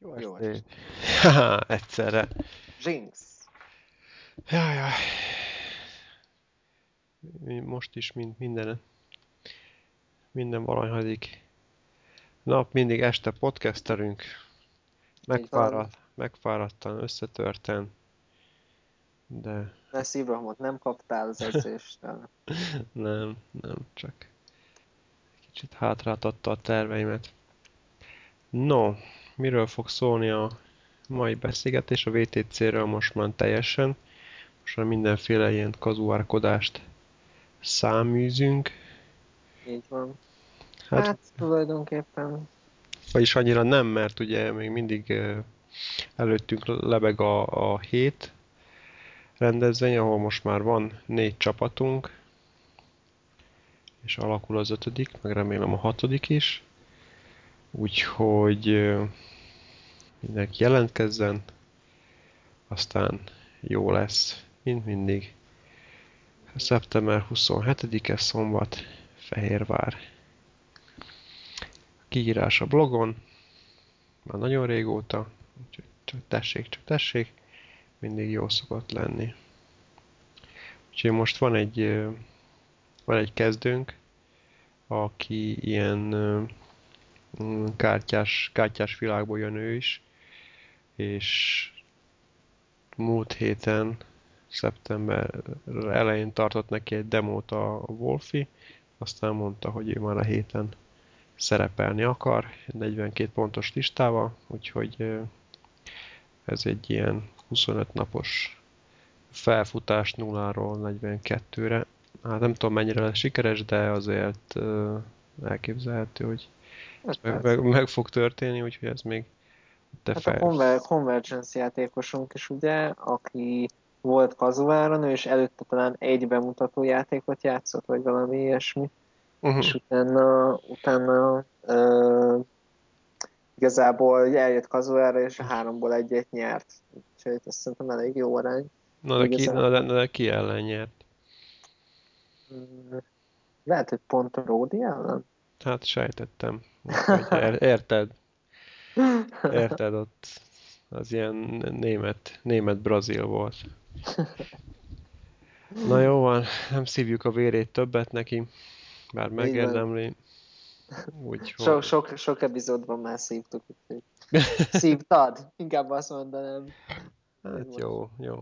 Jó Jó estét. Egyszerre. Jinx. Jaj, jaj. Most is mind, minden, minden valahanydik nap, mindig este podcasterünk. Megfáradt, megfáradtan, összetörten. De Messi Ibrahimot nem kaptál az edzéstől. nem, nem, csak kicsit hátráltatta a terveimet. No, miről fog szólni a mai beszélgetés? A VTC-ről most már teljesen. Most már mindenféle ilyen kazuárkodást száműzünk. Így van. Hát, Hát tulajdonképpen vagyis annyira nem, mert ugye még mindig előttünk lebeg a, a hét rendezvény, ahol most már van négy csapatunk, és alakul az ötödik, meg remélem a hatodik is. Úgyhogy mindenki jelentkezzen, aztán jó lesz, mint mindig. Szeptember 27-e szombat, Fehérvár. Kiírás a blogon, már nagyon régóta, úgyhogy csak tessék, csak tessék, mindig jó szokott lenni. Úgyhogy most van egy, van egy kezdőnk, aki ilyen kártyás, kártyás világból jön ő is, és múlt héten, szeptember elején tartott neki egy demót a Wolfi, aztán mondta, hogy ő már a héten szerepelni akar, 42 pontos listával, úgyhogy ez egy ilyen 25 napos felfutás 0-ról 42-re. Hát nem tudom mennyire lesz sikeres, de azért elképzelhető, hogy ez meg, meg, meg fog történni, úgyhogy ez még te hát a fel... Conver- Convergence játékosunk is ugye, aki volt kazuáron, ő is előtte talán egy bemutató játékot játszott, vagy valami ilyesmi, Uh-huh. és utána, utána ö, igazából eljött kazuára, és a háromból egyet nyert. Úgyhogy azt szerintem elég jó arány. Na de, ki, na, de, na de ki ellen nyert? Lehet, hogy pont a Ródi ellen? Hát sejtettem. Érted, érted ott az ilyen német, német-brazil volt. Na jó van, nem szívjuk a vérét többet neki, bár megérdemli. Sok, Úgyhogy... sok, sok epizódban már szívtuk. Szívtad, inkább azt mondanám. Hát jó, jó.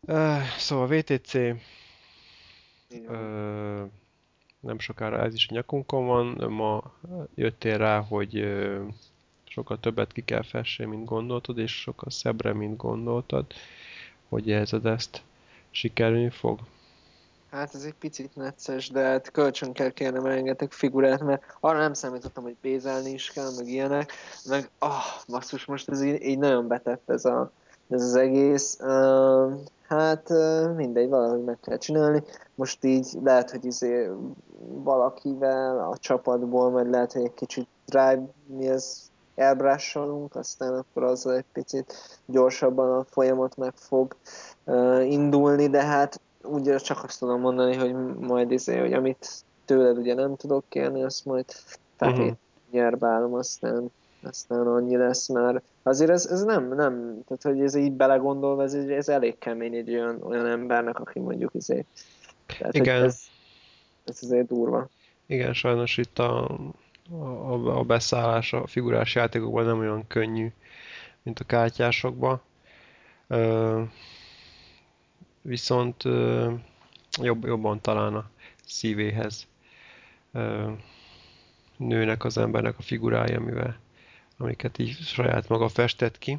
Uh, szóval VTC, uh, nem sokára ez is a nyakunkon van. Ma jöttél rá, hogy sokkal többet ki kell fessél, mint gondoltad, és sokkal szebbre, mint gondoltad. Hogy érzed ezt? Sikerülni fog? Hát ez egy picit necces, de hát kölcsön kell kérnem rengeteg figurát, mert arra nem számítottam, hogy pénzelni is kell, meg ilyenek, meg ah, basszus, most ez így, így nagyon betett ez, a, ez az egész. Hát mindegy, valahogy meg kell csinálni. Most így lehet, hogy izé valakivel a csapatból, majd lehet, hogy egy kicsit drive, mi ez, elbrássolunk, aztán akkor azzal egy picit gyorsabban a folyamat meg fog uh, indulni, de hát ugye csak azt tudom mondani, hogy majd izé, hogy amit tőled ugye nem tudok kérni, azt majd felét Mhm. uh-huh. nyerbálom, aztán, aztán annyi lesz már. Azért ez, ez nem, nem, tehát hogy ez így belegondolva, ez, ez elég kemény egy olyan, olyan embernek, aki mondjuk izé. Tehát, Igen. Ez, ez azért durva. Igen, sajnos itt a, a, a beszállás a figurás játékokban nem olyan könnyű, mint a kártyásokban. Ö, viszont ö, jobb, jobban talán a szívéhez ö, nőnek az embernek a figurája, mivel amiket így saját maga festett ki.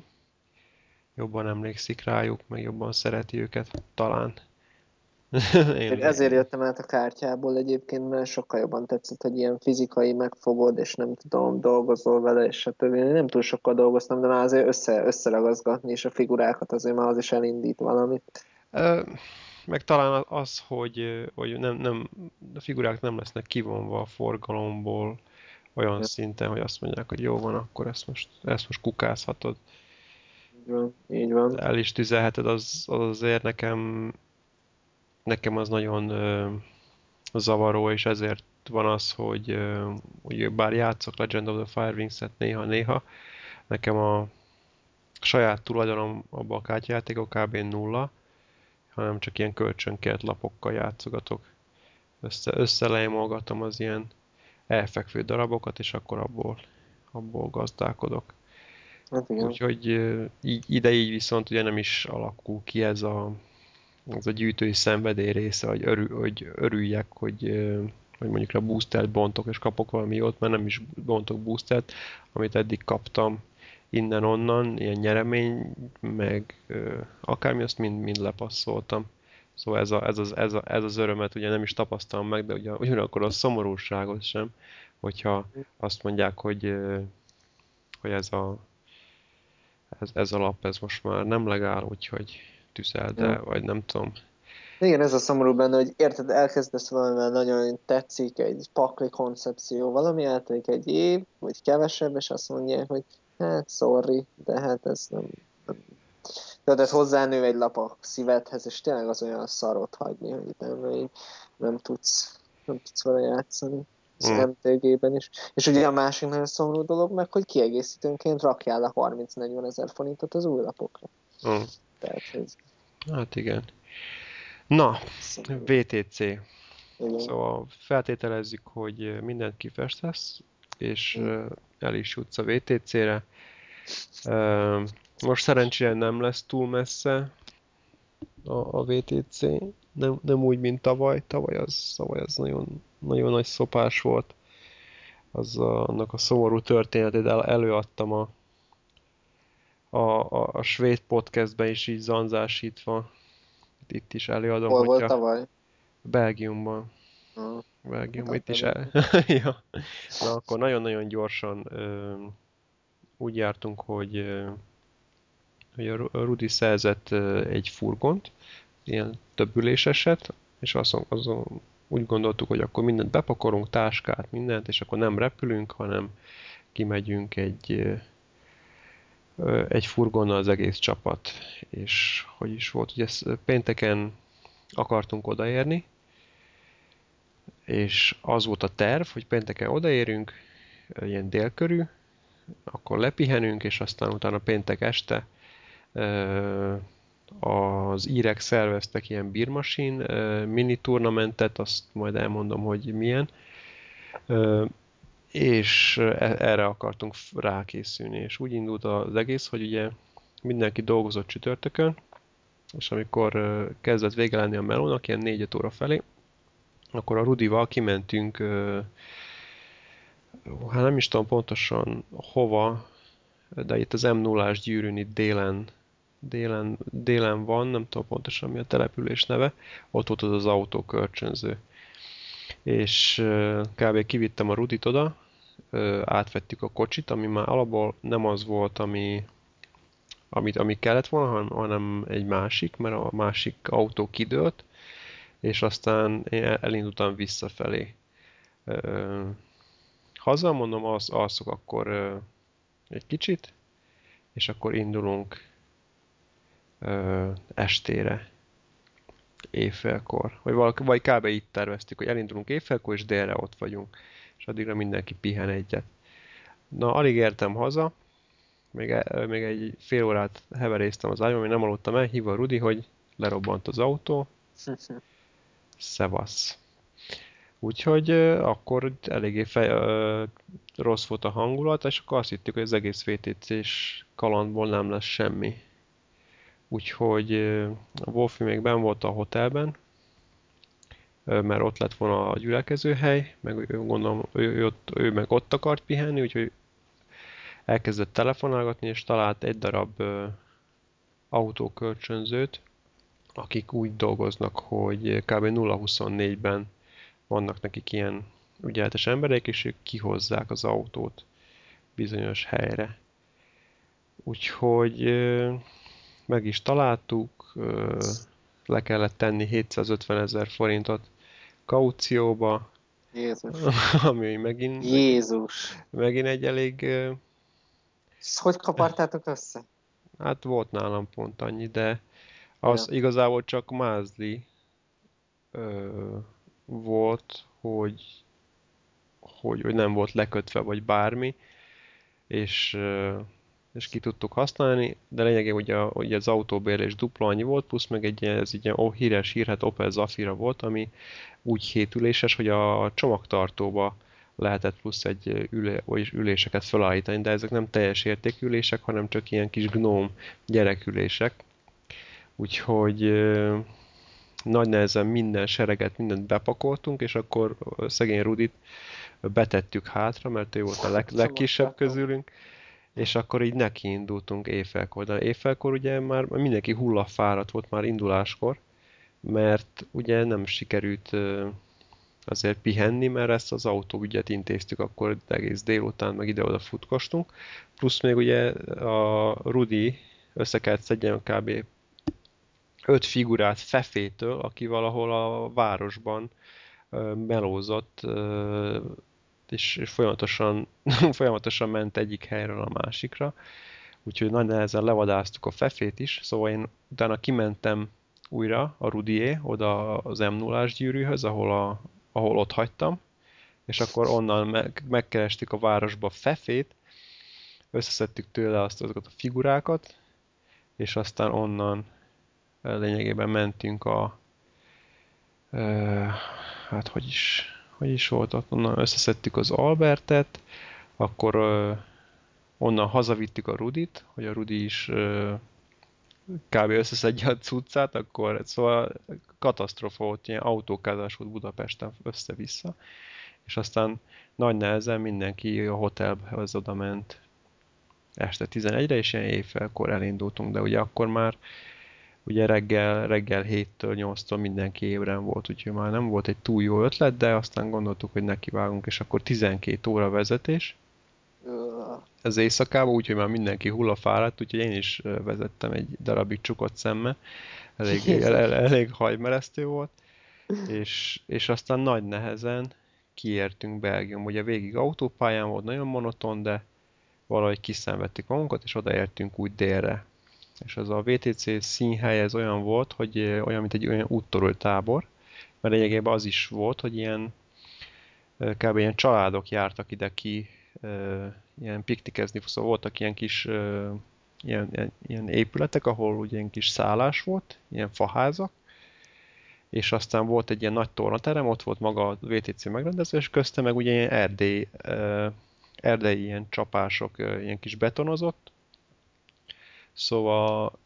Jobban emlékszik rájuk, meg jobban szereti őket, talán. Én ezért jöttem át a kártyából egyébként, mert sokkal jobban tetszett, hogy ilyen fizikai megfogod, és nem tudom, dolgozol vele, és stb. Én nem túl sokkal dolgoztam, de már azért össze, összeragazgatni, és a figurákat azért már az is elindít valamit. Meg talán az, hogy, hogy nem, nem, a figurák nem lesznek kivonva a forgalomból olyan Ja. szinten, hogy azt mondják, hogy jó van, akkor ezt most, ezt most kukázhatod. Így van, így van. El is tüzelheted, az, az azért nekem, nekem az nagyon ö, zavaró, és ezért van az, hogy ugye bár játszok Legend of the Fire Wings-et néha-néha, nekem a saját tulajdonom abban a kártyajátékok kb. nulla, hanem csak ilyen kölcsönkért lapokkal játszogatok. Össze, összelejmolgatom az ilyen elfekvő darabokat, és akkor abból, abból gazdálkodok. Hát igen. Úgyhogy így, ide így viszont ugye nem is alakul ki ez a, az a gyűjtői szenvedély része, hogy, örül, hogy örüljek, hogy, hogy mondjuk a boostert bontok és kapok valami jót, mert nem is bontok boostert, amit eddig kaptam innen-onnan, ilyen nyeremény, meg akármi, azt mind, mind lepasszoltam. Szóval ez, a, ez, az, ez, a, ez az örömet ugye nem is tapasztalom meg, de ugye, ugyanakkor a szomorúságot sem, hogyha azt mondják, hogy, hogy ez a ez, ez a lap, ez most már nem legál, úgyhogy tüzel, de vagy nem tudom. Igen, ez a szomorú benne, hogy érted, elkezdesz valamivel nagyon tetszik, egy pakli koncepció, valami eltelik egy év, vagy kevesebb, és azt mondják, hogy hát sorry, de hát ez nem, nem tehát hozzánő egy lap a szívedhez, és tényleg az olyan szarot hagyni, hogy nem, nem tudsz, nem tudsz vele játszani az mm. MTG-ben is. És ugye a másik nagyon szomorú dolog meg, hogy kiegészítőnként rakjál le 30-40 ezer forintot az új lapokra. Mm. Tehát ez... Hát igen. Na, szomorú. VTC. Igen. Szóval feltételezzük, hogy mindent kifestesz, és mm. el is jutsz a VTC-re. Most szerencsére nem lesz túl messze a, a VTC, nem, nem úgy, mint tavaly. Tavaly az, tavaly az nagyon, nagyon nagy szopás volt. Az a, annak a szomorú történetét el, előadtam a, a, a, a svéd podcastben is így zanzásítva. Itt is előadom. Hol volt tavaly? Belgiumban. Uh, Belgiumban, itt is el... ja. Na akkor nagyon-nagyon gyorsan ö, úgy jártunk, hogy ö, hogy a Rudi szerzett egy furgont, ilyen több és azon, azon úgy gondoltuk, hogy akkor mindent bepakolunk, táskát, mindent, és akkor nem repülünk, hanem kimegyünk egy, egy furgonnal az egész csapat. És hogy is volt, ugye pénteken akartunk odaérni, és az volt a terv, hogy pénteken odaérünk, ilyen délkörű, akkor lepihenünk, és aztán utána péntek este az írek szerveztek ilyen Beer Machine mini turnamentet, azt majd elmondom, hogy milyen, és e, erre akartunk rákészülni, és úgy indult az egész, hogy ugye mindenki dolgozott csütörtökön, és amikor kezdett vége lenni a melónak, ilyen 4 óra felé, akkor a Rudival kimentünk, hát nem is tudom pontosan hova, de itt az M0-ás gyűrűn itt délen délen, délen van, nem tudom pontosan mi a település neve, ott volt az az autó kölcsönző. És kb. kivittem a Rudit oda, átvettük a kocsit, ami már alapból nem az volt, ami, amit, ami kellett volna, hanem egy másik, mert a másik autó kidőlt, és aztán én elindultam visszafelé. Haza, mondom, az, alszok akkor egy kicsit, és akkor indulunk ö, estére, éjfélkor. Vagy, valaki, vagy kb. itt terveztük, hogy elindulunk éjfélkor, és délre ott vagyunk. És addigra mindenki pihen egyet. Na, alig értem haza, még, e, még egy fél órát heveréztem az ágyban, még nem aludtam el, hív a Rudi, hogy lerobbant az autó. Szevasz. Úgyhogy akkor eléggé fej, uh, rossz volt a hangulat, és akkor azt hittük, hogy az egész VTC-s kalandból nem lesz semmi. Úgyhogy a Wolfi még ben volt a hotelben, mert ott lett volna a gyülekezőhely, meg gondolom, ő, ő, ott, ő meg ott akart pihenni, úgyhogy elkezdett telefonálgatni, és talált egy darab autókölcsönzőt, akik úgy dolgoznak, hogy kb. 0-24-ben vannak nekik ilyen ügyeletes emberek, és ők kihozzák az autót bizonyos helyre. Úgyhogy meg is találtuk, le kellett tenni 750 ezer forintot kaucióba, Jézus. ami megint, Jézus. megint egy elég... Ezt hogy kapartátok össze? Hát volt nálam pont annyi, de az ja. igazából csak mázli ö, volt, hogy hogy, hogy nem volt lekötve, vagy bármi, és, és ki tudtuk használni, de lényegében ugye, ugye az autóbérlés dupla annyi volt, plusz meg egy ilyen, ez egy ilyen oh, híres hírhet Opel Zafira volt, ami úgy hétüléses, hogy a csomagtartóba lehetett plusz egy ülé, vagyis üléseket felállítani, de ezek nem teljes értékülések, hanem csak ilyen kis gnóm gyerekülések. Úgyhogy nagy nehezen minden sereget, mindent bepakoltunk, és akkor szegény Rudit betettük hátra, mert ő volt a leg, legkisebb közülünk, és akkor így neki indultunk éjfelkor. De éjfelkor ugye már mindenki hullafáradt volt már induláskor, mert ugye nem sikerült azért pihenni, mert ezt az autóügyet intéztük akkor egész délután, meg ide-oda futkostunk. Plusz még ugye a Rudi össze kellett szedjen kb. öt figurát Fefétől, aki valahol a városban melózott, és, és folyamatosan, folyamatosan ment egyik helyről a másikra. Úgyhogy nagy nehezen levadáztuk a Fefét is, szóval én utána kimentem újra a Rudié, oda az m 0 gyűrűhöz, ahol, a, ahol ott hagytam, és akkor onnan meg, megkerestük a városba Fefét, összeszedtük tőle azt azokat a figurákat, és aztán onnan lényegében mentünk a hát hogy is, hogy is volt, onnan összeszedtük az Albertet, akkor onnan hazavittük a Rudit, hogy a Rudi is kb. összeszedje a cuccát, akkor szóval katasztrofa volt, ilyen autókázás volt Budapesten össze-vissza, és aztán nagy nehezen mindenki a hotelhez oda ment este 11-re, és ilyen éjfélkor elindultunk, de ugye akkor már ugye reggel, reggel 7-től 8-tól mindenki ébren volt, úgyhogy már nem volt egy túl jó ötlet, de aztán gondoltuk, hogy nekivágunk, és akkor 12 óra vezetés. Ez éjszakában, úgyhogy már mindenki hullafáradt, úgyhogy én is vezettem egy darabig csukott szemme. Elég, el, el, elég hajmeresztő volt. És, és aztán nagy nehezen kiértünk Belgium. Ugye végig autópályán volt, nagyon monoton, de valahogy kiszenvedtük magunkat, és odaértünk úgy délre és az a VTC színhely ez olyan volt, hogy olyan, mint egy olyan úttorul tábor, mert lényegében az is volt, hogy ilyen kb. ilyen családok jártak ide ki, ilyen piktikezni, szóval voltak ilyen kis ilyen, ilyen, ilyen épületek, ahol ugye ilyen kis szállás volt, ilyen faházak, és aztán volt egy ilyen nagy tornaterem, ott volt maga a VTC megrendező, és közte meg ugye ilyen erdély, erdei ilyen csapások, ilyen kis betonozott, Szóval,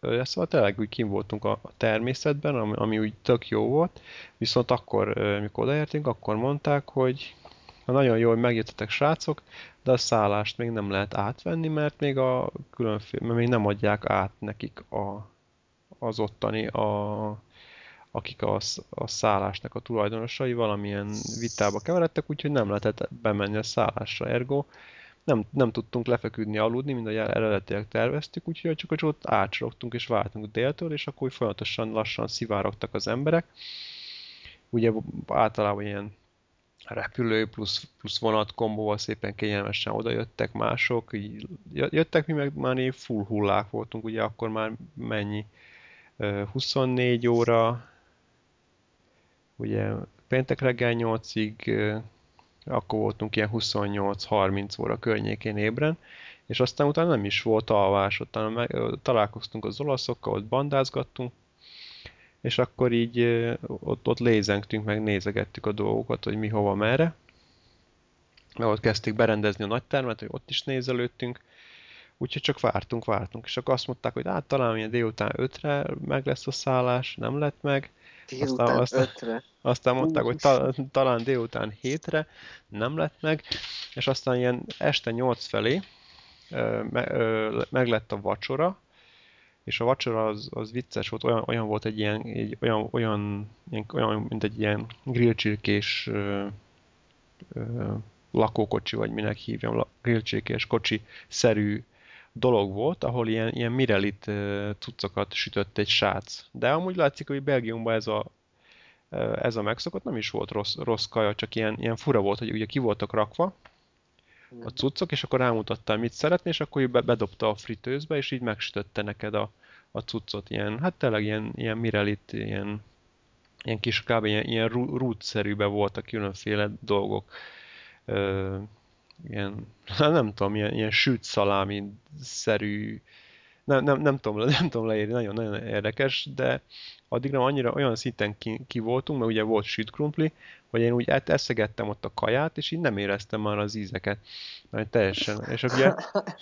szóval tényleg úgy kim voltunk a természetben, ami, ami úgy tök jó volt, viszont akkor, mikor odaértünk, akkor mondták, hogy nagyon jó, hogy megjöttetek srácok, de a szállást még nem lehet átvenni, mert még a különféle, mert még nem adják át nekik a, az ottani, a, akik a, a szállásnak a tulajdonosai valamilyen vitába keveredtek, úgyhogy nem lehetett bemenni a szállásra. Ergo nem, nem tudtunk lefeküdni, aludni, mint ahogy eredetileg terveztük, úgyhogy csak ott átsorogtunk és váltunk déltől, és akkor folyamatosan lassan szivárogtak az emberek. Ugye általában ilyen repülő plusz, plusz vonat kombóval szépen kényelmesen oda jöttek mások, így jöttek, mi meg már full hullák voltunk, ugye akkor már mennyi? 24 óra, ugye péntek reggel 8-ig, akkor voltunk ilyen 28-30 óra környékén ébren, és aztán utána nem is volt alvás, utána meg, találkoztunk az olaszokkal, ott bandázgattunk, és akkor így ott, ott lézengtünk, meg nézegettük a dolgokat, hogy mi hova merre. Mert ott kezdték berendezni a nagy termet, hogy ott is nézelődtünk, úgyhogy csak vártunk, vártunk, és akkor azt mondták, hogy hát talán ilyen délután 5-re meg lesz a szállás, nem lett meg, Délután aztán, ötre. Aztán mondták, hogy ta, talán délután hétre nem lett meg, és aztán ilyen este nyolc felé me, meg lett a vacsora, és a vacsora az, az vicces volt, olyan, olyan volt egy ilyen, egy, olyan, olyan, ilyen, olyan, mint egy ilyen grillcsirkés ö, ö, lakókocsi, vagy minek hívjam, grillcsirkés kocsi szerű dolog volt, ahol ilyen, ilyen Mirelit cuccokat sütött egy srác. De amúgy látszik, hogy Belgiumban ez a, ez a megszokott nem is volt rossz, rossz kaja, csak ilyen, ilyen fura volt, hogy ugye ki voltak rakva a cuccok, és akkor rámutattál, mit szeretné, és akkor be, bedobta a fritőzbe, és így megsütötte neked a, a cuccot. Ilyen, hát tényleg ilyen, ilyen Mirelit, ilyen ilyen kis kb. ilyen, ilyen rútszerűben voltak különféle dolgok. Ö, ilyen, nem tudom, ilyen, ilyen sült szalámi-szerű, nem, nem, nem, tudom, nem tudom leírni, nagyon, nagyon érdekes, de addigra annyira olyan szinten ki, ki voltunk, mert ugye volt süt krumpli, hogy én úgy eszegettem ott a kaját, és így nem éreztem már az ízeket. Mert teljesen. És ugye,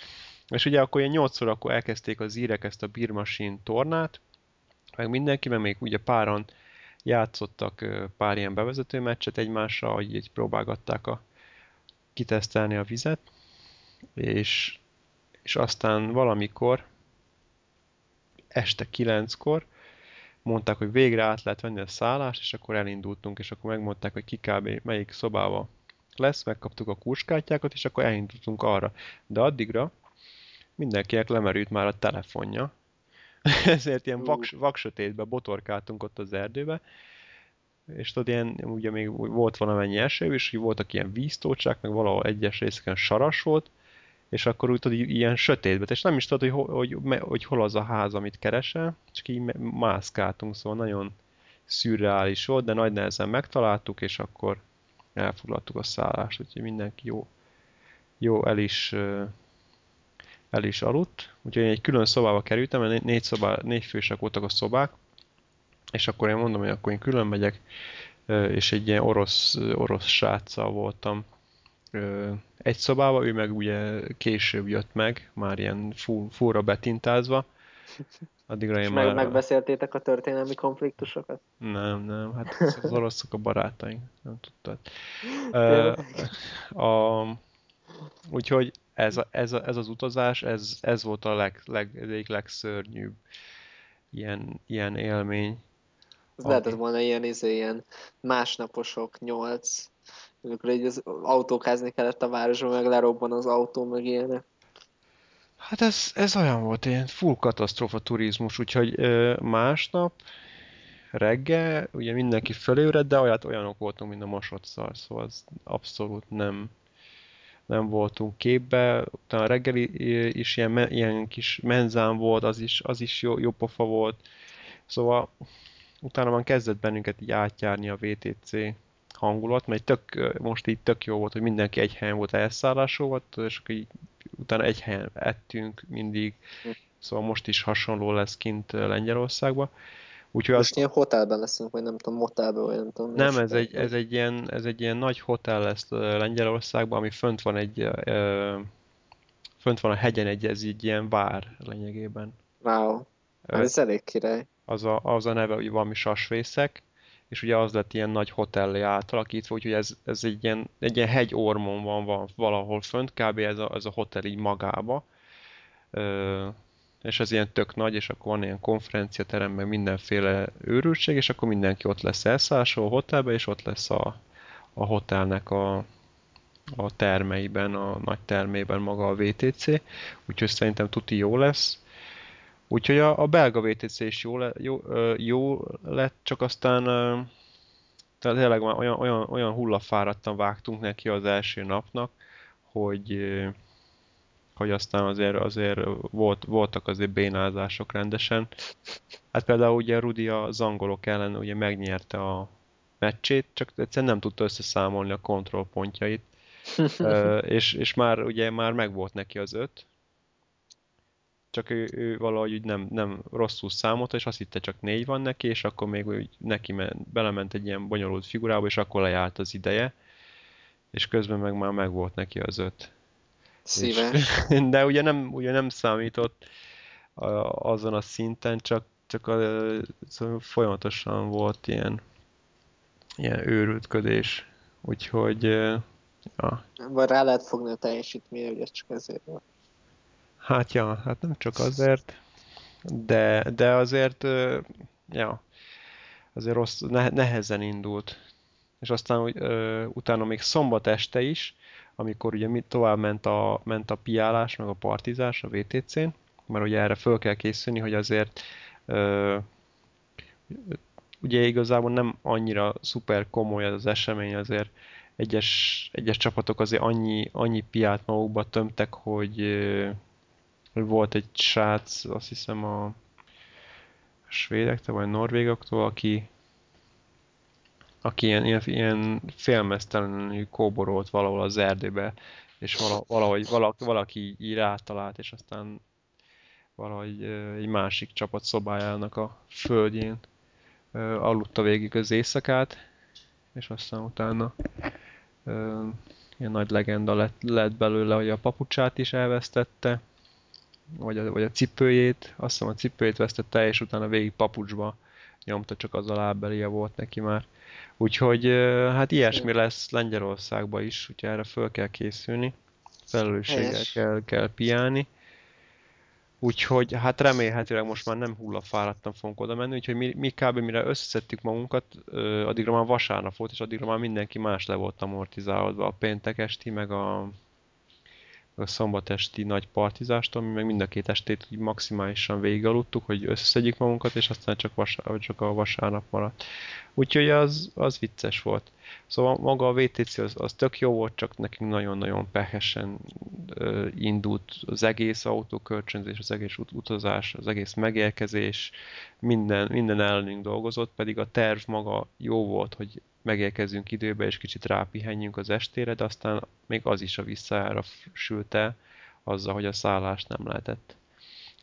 és ugye akkor ilyen 8 akkor elkezdték az írek ezt a Beer Machine tornát, meg mindenki, mert még ugye páran játszottak pár ilyen bevezető meccset egymásra, hogy így próbálgatták a, kitesztelni a vizet, és, és aztán valamikor este kilenckor mondták, hogy végre át lehet venni a szállást, és akkor elindultunk, és akkor megmondták, hogy ki kb. melyik szobába lesz, megkaptuk a kurskártyákat, és akkor elindultunk arra. De addigra mindenkinek lemerült már a telefonja, ezért ilyen vaks, vaksötétbe botorkáltunk ott az erdőbe, és tudod, ilyen, ugye még volt valamennyi eső, és voltak ilyen víztócsák, meg valahol egyes részeken saras volt, és akkor úgy tudod, ilyen sötétbe, és nem is tudod, hogy, hogy, hogy, hogy hol az a ház, amit keresel, csak így mászkáltunk, szóval nagyon szürreális volt, de nagy nehezen megtaláltuk, és akkor elfoglaltuk a szállást, úgyhogy mindenki jó, jó el is, el is aludt. Úgyhogy egy külön szobába kerültem, mert négy, szobá, négy fősek voltak a szobák, és akkor én mondom, hogy akkor én külön megyek, és egy ilyen orosz, orosz sráccal voltam egy szobába, ő meg ugye később jött meg, már ilyen fú, fúra betintázva. Addigra én már... megbeszéltétek a történelmi konfliktusokat? Nem, nem, hát az oroszok a barátaink, nem tudtad. uh, a, úgyhogy ez, a, ez, a, ez az utazás, ez, ez volt a leg, leg, egyik legszörnyűbb ilyen, ilyen élmény. Okay. lehetett volna ilyen, izé, ilyen másnaposok, nyolc, amikor így az autókázni kellett a városban, meg lerobban az autó, meg ilyenek. Hát ez, ez olyan volt, ilyen full katasztrófa turizmus, úgyhogy ö, másnap reggel, ugye mindenki fölébred, de olyat, olyanok voltunk, mint a mosodszal, szóval az abszolút nem, nem voltunk képbe. Utána reggeli is ilyen, ilyen kis menzán volt, az is, az is jó, jó pofa volt. Szóval utána már kezdett bennünket így átjárni a VTC hangulat, mert tök, most így tök jó volt, hogy mindenki egy helyen volt elszállásó volt, és akkor így utána egy helyen ettünk mindig, szóval most is hasonló lesz kint Lengyelországban. Úgyhogy most az... ilyen hotelben leszünk, vagy nem tudom, motelben, vagy nem tudom. Nem, ez egy, ez, egy ilyen, ez egy ilyen nagy hotel lesz Lengyelországban, ami fönt van egy, ö, fönt van a hegyen egy, ez így ilyen vár lényegében. Wow, hát ez elég király. Az a, az a neve, hogy valami sasvészek, és ugye az lett ilyen nagy hotellé átalakítva, úgyhogy ez, ez egy, ilyen, egy ilyen hegyormon van, van valahol fönt, kb. ez a, ez a hotel így magába. Ö, és ez ilyen tök nagy, és akkor van ilyen konferenciaterem, meg mindenféle őrültség, és akkor mindenki ott lesz elszállásol a hotelbe, és ott lesz a, a hotelnek a, a termeiben, a nagy termében maga a VTC, úgyhogy szerintem tuti jó lesz. Úgyhogy a, a belga VTC is jó, le, jó, jó lett, csak aztán tehát tényleg olyan, olyan, olyan hullafáradtan vágtunk neki az első napnak, hogy, hogy aztán azért, azért volt, voltak azért bénázások rendesen. Hát például ugye Rudi a zangolok ellen ugye megnyerte a meccsét, csak egyszerűen nem tudta összeszámolni a kontrollpontjait. és, és már ugye már megvolt neki az öt, csak ő, ő valahogy nem, nem rosszul számolta, és azt hitte csak négy van neki, és akkor még úgy neki ment, belement egy ilyen bonyolult figurába, és akkor lejárt az ideje, és közben meg már megvolt neki az öt. Szíves. És, de ugye nem, ugye nem számított azon a szinten, csak, csak a, szóval folyamatosan volt ilyen, ilyen őrültködés. Úgyhogy ja. Vagy rá lehet fogni a teljesítményre, hogy ez csak ezért volt. Hát ja, hát nem csak azért, de, de azért, ja, azért rossz, nehezen indult. És aztán uh, utána még szombat este is, amikor ugye tovább ment a, ment a piálás, meg a partizás a VTC-n, mert ugye erre föl kell készülni, hogy azért ugye igazából nem annyira szuper komoly az esemény, azért egyes, egyes csapatok azért annyi, annyi piát magukba tömtek, hogy volt egy srác, azt hiszem a svédektől vagy norvégoktól, aki aki ilyen, ilyen, ilyen félmeztelenül kóborolt valahol az erdőbe, és valahogy valaki, valaki így rátalált, és aztán valahogy egy másik csapat szobájának a földjén aludta végig az éjszakát, és aztán utána ilyen nagy legenda lett, lett belőle, hogy a papucsát is elvesztette, vagy a, vagy a cipőjét, azt hiszem a cipőjét vesztette, és utána végig papucsba nyomta, csak az a lábbelie volt neki már. Úgyhogy hát ilyesmi lesz Lengyelországban is, úgyhogy erre föl kell készülni, felelősséggel kell, kell piálni. Úgyhogy hát remélhetőleg most már nem hullafáradtan fogunk oda menni, úgyhogy mi, mi kb. mire összeszedtük magunkat, addigra már vasárnap volt, és addigra már mindenki más le volt amortizálódva. A péntek esti, meg a a szombatesti nagy partizástól, mi meg mind a két estét úgy maximálisan végigaludtuk, hogy összeszedjük magunkat, és aztán csak, vasár, csak a vasárnap maradt. Úgyhogy az, az vicces volt. Szóval maga a VTC az, az tök jó volt, csak nekünk nagyon-nagyon pehesen uh, indult az egész autókölcsönzés, az egész ut utazás, az egész megérkezés, minden, minden ellenünk dolgozott, pedig a terv maga jó volt, hogy megérkezünk időbe, és kicsit rápihenjünk az estére, de aztán még az is a visszájára sült el, azzal, hogy a szállást nem lehetett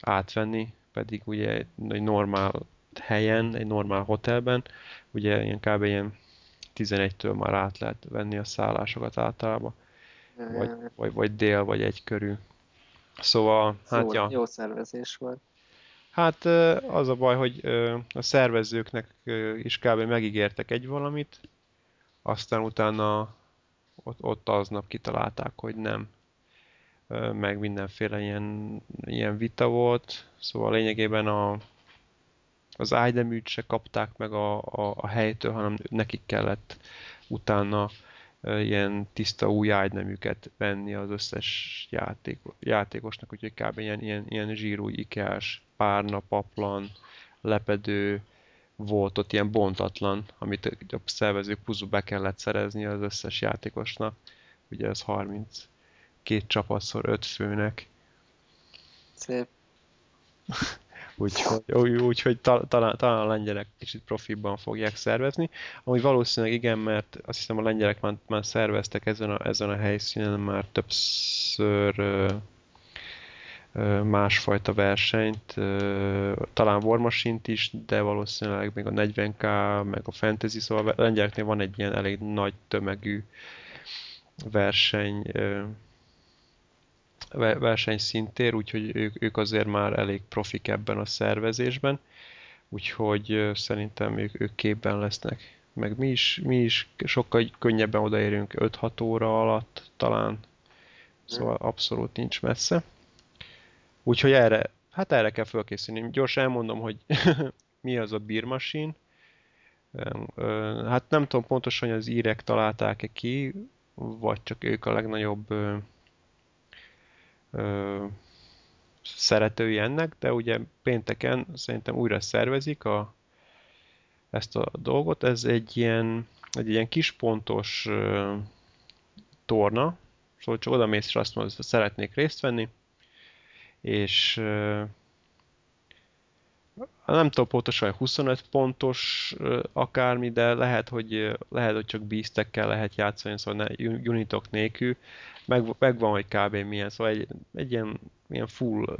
átvenni, pedig ugye egy normál helyen, egy normál hotelben, ugye ilyen kb. ilyen 11-től már át lehet venni a szállásokat általában, vagy, vagy, vagy dél, vagy egy körül. Szóval, hát jó, ja. Jó szervezés volt. Hát az a baj, hogy a szervezőknek is kb. megígértek egy valamit, aztán utána ott, ott aznap kitalálták, hogy nem. Meg mindenféle ilyen, ilyen vita volt, szóval lényegében a, az ágyneműt se kapták meg a, a, a helytől, hanem nekik kellett utána ilyen tiszta új ágyneműket venni az összes játék, játékosnak, úgyhogy kb. ilyen, ilyen, ilyen zsírúj ikás, párna, paplan, lepedő, volt ott ilyen bontatlan, amit a szervezők puzu be kellett szerezni az összes játékosnak. Ugye ez 32 csapatszor 5 főnek. Szép. úgyhogy úgy, talán, talán a lengyelek kicsit profibban fogják szervezni. Ami valószínűleg igen, mert azt hiszem a lengyelek már, már szerveztek ezen a, ezen a helyszínen már többször másfajta versenyt, talán War machine is, de valószínűleg még a 40k, meg a Fantasy, szóval a lengyeleknél van egy ilyen elég nagy tömegű verseny, versenyszintér, úgyhogy ők, ők azért már elég profik ebben a szervezésben, úgyhogy szerintem ők, ők képben lesznek. Meg mi is, mi is sokkal könnyebben odaérünk 5-6 óra alatt talán, szóval abszolút nincs messze. Úgyhogy erre, hát erre kell fölkészülni. Gyorsan elmondom, hogy mi az a Beer Machine. Hát nem tudom pontosan, hogy az írek találták-e ki, vagy csak ők a legnagyobb ö, ö, szeretői ennek, de ugye pénteken szerintem újra szervezik a, ezt a dolgot. Ez egy ilyen, egy ilyen kis pontos ö, torna, szóval csak oda mész és azt mondod, hogy szeretnék részt venni, és nem tudom pontosan, 25 pontos akármi, de lehet, hogy, lehet, hogy csak bíztekkel lehet játszani, szóval ne, unitok nélkül. Meg, megvan, hogy kb. milyen, szóval egy, egy ilyen, ilyen full,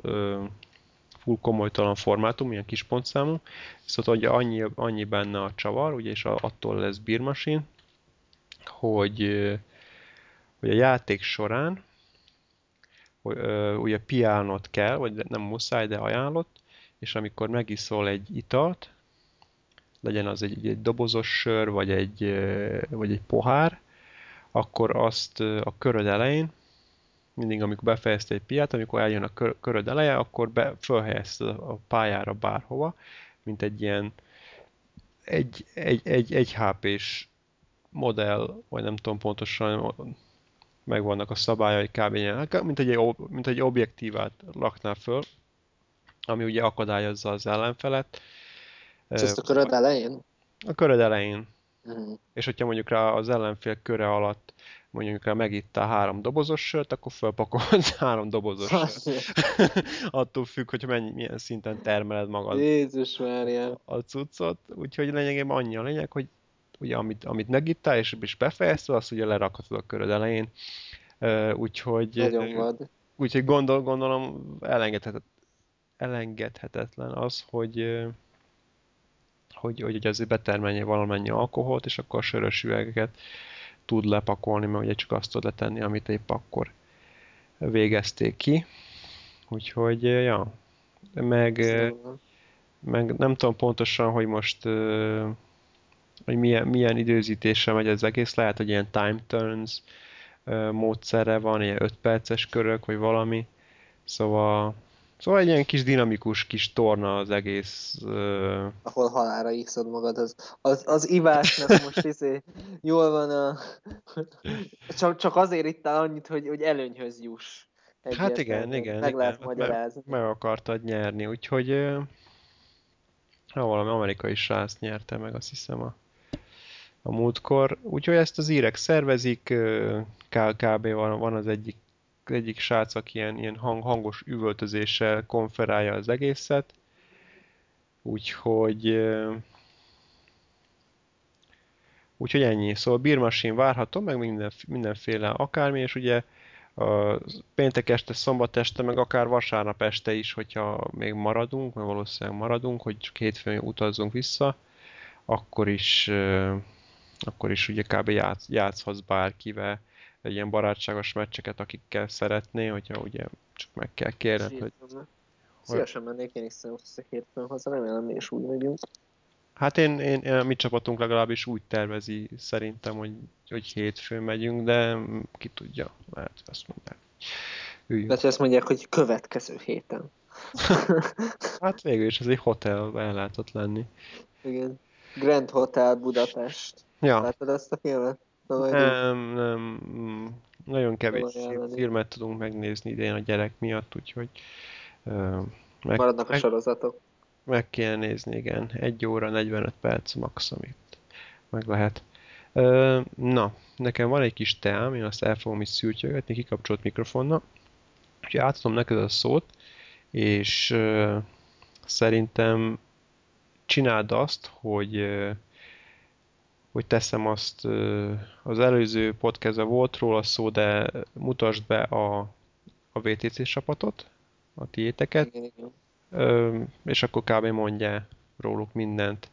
full komolytalan formátum, ilyen kis pontszámú, viszont ugye annyi, annyi benne a csavar, ugye, és attól lesz beer machine, hogy, hogy a játék során ugye piálnod kell, vagy nem muszáj, de ajánlott, és amikor megiszol egy italt, legyen az egy, egy dobozos sör, vagy egy, vagy egy pohár, akkor azt a köröd elején, mindig amikor befejezte egy piát, amikor eljön a kör, köröd eleje, akkor be, fölhelyezted a pályára bárhova, mint egy ilyen egy, egy, egy, egy HP-s modell, vagy nem tudom pontosan, megvannak a szabályai kb. Mint egy, mint egy objektívát laknál föl, ami ugye akadályozza az ellenfelet. És ezt a köröd elején? A köröd elején. Uh-huh. És hogyha mondjuk rá az ellenfél köre alatt mondjuk rá megittál három dobozos sört, akkor felpakolod három dobozos sört. Attól függ, hogy mennyi, milyen szinten termeled magad Jézus Mária. a cuccot. Úgyhogy lényegében annyi a lényeg, hogy ugye amit, amit megittál, és, és befejezted, azt ugye lerakhatod a köröd elején. Úgyhogy, Nagyon vad. úgyhogy gondol, gondolom elengedhetet, elengedhetetlen az, hogy, hogy, hogy azért betermelje valamennyi alkoholt, és akkor a sörös üvegeket tud lepakolni, mert ugye csak azt tud letenni, amit épp akkor végezték ki. Úgyhogy, ja, meg, meg nem tudom pontosan, hogy most hogy milyen, milyen időzítéssel megy ez egész, lehet, hogy ilyen time turns módszere van, ilyen 5 perces körök, vagy valami. Szóval, szóval egy ilyen kis dinamikus kis torna az egész. Uh... Ahol halára iszod magad, az, az, az ivásnak most izé, jól van a... csak, csak azért ittál annyit, hogy, hogy előnyhöz juss. Hát igen, igen. Meg igen, lehet magyarázni. Meg, meg akartad nyerni, úgyhogy ha valami amerikai srác nyerte meg, azt hiszem a, a múltkor. Úgyhogy ezt az írek szervezik, kb. van, van az egyik, egyik srác, aki ilyen, ilyen hang, hangos üvöltözéssel konferálja az egészet. Úgyhogy Úgyhogy ennyi. Szóval Beer Machine várható, meg minden, mindenféle akármi, és ugye péntek este, szombat este, meg akár vasárnap este is, hogyha még maradunk, mert valószínűleg maradunk, hogy csak hétfőn utazzunk vissza, akkor is, akkor is ugye kb. Játsz, játszhatsz bárkivel ilyen barátságos meccseket, akikkel szeretné, hogyha ugye csak meg kell kérned, hogy... Szívesen mennék én is szerintem hétfőn haza, remélem mi is úgy megyünk. Hát én, én, én, a mi csapatunk legalábbis úgy tervezi szerintem, hogy, hogy hétfőn megyünk, de ki tudja, lehet ezt mondják. Üljünk. Lehet, hogy azt mondják, hogy következő héten. hát végül is ez egy hotel el lehetett lenni. Igen. Grand Hotel Budapest. Ja. Látod ezt a filmet? Nem, nem. Nagyon kevés filmet tudunk megnézni idén a gyerek miatt, úgyhogy... Uh, meg, Maradnak a meg, sorozatok. Meg kéne nézni, igen. Egy óra, 45 perc max, amit meg lehet. Na, nekem van egy kis teám, én azt el fogom is szűrtyögetni, kikapcsolt mikrofonnal. Úgyhogy átadom neked a szót, és uh, szerintem csináld azt, hogy hogy teszem azt, az előző podcast volt róla szó, de mutasd be a, a VTC csapatot, a tiéteket. Igen, és akkor kb. mondja róluk mindent,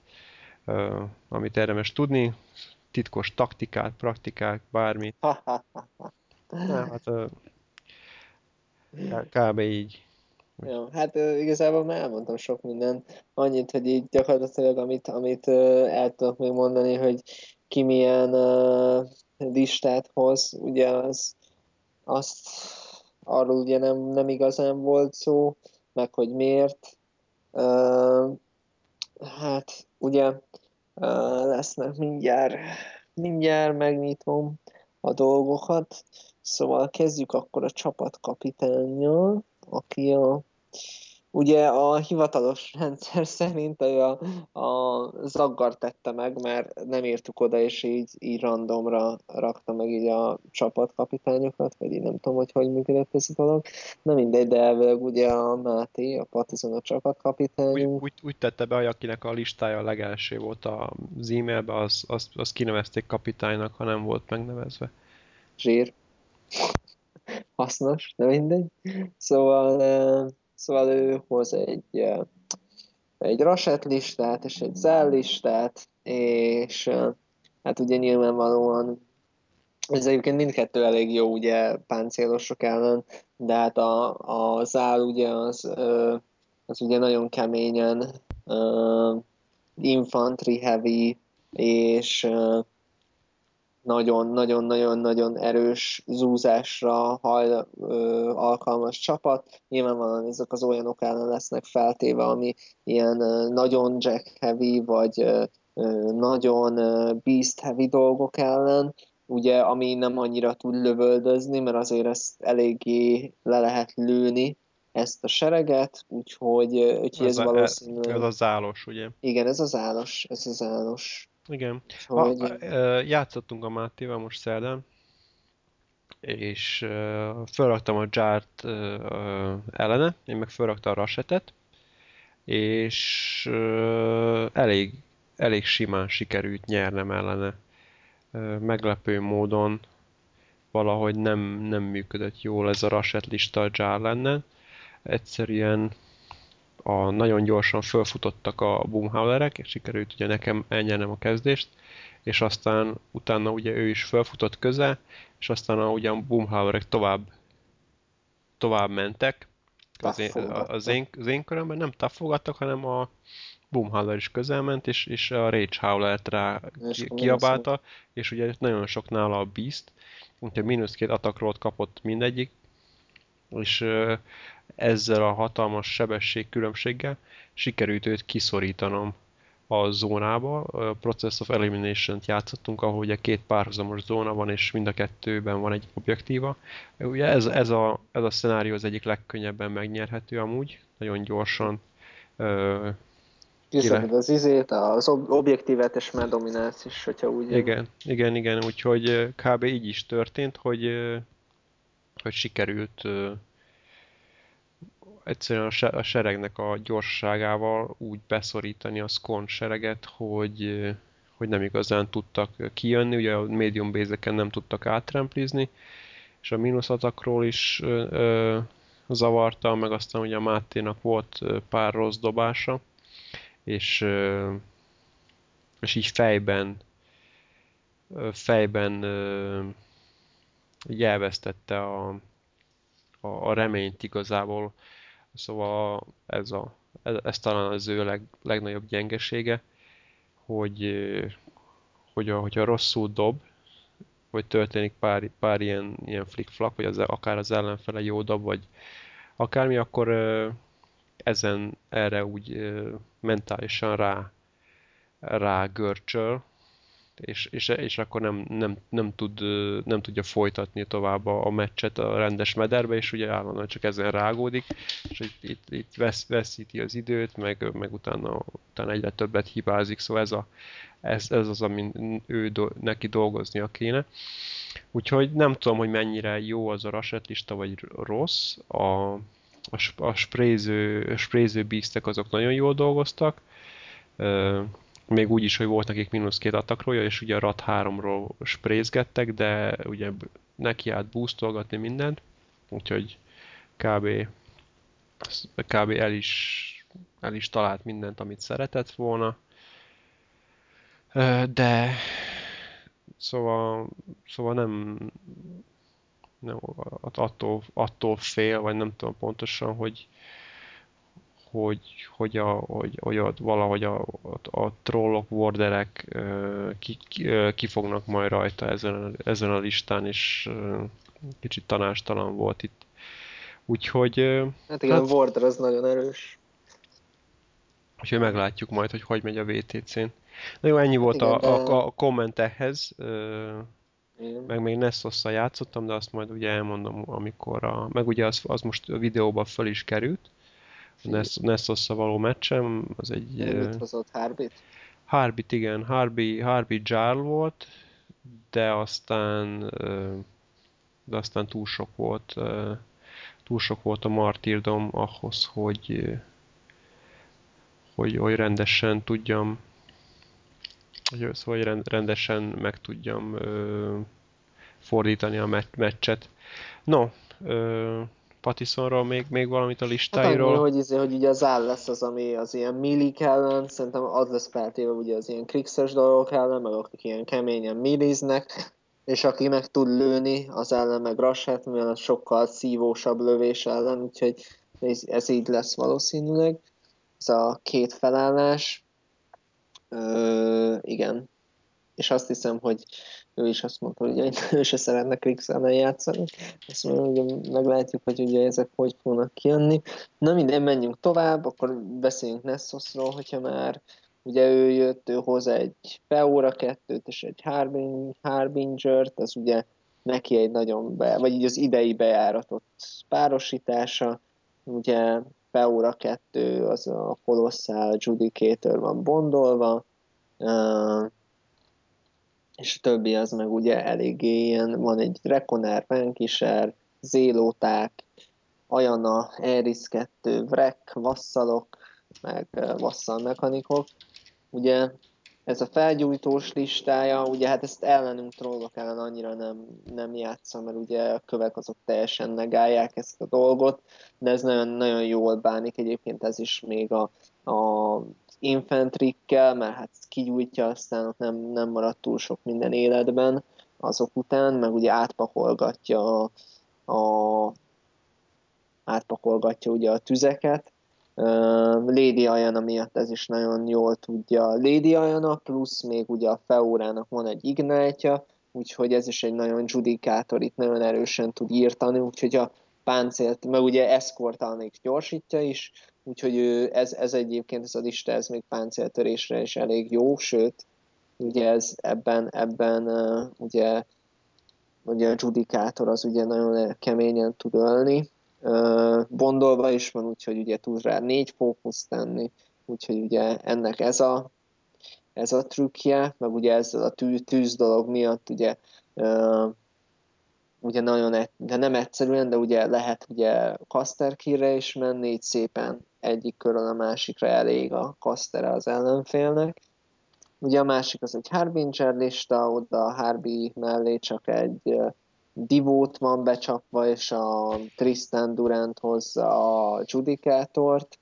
amit érdemes tudni, titkos taktikák, praktikák, bármi. hát kb. így. Ja, hát igazából már elmondtam sok mindent. Annyit, hogy így gyakorlatilag, amit, amit el tudok még mondani, hogy ki milyen uh, listát hoz, ugye az, azt arról ugye nem, nem igazán volt szó, meg hogy miért. Uh, hát ugye uh, lesznek mindjárt, mindjárt megnyitom a dolgokat, szóval kezdjük akkor a csapatkapitányjal, aki a Ugye a hivatalos rendszer szerint a, a zaggar tette meg, mert nem írtuk oda, és így, így randomra rakta meg így a csapatkapitányokat, vagy így nem tudom, hogy hogy működött ez a dolog. Nem mindegy, de elvileg ugye a Máté, a Partizon a csapatkapitányunk. Úgy, úgy, úgy tette be, hogy akinek a listája a legelső volt az e-mailbe, az, az, az kinevezték kapitánynak, ha nem volt megnevezve. Zsír. Hasznos, de mindegy. Szóval Szóval ő hoz egy, egy raset listát és egy zell listát, és hát ugye nyilvánvalóan ez egyébként mindkettő elég jó ugye páncélosok ellen, de hát a, a zál ugye az, az ugye nagyon keményen infantry heavy, és nagyon-nagyon-nagyon-nagyon erős zúzásra hajl, ö, alkalmas csapat. Nyilvánvalóan ezek az olyanok ellen lesznek feltéve, ami ilyen ö, nagyon jack heavy, vagy ö, nagyon ö, beast heavy dolgok ellen, ugye, ami nem annyira tud lövöldözni, mert azért ezt eléggé le lehet lőni, ezt a sereget, úgyhogy, úgyhogy ez, ez valószínűleg... Ez az álos, ugye? Igen, ez az álos, ez az álos. Igen. Hogy... A, játszottunk a Mátéval most szerdán, és felraktam a Jart ellene, én meg felraktam a Rasetet, és elég, elég simán sikerült nyernem ellene. Meglepő módon valahogy nem, nem működött jól ez a Rashet lista a Jarlenden. Egyszerűen a, nagyon gyorsan fölfutottak a Boomhaulerek, és sikerült ugye nekem elnyernem a kezdést, és aztán utána ugye ő is fölfutott közel, és aztán a, ugye a Boomhaulerek tovább, tovább mentek, az én, az, én, az én körömben nem tafogattak, hanem a Boomhauler is közelment, és, és a Rage Howlert rá és kiabálta, és ugye nagyon sok nála a Beast, úgyhogy mínusz két atakról kapott mindegyik, és ezzel a hatalmas sebesség különbséggel sikerült őt kiszorítanom a zónába. A Process of Elimination-t játszottunk, ahol ugye két párhuzamos zóna van, és mind a kettőben van egy objektíva. Ugye ez, ez, a, ez a szenárió az egyik legkönnyebben megnyerhető amúgy, nagyon gyorsan Kiszabad az izét, az objektívet, és már dominálsz is, hogyha úgy... Igen, igen, igen, úgyhogy kb. így is történt, hogy, hogy sikerült egyszerűen a seregnek a gyorságával úgy beszorítani a Skon sereget, hogy, hogy nem igazán tudtak kijönni, ugye a medium base nem tudtak átremplizni, és a mínusz atakról is ö, ö, zavarta, meg aztán ugye a Máténak volt pár rossz dobása, és, ö, és így fejben fejben ö, elvesztette a, a, a reményt igazából Szóval ez, a, ez, ez talán az ő leg, legnagyobb gyengesége, hogy, hogy a, hogyha rosszul dob, vagy történik pár, pár ilyen, ilyen flick-flak, vagy az, akár az ellenfele jó dob, vagy akármi, akkor ezen erre úgy mentálisan rá, rá görcsöl, és, és, és akkor nem, nem, nem, tud, nem tudja folytatni tovább a, a meccset a rendes mederbe, és ugye állandóan csak ezen rágódik, és itt, itt, vesz, veszíti az időt, meg, meg utána, utána egyre többet hibázik, szóval ez, a, ez, ez az, amin ő do, neki dolgoznia kéne. Úgyhogy nem tudom, hogy mennyire jó az a Raset lista, vagy rossz. A, a, a spréző, spréző bíztek azok nagyon jól dolgoztak még úgy is, hogy volt nekik mínusz két atakrója, és ugye a RAT 3-ról sprézgettek, de ugye neki állt boostolgatni mindent, úgyhogy kb. kb. el is, el is talált mindent, amit szeretett volna. De szóval, szóval nem, nem attól, attól fél, vagy nem tudom pontosan, hogy, hogy, hogy, a, hogy, hogy a, valahogy a, a, a trollok, warderek ki, ki, ki fognak majd rajta ezen, ezen a listán, és kicsit tanástalan volt itt. Úgyhogy... Hát igen, hát, a warder az nagyon erős. Úgyhogy meglátjuk majd, hogy hogy megy a VTC-n. Na jó, ennyi hát volt igen, a, de... a, a komment ehhez. Igen. Meg még nessos játszottam, de azt majd ugye elmondom, amikor a... Meg ugye az, az most a videóban föl is került. Nessos való meccsem, az egy... Mit hozott, Harbit? Harbit, igen. Harbi, Harbi Jarl volt, de aztán de aztán túl sok volt túl sok volt a martírdom ahhoz, hogy hogy, hogy rendesen tudjam hogy, szóval rendesen meg tudjam fordítani a meccset. No, Patisonról még, még valamit a listáiról? Hát annyi, hogy, izé, hogy ugye az áll lesz az, ami az ilyen millik ellen, szerintem az lesz feltéve ugye az ilyen krixes dolgok ellen, meg akik ilyen keményen milliznek, és aki meg tud lőni, az ellen meg Rashet, mivel sokkal szívósabb lövés ellen, úgyhogy ez, ez így lesz valószínűleg. Ez a két felállás. Ö, igen. És azt hiszem, hogy ő is azt mondta, hogy ő se szeretne Quicksand játszani. Azt mondom, hogy meglátjuk, hogy ugye ezek hogy fognak kijönni. Na minden, menjünk tovább, akkor beszéljünk Nessosról, hogyha már ugye ő jött, ő hoz egy Peóra kettőt és egy Harbing, Harbinger-t, az ugye neki egy nagyon, be, vagy így az idei bejáratott párosítása, ugye Peóra 2 az a Colossal Judicator van bondolva, és a többi az meg ugye eléggé ilyen, van egy Rekoner, Vanquisher, Zélóták, Ajana, Eris 2, Vrek, Vasszalok, meg Vasszal mechanikok, ugye, ez a felgyújtós listája, ugye hát ezt ellenünk trollok ellen annyira nem, nem játszom, mert ugye a kövek azok teljesen negálják ezt a dolgot, de ez nagyon, nagyon jól bánik egyébként ez is még a, a infantrikkel, mert hát kigyújtja, aztán nem, nem maradt túl sok minden életben azok után, meg ugye átpakolgatja a, a átpakolgatja ugye a tüzeket, Lady Ayana miatt ez is nagyon jól tudja. Lady Ayana plusz még ugye a Feórának van egy ignite úgyhogy ez is egy nagyon judikátor, itt nagyon erősen tud írtani, úgyhogy a páncélt, meg ugye eszkortal még gyorsítja is, úgyhogy ő, ez, ez egyébként ez a lista, ez még páncéltörésre is elég jó, sőt, ugye ez ebben, ebben ugye, ugye a judikátor az ugye nagyon keményen tud ölni, bondolva is van, úgyhogy ugye tud rá négy fókusz tenni, úgyhogy ugye ennek ez a, ez a trükkje, meg ugye ezzel a tű, tűz dolog miatt ugye ugye nagyon, de nem egyszerűen, de ugye lehet ugye Kasterkirre is menni, így szépen egyik körül a másikra elég a Kastere az ellenfélnek. Ugye a másik az egy Harbinger lista, oda a Harbi mellé csak egy Divót van becsapva, és a Tristan Durant hozza a Judicátort,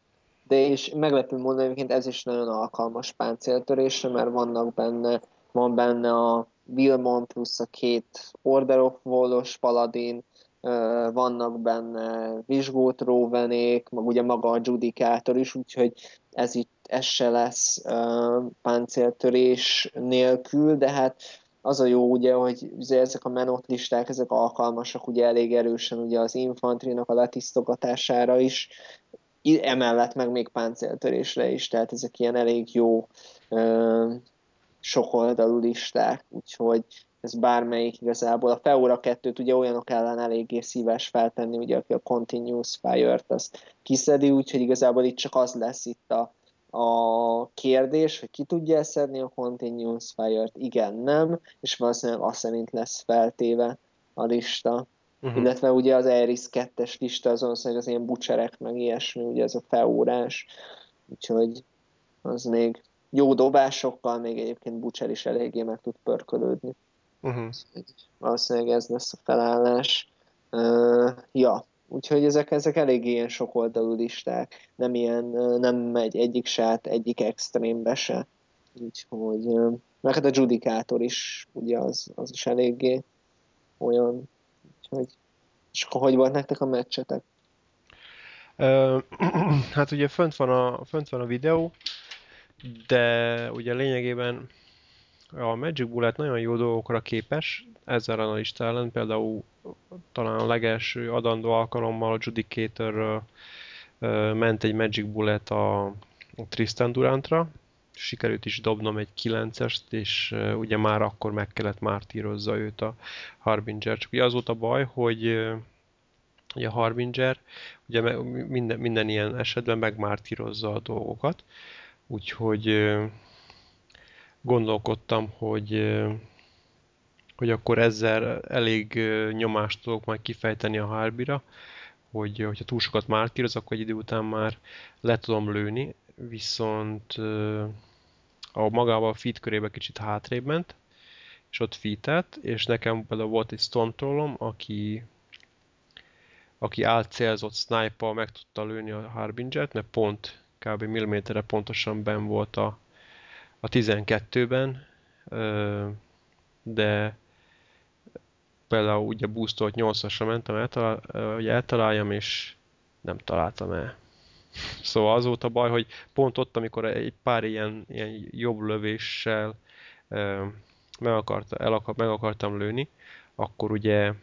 de és meglepő módon egyébként ez is nagyon alkalmas páncéltörésre, mert vannak benne, van benne a Wilmon plusz a két Order of Wallos paladin, vannak benne vizsgót róvenék, meg ugye maga a judikátor is, úgyhogy ez itt ez se lesz páncéltörés nélkül, de hát az a jó ugye, hogy ezek a menot listák, ezek alkalmasak ugye elég erősen ugye az infantrinak a letisztogatására is, emellett meg még páncéltörésre is, tehát ezek ilyen elég jó sokoldalú listák, úgyhogy ez bármelyik igazából. A Feura 2-t ugye olyanok ellen eléggé szíves feltenni, ugye aki a Continuous Fire-t azt kiszedi, úgyhogy igazából itt csak az lesz itt a, a kérdés, hogy ki tudja szedni a Continuous Fire-t, igen, nem, és valószínűleg azt szerint lesz feltéve a lista. Uh-huh. Illetve ugye az Eris 2-es lista az valószínűleg az ilyen bucserek, meg ilyesmi, ugye ez a feórás, úgyhogy az még jó dobásokkal, még egyébként Butcher is eléggé meg tud pörkölődni. Uh-huh. Valószínűleg ez lesz a felállás. Uh, ja, Úgyhogy ezek, ezek elég ilyen sokoldalú listák, nem ilyen, nem megy egyik sát, egyik extrémbe se. Úgyhogy, meg hát a judikátor is, ugye az, az is eléggé olyan, úgyhogy, és akkor hogy volt nektek a meccsetek? Hát ugye fönt van, a, fönt van a videó, de ugye lényegében a Magic Bullet nagyon jó dolgokra képes, ezzel a lista ellen, például talán a legelső adandó alkalommal a Judicator ment egy Magic Bullet a, Tristan Durantra, sikerült is dobnom egy 9-est, és ugye már akkor meg kellett mártírozza őt a Harbinger. Csak ugye az volt a baj, hogy ugye a Harbinger ugye minden, minden ilyen esetben megmártírozza a dolgokat, úgyhogy gondolkodtam, hogy hogy akkor ezzel elég nyomást tudok majd kifejteni a Harbira, hogy hogyha túl sokat mártíroz, akkor egy idő után már le tudom lőni, viszont a magában a feed körébe kicsit hátrébb ment, és ott feetelt, és nekem például volt egy Storm Trollom, aki aki álcélzott sniper meg tudta lőni a Harbingert, mert pont kb. milliméterre pontosan ben volt a, a 12-ben, de például ugye boostolt 8-asra mentem, eltalál, hogy eltaláljam, és nem találtam el. Szóval az volt a baj, hogy pont ott, amikor egy pár ilyen, ilyen jobb lövéssel meg, akart, el akar, meg akartam lőni, akkor ugye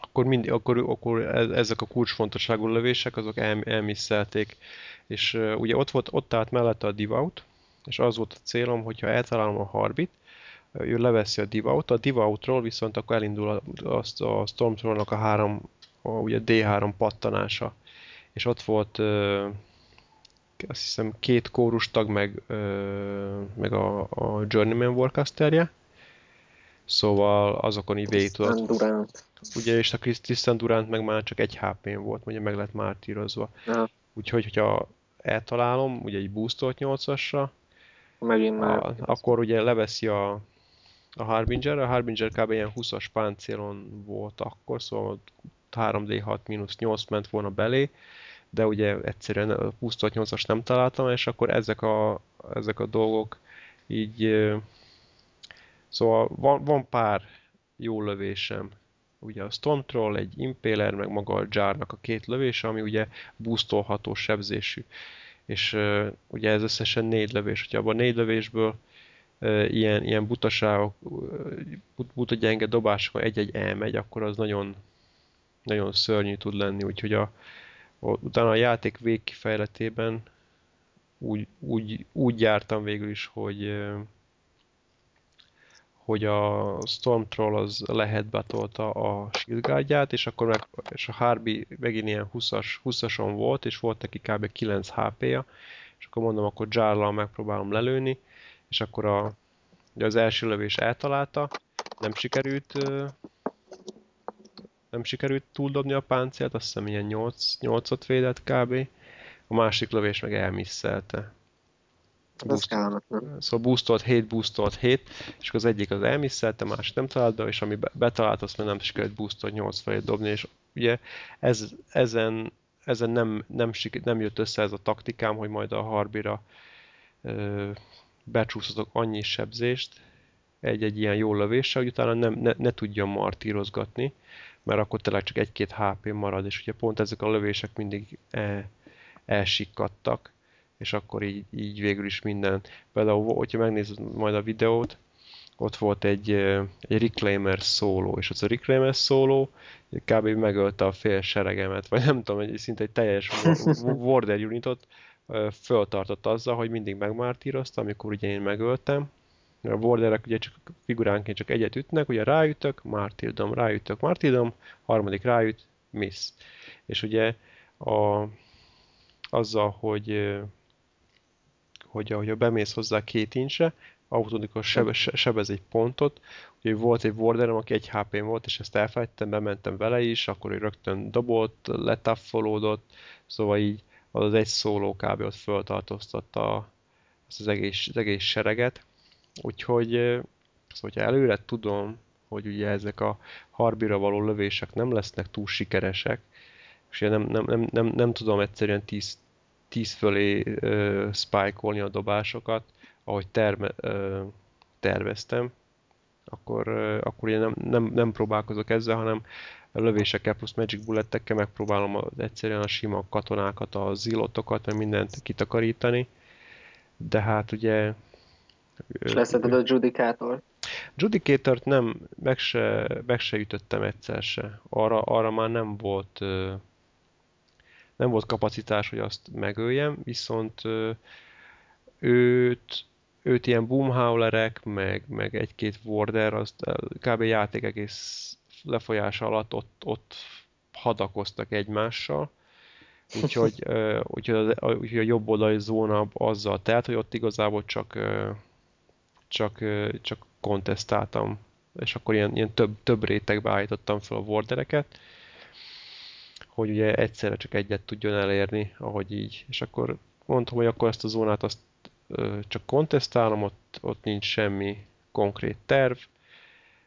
akkor, mind, akkor, akkor ezek a kulcsfontosságú lövések, azok el, elmisszelték. És uh, ugye ott, volt, ott állt mellette a Devout, és az volt a célom, hogyha eltalálom a Harbit, ő leveszi a Divaut, a Divautról viszont akkor elindul azt a Stormtrollnak a három, a, ugye D3 pattanása. És ott volt ö, azt hiszem két kórustag, meg, ö, meg a, a Journeyman Warcasterje. Szóval azokon így végig tudott. Durant. Ugye, és a Tristan Durant meg már csak egy HP-n volt, ugye meg lett mártírozva. Ja. Úgyhogy, hogyha eltalálom, ugye egy boostolt 8-asra, megint már... A, akkor ugye leveszi a, a Harbinger, a Harbinger kb. ilyen 20-as páncélon volt akkor, szóval 3D6 mínusz 8 ment volna belé, de ugye egyszerűen a 28-as nem találtam, és akkor ezek a, ezek a dolgok így... Szóval van, van pár jó lövésem. Ugye a Stormtroll, egy Impaler, meg maga a Jarnak a két lövése, ami ugye boostolható sebzésű. És ugye ez összesen négy lövés. Hogyha abban négy lövésből ilyen, ilyen butaságok, buta gyenge dobások egy-egy elmegy, akkor az nagyon, nagyon szörnyű tud lenni. Úgyhogy a, utána a játék végkifejletében úgy, úgy, úgy jártam végül is, hogy hogy a Stormtroll az lehet betolta a shieldguardját, és akkor meg, és a Harbi megint ilyen 20-as, 20-ason volt, és volt neki kb. 9 HP-ja, és akkor mondom, akkor Jarlal megpróbálom lelőni, és akkor a, ugye az első lövés eltalálta, nem sikerült nem sikerült túldobni a páncélt, azt hiszem ilyen 8, 8-ot védett kb. A másik lövés meg elmisszelte. Boost, szóval boostolt 7, boostolt 7, és az egyik az elmisszelte, más nem talált be, és ami betalált, azt már nem sikerült boostolt 8 felé dobni, és ugye ez, ezen, ezen nem, nem, siker, nem jött össze ez a taktikám, hogy majd a harbira ö, becsúszatok annyi sebzést egy-egy ilyen jó lövéssel, hogy utána nem, ne, ne tudjon martírozgatni, mert akkor tényleg csak egy-két HP marad, és ugye pont ezek a lövések mindig el, elsikkadtak, és akkor így, így végül is minden. Például, hogyha megnézed majd a videót, ott volt egy, egy Reclaimer szóló, és az a Reclaimer szóló kb. megölte a fél seregemet, vagy nem tudom, egy, szinte egy teljes Warder unitot föltartott azzal, hogy mindig megmártírozta, amikor ugye én megöltem. A Warderek ugye csak figuránként csak egyet ütnek, ugye ráütök, mártírdom, ráütök, mártírdom, harmadik ráüt, miss. És ugye a, azzal, hogy hogy ahogy bemész hozzá két incsre, automatikusan sebe, sebez egy pontot. Ugye volt egy warderem, aki egy hp volt, és ezt elfelejtettem, bementem vele is, akkor ő rögtön dobott, letaffolódott, szóval így az egy szóló kb. ott föltartóztatta azt az egész, az egész sereget. Úgyhogy szóval, hogyha előre tudom, hogy ugye ezek a harbira való lövések nem lesznek túl sikeresek, és nem, nem, nem, nem, nem tudom egyszerűen 10, 10 fölé uh, spike a dobásokat, ahogy terme, uh, terveztem, akkor, uh, akkor én nem, nem, nem próbálkozok ezzel, hanem a lövésekkel plusz Magic Bullettekkel megpróbálom az, egyszerűen a sima katonákat, a zilotokat, meg mindent kitakarítani. De hát ugye... És leszeded a Judicator? Judicatort nem, meg se, meg se ütöttem egyszer se. Arra, arra már nem volt nem volt kapacitás, hogy azt megöljem, viszont őt, őt ilyen boomhowlerek, meg, meg egy-két warder, azt kb. játék egész lefolyása alatt ott, ott hadakoztak egymással, úgyhogy, úgyhogy, a, úgyhogy a jobb oldali zóna azzal telt, hogy ott igazából csak, csak, csak kontesztáltam, és akkor ilyen, ilyen több, több rétegbe állítottam fel a wardereket, hogy ugye egyszerre csak egyet tudjon elérni, ahogy így. És akkor mondtam, hogy akkor ezt a zónát azt csak kontesztálom, ott, ott nincs semmi konkrét terv,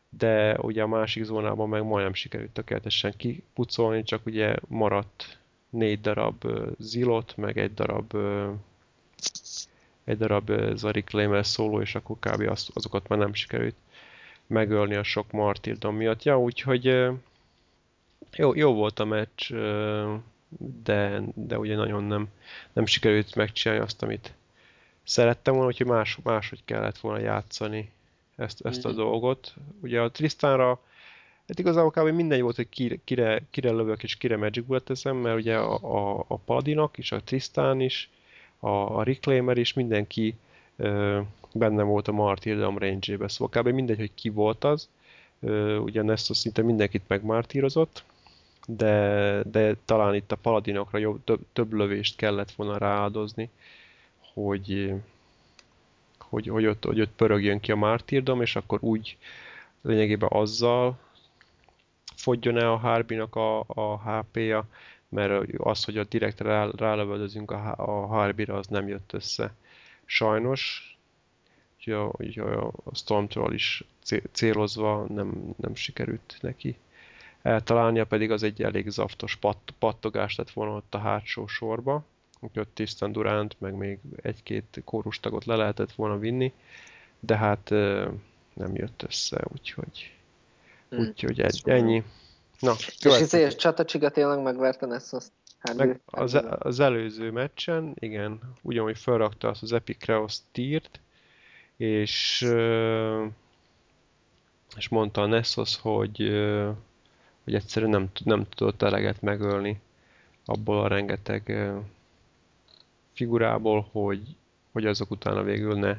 de ugye a másik zónában meg majdnem sikerült tökéletesen kipucolni, csak ugye maradt négy darab ö, zilot, meg egy darab egy darab Zari Claimer szóló, és akkor kb. Az, azokat már nem sikerült megölni a sok martírdom miatt. Ja, úgyhogy jó, jó volt a meccs, de, de ugye nagyon nem, nem sikerült megcsinálni azt, amit szerettem volna, úgyhogy más, máshogy kellett volna játszani ezt, ezt a mhm. dolgot. Ugye a Tristanra Hát igazából kb. minden volt, hogy kire, kire, kire lövök és kire Magic teszem, mert ugye a, a, a Paladinok és a Tristan is, a, a Reclaimer is, mindenki ö, benne volt a Martyrdom range-ébe. Szóval kb. mindegy, hogy ki volt az. Ö, ugye Nestor szinte mindenkit megmártírozott, de, de talán itt a paladinokra jobb, több, több lövést kellett volna rááldozni, hogy, hogy, hogy, ott, hogy ott pörögjön ki a mártírdom, és akkor úgy lényegében azzal fogjon el a Harbinak a, a HP-ja, mert az, hogy a direkt rá, rálövöldözünk a, a Harbira, az nem jött össze. Sajnos, úgyhogy a, a Stormtroll is célozva nem, nem sikerült neki eltalálnia, pedig az egy elég zaftos patt, pattogás lett volna ott a hátsó sorba, úgyhogy Tisztán Durant, meg még egy-két kórustagot le lehetett volna vinni, de hát nem jött össze, úgyhogy, hmm. úgyhogy egy, ennyi. Na, és ezért Csata Csiga tényleg megverte Nessos? Meg az, e- az előző meccsen, igen, ugyanúgy felrakta azt az Epic Reos tírt, és, és mondta a Nessos, hogy, hogy egyszerűen nem, nem tudott eleget megölni abból a rengeteg figurából, hogy, hogy azok utána végül ne,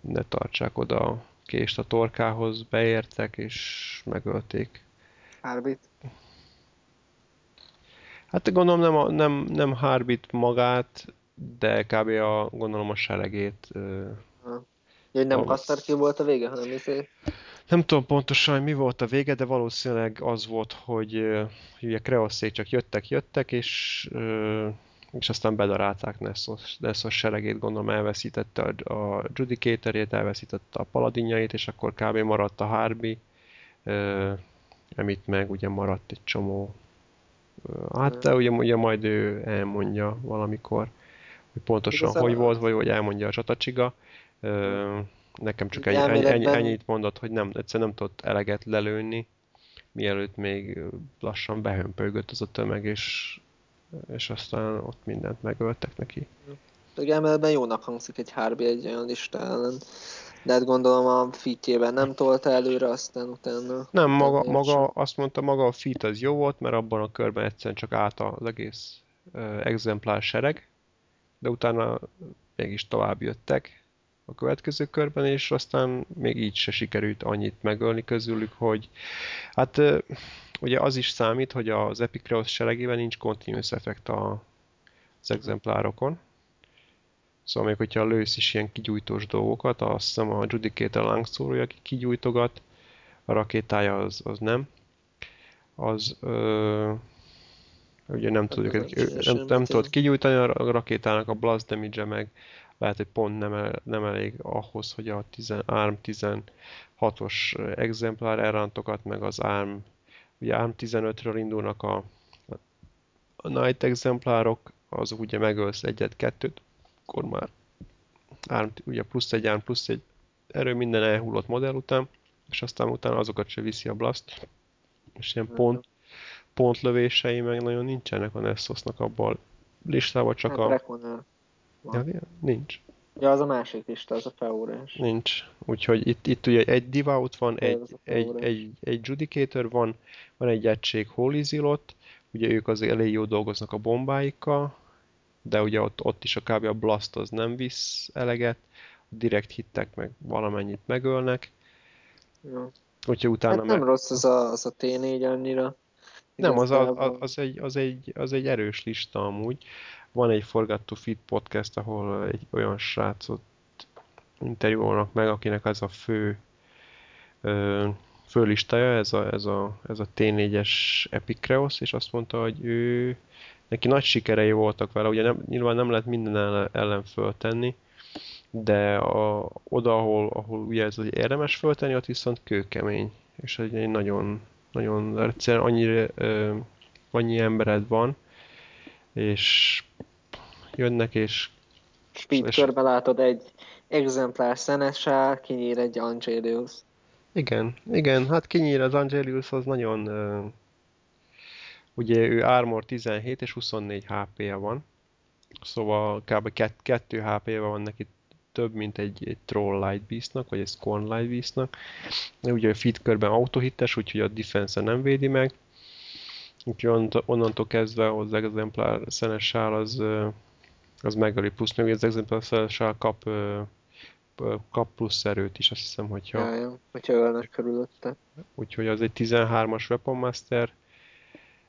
ne tartsák oda a kést a torkához, beértek és megölték. Harbit? Hát gondolom nem, a, nem, nem Harbit magát, de kb. a, gondolom a seregét. Ha. Hogy nem Kasztar ki volt a vége, hanem izé... Nem tudom pontosan, mi volt a vége, de valószínűleg az volt, hogy, hogy a Kreoszék csak jöttek, jöttek, és, és aztán bedarálták Nessos, Nessos seregét, gondolom elveszítette a, a Judicatorjét, elveszítette a paladinjait, és akkor kb. maradt a Harbi, amit meg ugye maradt egy csomó. Hát de ugye, ugye majd ő elmondja valamikor, hogy pontosan Igazán hogy volt, vagy hogy elmondja a csatacsiga. Nekem csak ennyi, ennyi, ennyi, ennyit mondott, hogy nem, egyszerűen nem tudott eleget lelőni, mielőtt még lassan behömpölgött az a tömeg, és, és aztán ott mindent megöltek neki. Ugye emelben jónak hangzik egy Harbi egy olyan lista ellen. De hát gondolom a fitjében nem tolta előre, aztán utána... Nem, maga, maga azt mondta, maga a fit az jó volt, mert abban a körben egyszerűen csak állt az egész uh, exemplár sereg, de utána mégis tovább jöttek a következő körben, és aztán még így se sikerült annyit megölni közülük, hogy hát ugye az is számít, hogy az Epic Reos seregében nincs continuous effekt a, az exemplárokon, Szóval még hogyha lősz is ilyen kigyújtós dolgokat, azt hiszem a Judicator Langszórója, aki kigyújtogat, a rakétája az, az nem. Az ö, ugye nem, tudjuk, nem, nem tudod kigyújtani a rakétának a blast damage -e meg lehet, hogy pont nem, el, nem elég ahhoz, hogy a 10, ARM 16-os exemplár elrántokat, meg az ARM, ugye ARM 15-ről indulnak a, a Night exemplárok, az ugye megölsz egyet-kettőt, akkor már ARM, ugye plusz egy ARM, plusz egy erő minden elhullott modell után, és aztán utána azokat se viszi a Blast. És ilyen pont, pontlövései meg nagyon nincsenek a Nessosnak abban listában, csak hát, a... Reconer. Ja, nincs. Ja, az a másik lista, az a feórás. Nincs. Úgyhogy itt, itt ugye egy Devout van, egy, egy, egy, egy Judicator van, van egy egység Holy Zilot, ugye ők azért elég jó dolgoznak a bombáikkal, de ugye ott, ott is a kb. a blast az nem visz eleget, direkt hittek meg valamennyit megölnek. Ja. Úgyhogy utána hát nem meg... rossz az a, az a T4 annyira. Nem, az, a, az, az, egy, az, egy, az egy erős lista amúgy. Van egy Forgot to Fit podcast, ahol egy olyan srácot interjúolnak meg, akinek az a fő ö, fő listája, ez a, ez a, ez a T4-es Epic Creos, és azt mondta, hogy ő neki nagy sikerei voltak vele, ugye nem, nyilván nem lehet minden ellen föltenni, de a, oda, ahol, ahol ugye ez hogy érdemes föltenni, ott viszont kőkemény, és egy nagyon, nagyon egyszerűen annyira, ö, annyi embered van, és jönnek, és... Speed és... körbe látod egy exemplár Seneschal, kinyír egy Angelius. Igen, igen, hát kinyír az Angelius, az nagyon Ugye ő Armor 17 és 24 HP-je van, szóval kb. 2 HP-je van neki több, mint egy, egy Troll Light Beastnak, vagy egy Scorn Light Beastnak. Ugye a feed körben autohittes, úgyhogy a defense nem védi meg. Úgyhogy onnantól kezdve az exemplár szenesál az, az megöli plusz, még az szenesál kap, kap plusz erőt is, azt hiszem, hogyha... Ja, ja, hogyha ölnek körülötte. Úgyhogy az egy 13-as Weapon Master,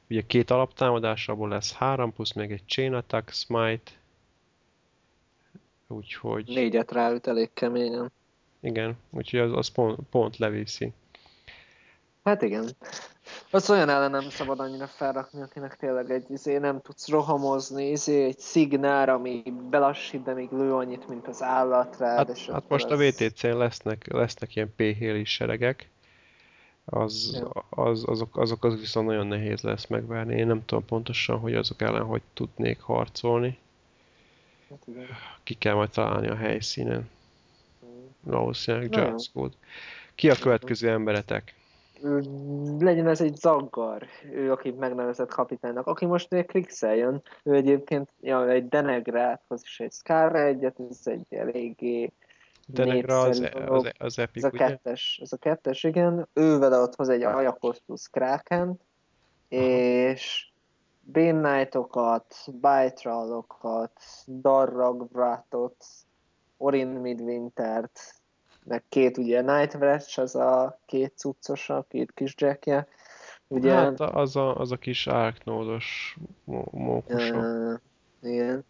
Ugye két alaptámadásból lesz három, plusz még egy Chain Attack, Smite. Úgyhogy... Négyet ráüt elég keményen. Igen, úgyhogy az, az pont, pont leviszi. Hát igen. Az olyan ellen nem szabad annyira felrakni, akinek tényleg egy izé nem tudsz rohamozni, izé egy szignál, ami belassít, de még lő annyit, mint az állat rád, Hát, és hát most a az... VTC-n lesznek, lesznek ilyen p seregek, az, az, azok, azok az viszont nagyon nehéz lesz megverni. Én nem tudom pontosan, hogy azok ellen hogy tudnék harcolni. Hát igen. Ki kell majd találni a helyszínen. Valószínűleg jó. Just Code. Ki a következő emberetek? Legyen ez egy zaggar, ő, aki megnevezett kapitánynak, aki most egy Krixel jön, ő egyébként ja, egy Denegráthoz is egy Scarra egyet, ez egy eléggé Denegra az, az, dolog. az Ez Epic, a ugye? kettes, ez a kettes, igen. Ő vele ott hoz egy Ajakos plusz Kraken, és Bane Knightokat, Bytrallokat, Darragvratot, Orin Midwintert, meg két ugye Night Wretch, az a két cuccosa, két kis jackje. Ugye, Hát az a, az a kis Arknódos mó- mókusa. uh, igen.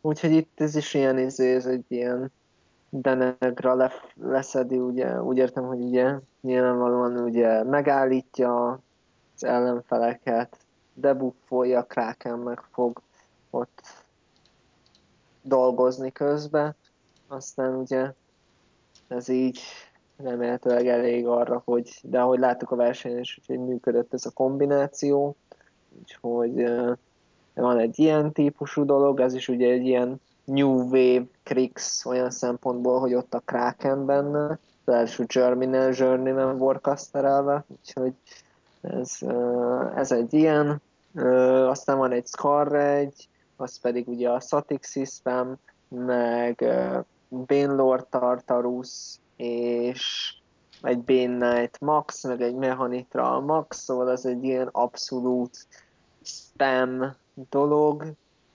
Úgyhogy itt ez is ilyen, izé, ez egy ilyen Denegra le, leszedi, ugye, úgy értem, hogy ugye nyilvánvalóan ugye megállítja az ellenfeleket, debuffolja, Kraken meg fog ott dolgozni közben, aztán ugye ez így remélhetőleg elég arra, hogy, de ahogy láttuk a versenyen is, hogy működött ez a kombináció, úgyhogy van egy ilyen típusú dolog, ez is ugye egy ilyen New Wave Krix olyan szempontból, hogy ott a Kraken benne, az első Germinal Journeyman Warcasterelve, úgyhogy ez, ez egy ilyen. Aztán van egy Scar egy, az pedig ugye a Static System, meg Banelord Tartarus, és egy Bane Knight Max, meg egy Mechanitral Max, szóval ez egy ilyen abszolút spam dolog.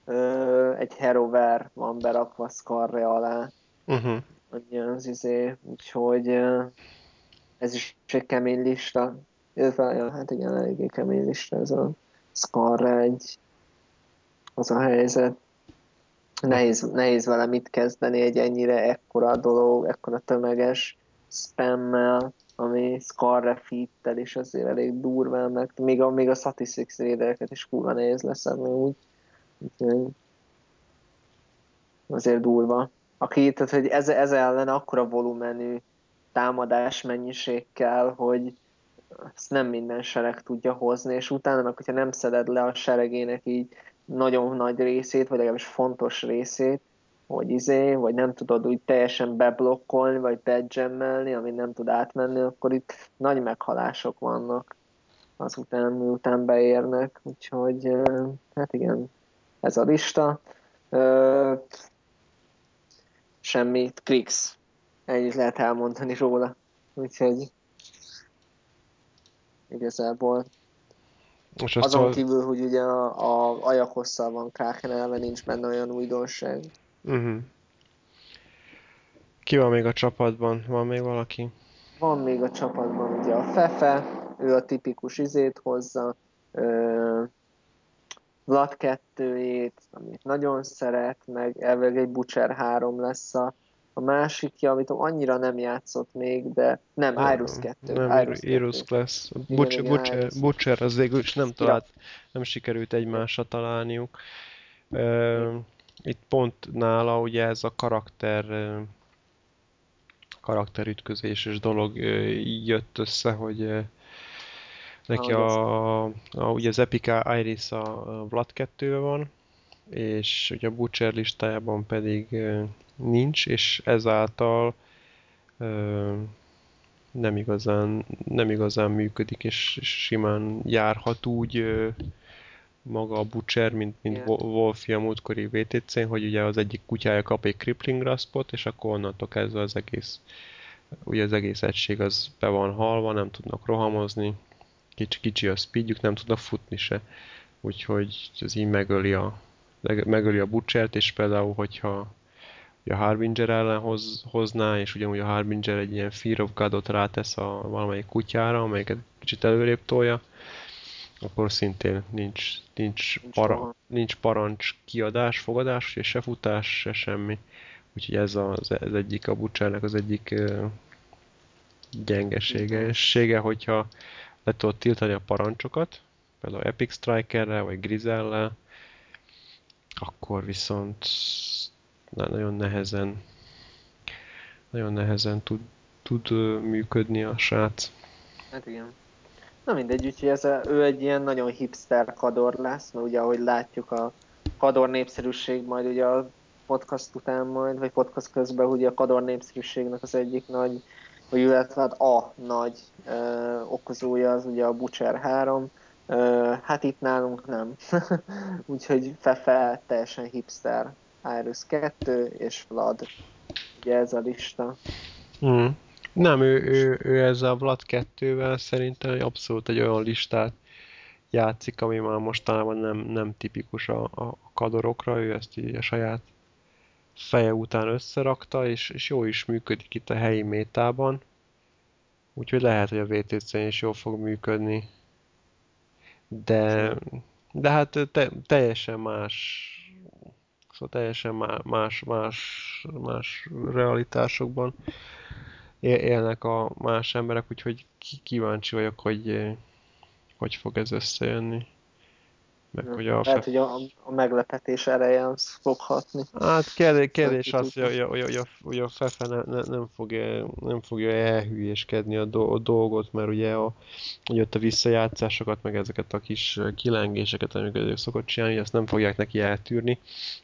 Ö, Egy Herover van berakva Scarre alá, Uh-huh. az izé, úgyhogy ez is egy kemény lista. Illetve, ja, hát igen, eléggé kemény lista ez a Scarre egy az a helyzet. Nehéz, nehéz vele mit kezdeni egy ennyire ekkora dolog, ekkora tömeges spammel, ami Scarre feed-tel is azért elég durván, meg még a, még a statistics raidereket is kurva nehéz leszedni úgy. Úgyhogy azért durva. Aki, tehát, hogy ez, ez ellen akkora volumenű támadás mennyiség kell, hogy ezt nem minden sereg tudja hozni, és utána meg, hogyha nem szeded le a seregének így nagyon nagy részét, vagy legalábbis fontos részét, hogy izé, vagy nem tudod úgy teljesen beblokkolni, vagy bejammelni, ami nem tud átmenni, akkor itt nagy meghalások vannak azután, miután beérnek, úgyhogy hát igen, ez a lista. Semmi, Krix. Ennyit lehet elmondani róla. Úgyhogy igazából És azon aztán, kívül, hogy ugye a, a Ajakosszal van Kraken elve, nincs benne olyan újdonság. uh-huh. Ki van még a csapatban? Van még valaki? Van még a csapatban ugye a Fefe, ő a tipikus izét hozza, ö, Vlad 2 amit nagyon szeret, meg elvileg egy Butcher 3 lesz a, a másikja, amit annyira nem játszott még, de nem, Iris 2. Nem, Iris 2. Iris Class. Butcher, igen, Butcher, Iris. Butcher az végül is nem talált, nem sikerült egymásra találniuk. Ö, Itt pont nála ugye ez a karakter ö, karakterütközéses dolog így jött össze, hogy neki a, a, ugye az Epica Iris a Vlad 2 van, és ugye a Butcher listájában pedig nincs, és ezáltal ö, nem igazán, nem igazán működik, és simán járhat úgy ö, maga a Butcher, mint, mint Igen. Wo- Wolfie a múltkori VTC-n, hogy ugye az egyik kutyája kap egy crippling raspot, és akkor onnantól kezdve az egész, ugye az egész egység az be van halva, nem tudnak rohamozni, kicsi, kicsi a speedjük, nem tudnak futni se. Úgyhogy ez így megöli a, megöli a Butchert, és például, hogyha ugye a Harbinger ellen hoz, hozná, és ugyanúgy a Harbinger egy ilyen Fear of God-ot rátesz a valamelyik kutyára, amelyiket kicsit előrébb tolja, akkor szintén nincs, nincs, Nincs para, nincs parancs kiadás, fogadás, és se futás, se semmi. Úgyhogy ez az, az egyik a Butchernek az egyik gyengesége, hogyha le tudod tiltani a parancsokat, például Epic Strikerrel, vagy Grizellel, akkor viszont nagyon nehezen nagyon nehezen tud, tud működni a srác. Hát igen. Na mindegy, úgyhogy ez a, ő egy ilyen nagyon hipster kador lesz, mert ugye ahogy látjuk a kador népszerűség majd ugye a podcast után majd, vagy podcast közben ugye a kador népszerűségnek az egyik nagy, vagy illetve hát a nagy ö, okozója az ugye a Butcher 3, ö, hát itt nálunk nem. Úgyhogy Fefe teljesen hipster, Iris 2 és Vlad. Ugye ez a lista. Mm. Nem, ő, ő, ő ezzel a Vlad 2-vel szerintem abszolút egy olyan listát játszik, ami már mostanában nem, nem tipikus a, a kadorokra, ő ezt így a saját feje után összerakta, és, és jó is működik itt a helyi métában. Úgyhogy lehet, hogy a VTC-n is jól fog működni. De, de hát te, teljesen más szóval teljesen más, más, más realitásokban élnek a más emberek, úgyhogy kíváncsi vagyok, hogy hogy fog ez összejönni. Meg, hogy a Lehet, hogy a, a meglepetés ereje az fog hatni. Hát kérdés, kérdés az, hogy a, hogy a, hogy a Fefe ne, ne, nem, fogja, nem fogja elhülyéskedni a, do, a dolgot, mert ugye, a, ugye ott a visszajátszásokat, meg ezeket a kis kilengéseket, amiket ők szokott csinálni, azt nem fogják neki eltűrni,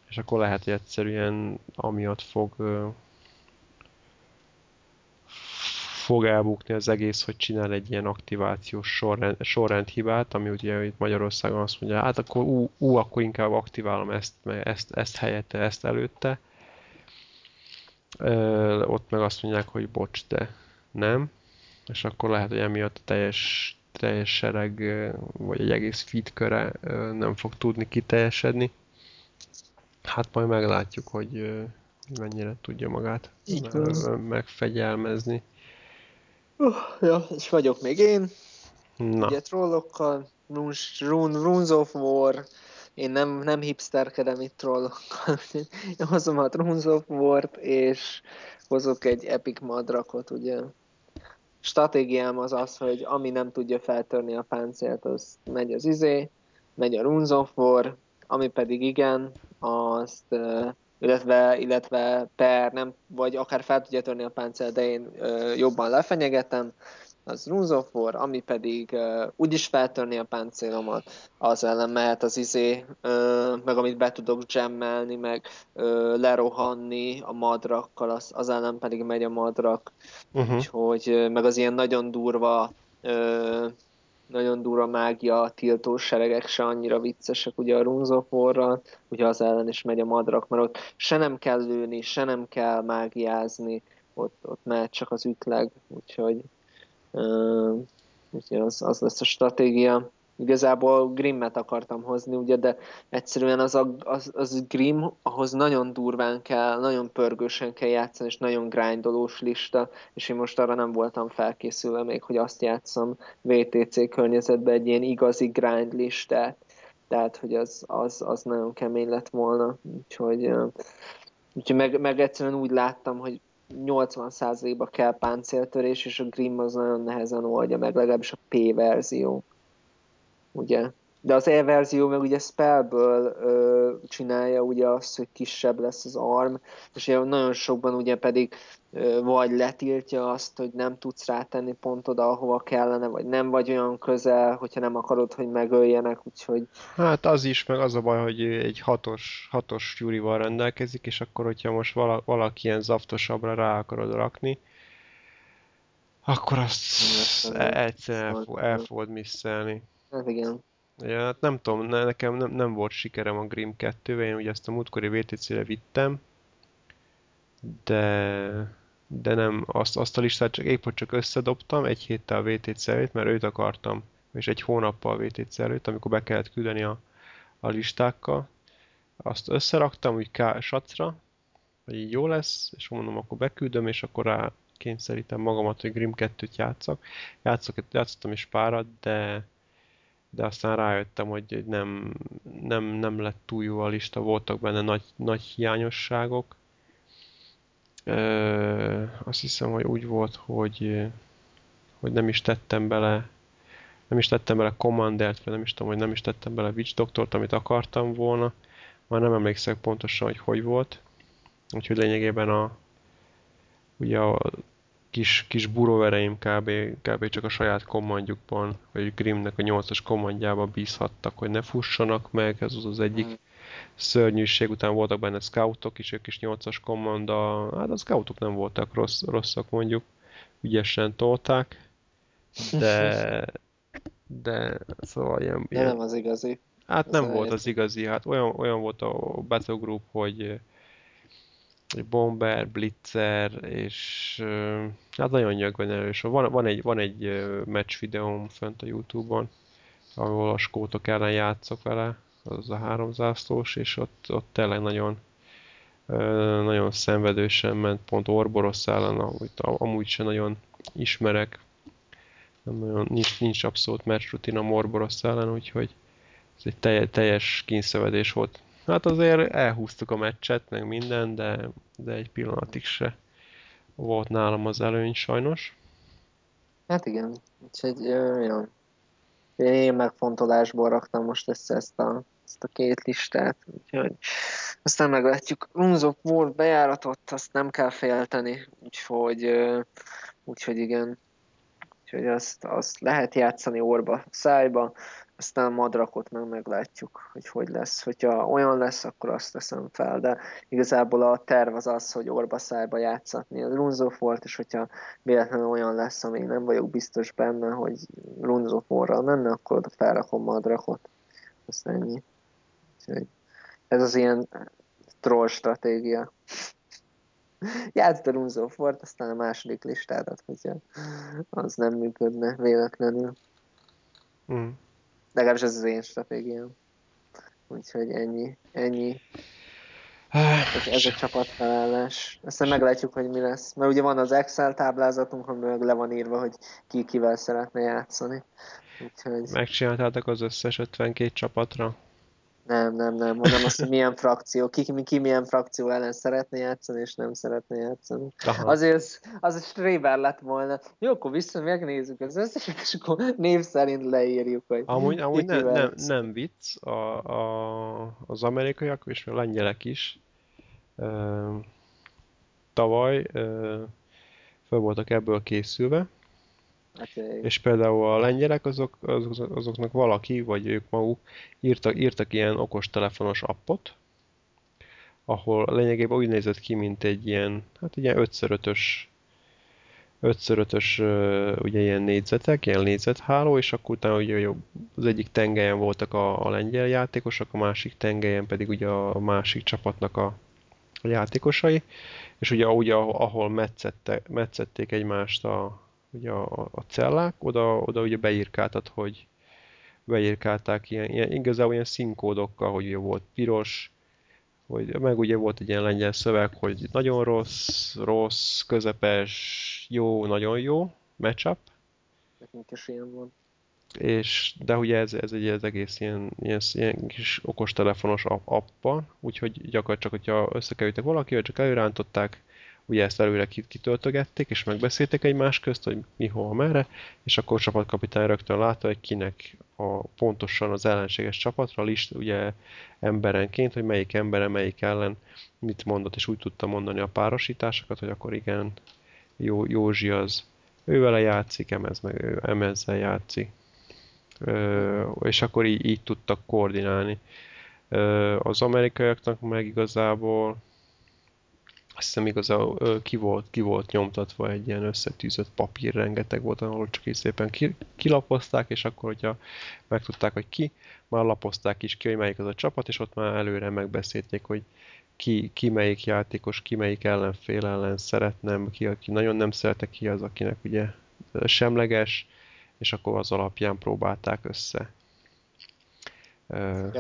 és akkor lehet, hogy egyszerűen amiatt fog fog elbukni az egész, hogy csinál egy ilyen aktivációs sorrend, sorrendhibát, ami ugye itt Magyarországon azt mondja, hát akkor ú, ú akkor inkább aktiválom ezt, ezt, ezt helyette, ezt előtte. Ö, ott meg azt mondják, hogy bocs, de nem. És akkor lehet, hogy emiatt a teljes, teljes sereg, vagy egy egész feed köre nem fog tudni kiteljesedni. Hát majd meglátjuk, hogy mennyire tudja magát megfegyelmezni. Uh, ja, és vagyok még én. Na. Ugye trollokkal, Rune, Runes of War, én nem, nem hipsterkedem itt trollokkal, én hozom a Runes of War-t, és hozok egy Epic Madrakot, ugye. Stratégiám az az, hogy ami nem tudja feltörni a páncélt, az megy az izé, megy a Runes of War, ami pedig igen, azt uh, illetve, illetve per nem, vagy akár fel tudja törni a páncél, de én ö, jobban lefenyegetem, az Runes of War, ami pedig ö, úgyis feltörni a páncélomat, az ellen mehet az izé, ö, meg amit be tudok jammelni, meg ö, lerohanni a madrakkal, az, az ellen pedig megy a madrak, uh-huh. úgyhogy meg az ilyen nagyon durva ö, nagyon durva mágia, tiltó seregek se annyira viccesek, ugye a runzoforral, ugye az ellen is megy a madrak, mert ott se nem kell lőni, se nem kell mágiázni, ott, ott mehet csak az ütleg, úgyhogy, uh, úgyhogy az, az lesz a stratégia. Igazából Grimmet akartam hozni, ugye, de egyszerűen az, a, az, az Grim, ahhoz nagyon durván kell, nagyon pörgősen kell játszani, és nagyon grindolós lista, és én most arra nem voltam felkészülve még, hogy azt játszom VTC környezetben egy ilyen igazi grind listát, tehát, hogy az, az, az nagyon kemény lett volna, úgyhogy, úgyhogy meg, meg egyszerűen úgy láttam, hogy 80%-ba kell páncéltörés, és a Grim az nagyon nehezen oldja meg, legalábbis a P verzió ugye. De az E-verzió meg ugye spellből ö, csinálja ugye azt, hogy kisebb lesz az arm, és ugye nagyon sokban ugye pedig ö, vagy letiltja azt, hogy nem tudsz rátenni pont oda, ahova kellene, vagy nem vagy olyan közel, hogyha nem akarod, hogy megöljenek, úgyhogy... Hát az is, meg az a baj, hogy egy hatos, hatos Jurival rendelkezik, és akkor, hogyha most vala, valaki ilyen zaftosabbra rá akarod rakni, akkor azt egyszerűen el, el fogod misszelni. Hát igen. Ja, hát nem tudom, nekem nem, nem volt sikerem a Grim 2 én ugye ezt a múltkori VTC-re vittem, de, de nem, azt, azt a listát csak épp csak összedobtam egy héttel a VTC előtt, mert őt akartam, és egy hónappal a VTC előtt, amikor be kellett küldeni a, a listákkal. Azt összeraktam úgy K sacra, hogy így jó lesz, és mondom, akkor beküldöm, és akkor rá kényszerítem magamat, hogy Grim 2-t játszok. Játszok, játszottam is párat, de de aztán rájöttem, hogy nem, nem, nem lett túl jó a lista, voltak benne nagy, nagy hiányosságok. Ö, azt hiszem, hogy úgy volt, hogy, hogy nem is tettem bele nem is tettem bele Commandert, vagy nem is tudom, hogy nem is tettem bele Witch Doctort, amit akartam volna. Már nem emlékszek pontosan, hogy hogy volt. Úgyhogy lényegében a, ugye a kis, kis buróvereim kb, kb. csak a saját kommandjukban, vagy Grimnek a 8-as kommandjában bízhattak, hogy ne fussanak meg, ez az az egyik mm. szörnyűség, után voltak benne scoutok is, ők is 8-as kommanda, hát a scoutok nem voltak rossz, rosszak mondjuk, ügyesen tolták, de, de szóval ilyen... De nem az igazi. Hát nem volt az igazi, hát olyan, olyan volt a Battle Group, hogy Bomber, Blitzer, és hát nagyon nyögven erős. Van, van egy, van egy match videóm fönt a Youtube-on, ahol a skótok ellen játszok vele, az a három zászlós, és ott, ott tényleg nagyon, nagyon szenvedősen ment, pont Orboros ellen, amit amúgy sem nagyon ismerek. Nem nagyon, nincs, nincs abszolút match rutin a Morboros ellen, úgyhogy ez egy teljes kényszenvedés volt Hát azért elhúztuk a meccset, meg minden, de, de egy pillanatig se volt nálam az előny sajnos. Hát igen, úgyhogy olyan. Én megfontolásból raktam most össze ezt a, ezt a két listát, úgyhogy aztán meglátjuk. Runzok volt bejáratot, azt nem kell félteni, úgyhogy, úgyhogy igen. Úgyhogy azt, azt lehet játszani orba, szájba, aztán madrakot meg meglátjuk, hogy hogy lesz. Hogyha olyan lesz, akkor azt teszem fel, de igazából a terv az az, hogy orba szájba játszatni a Runzofort, és hogyha véletlenül olyan lesz, ami nem vagyok biztos benne, hogy Runzoforral menne, akkor oda felrakom madrakot. Azt ennyi. Úgyhogy ez az ilyen troll stratégia. Játszd a Runzofort, aztán a második listádat, hogyha az nem működne véletlenül. Mm. Legalábbis ez az én stratégiám. Úgyhogy ennyi, ennyi. Ez a csapatfelállás. Aztán meglátjuk, hogy mi lesz. Mert ugye van az Excel táblázatunk, amiben le van írva, hogy ki kivel szeretne játszani. Úgyhogy... Megcsináltátok az összes 52 csapatra? Nem, nem, nem. Mondom azt, hogy milyen frakció, ki, ki milyen frakció ellen szeretne játszani, és nem szeretne játszani. Aha. Azért az a Stréber lett volna. Jó, akkor vissza megnézzük az összeset, és akkor név szerint leírjuk, hogy Amúgy, amúgy ne, nem, nem vicc, a, a, az amerikaiak és a lengyelek is ö, tavaly ö, fel voltak ebből készülve, Okay. És például a lengyelek, azok, azok, azoknak valaki, vagy ők maguk írtak, írtak ilyen okostelefonos appot, ahol lényegében úgy nézett ki, mint egy ilyen, hát ilyen 5x5-ös 5x5-ös ugye ilyen négyzetek, ilyen négyzetháló, és akkor utána ugye az egyik tengelyen voltak a, a lengyel játékosok, a másik tengelyen pedig ugye a másik csapatnak a, a játékosai, és ugye ugye ahol metszette, metszették egymást a, ugye a, a cellák, oda, oda ugye beírkáltat, hogy beírkálták ilyen, ilyen, igazából ilyen színkódokkal, hogy ugye volt piros, hogy meg ugye volt egy ilyen lengyel szöveg, hogy nagyon rossz, rossz, közepes, jó, nagyon jó, matchup. Nekünk is ilyen van. És, de ugye ez, ez egy ez egész ilyen, ilyen, ilyen kis okostelefonos appa, úgyhogy gyakorlatilag, hogyha összekerültek valakivel, csak előrántották, ugye ezt előre kitöltögették, és megbeszélték egymás közt, hogy mi, hol, merre, és akkor a csapatkapitány rögtön látta, hogy kinek a, pontosan az ellenséges csapatra list, ugye emberenként, hogy melyik embere, melyik ellen mit mondott, és úgy tudta mondani a párosításokat, hogy akkor igen, jó, Józsi az ő vele játszik, Emez meg ő Emezzel játszik. Ö, és akkor így, így tudtak koordinálni. Ö, az amerikaiaknak meg igazából azt hiszem igazából ki volt, ki volt nyomtatva egy ilyen összetűzött papír, rengeteg volt, ahol csak így szépen kilapozták, és akkor, hogyha megtudták, hogy ki, már lapozták is ki, hogy melyik az a csapat, és ott már előre megbeszélték, hogy ki, ki melyik játékos, ki melyik ellenfél ellen szeretne, ki, aki nagyon nem szerette, ki az, akinek ugye semleges, és akkor az alapján próbálták össze,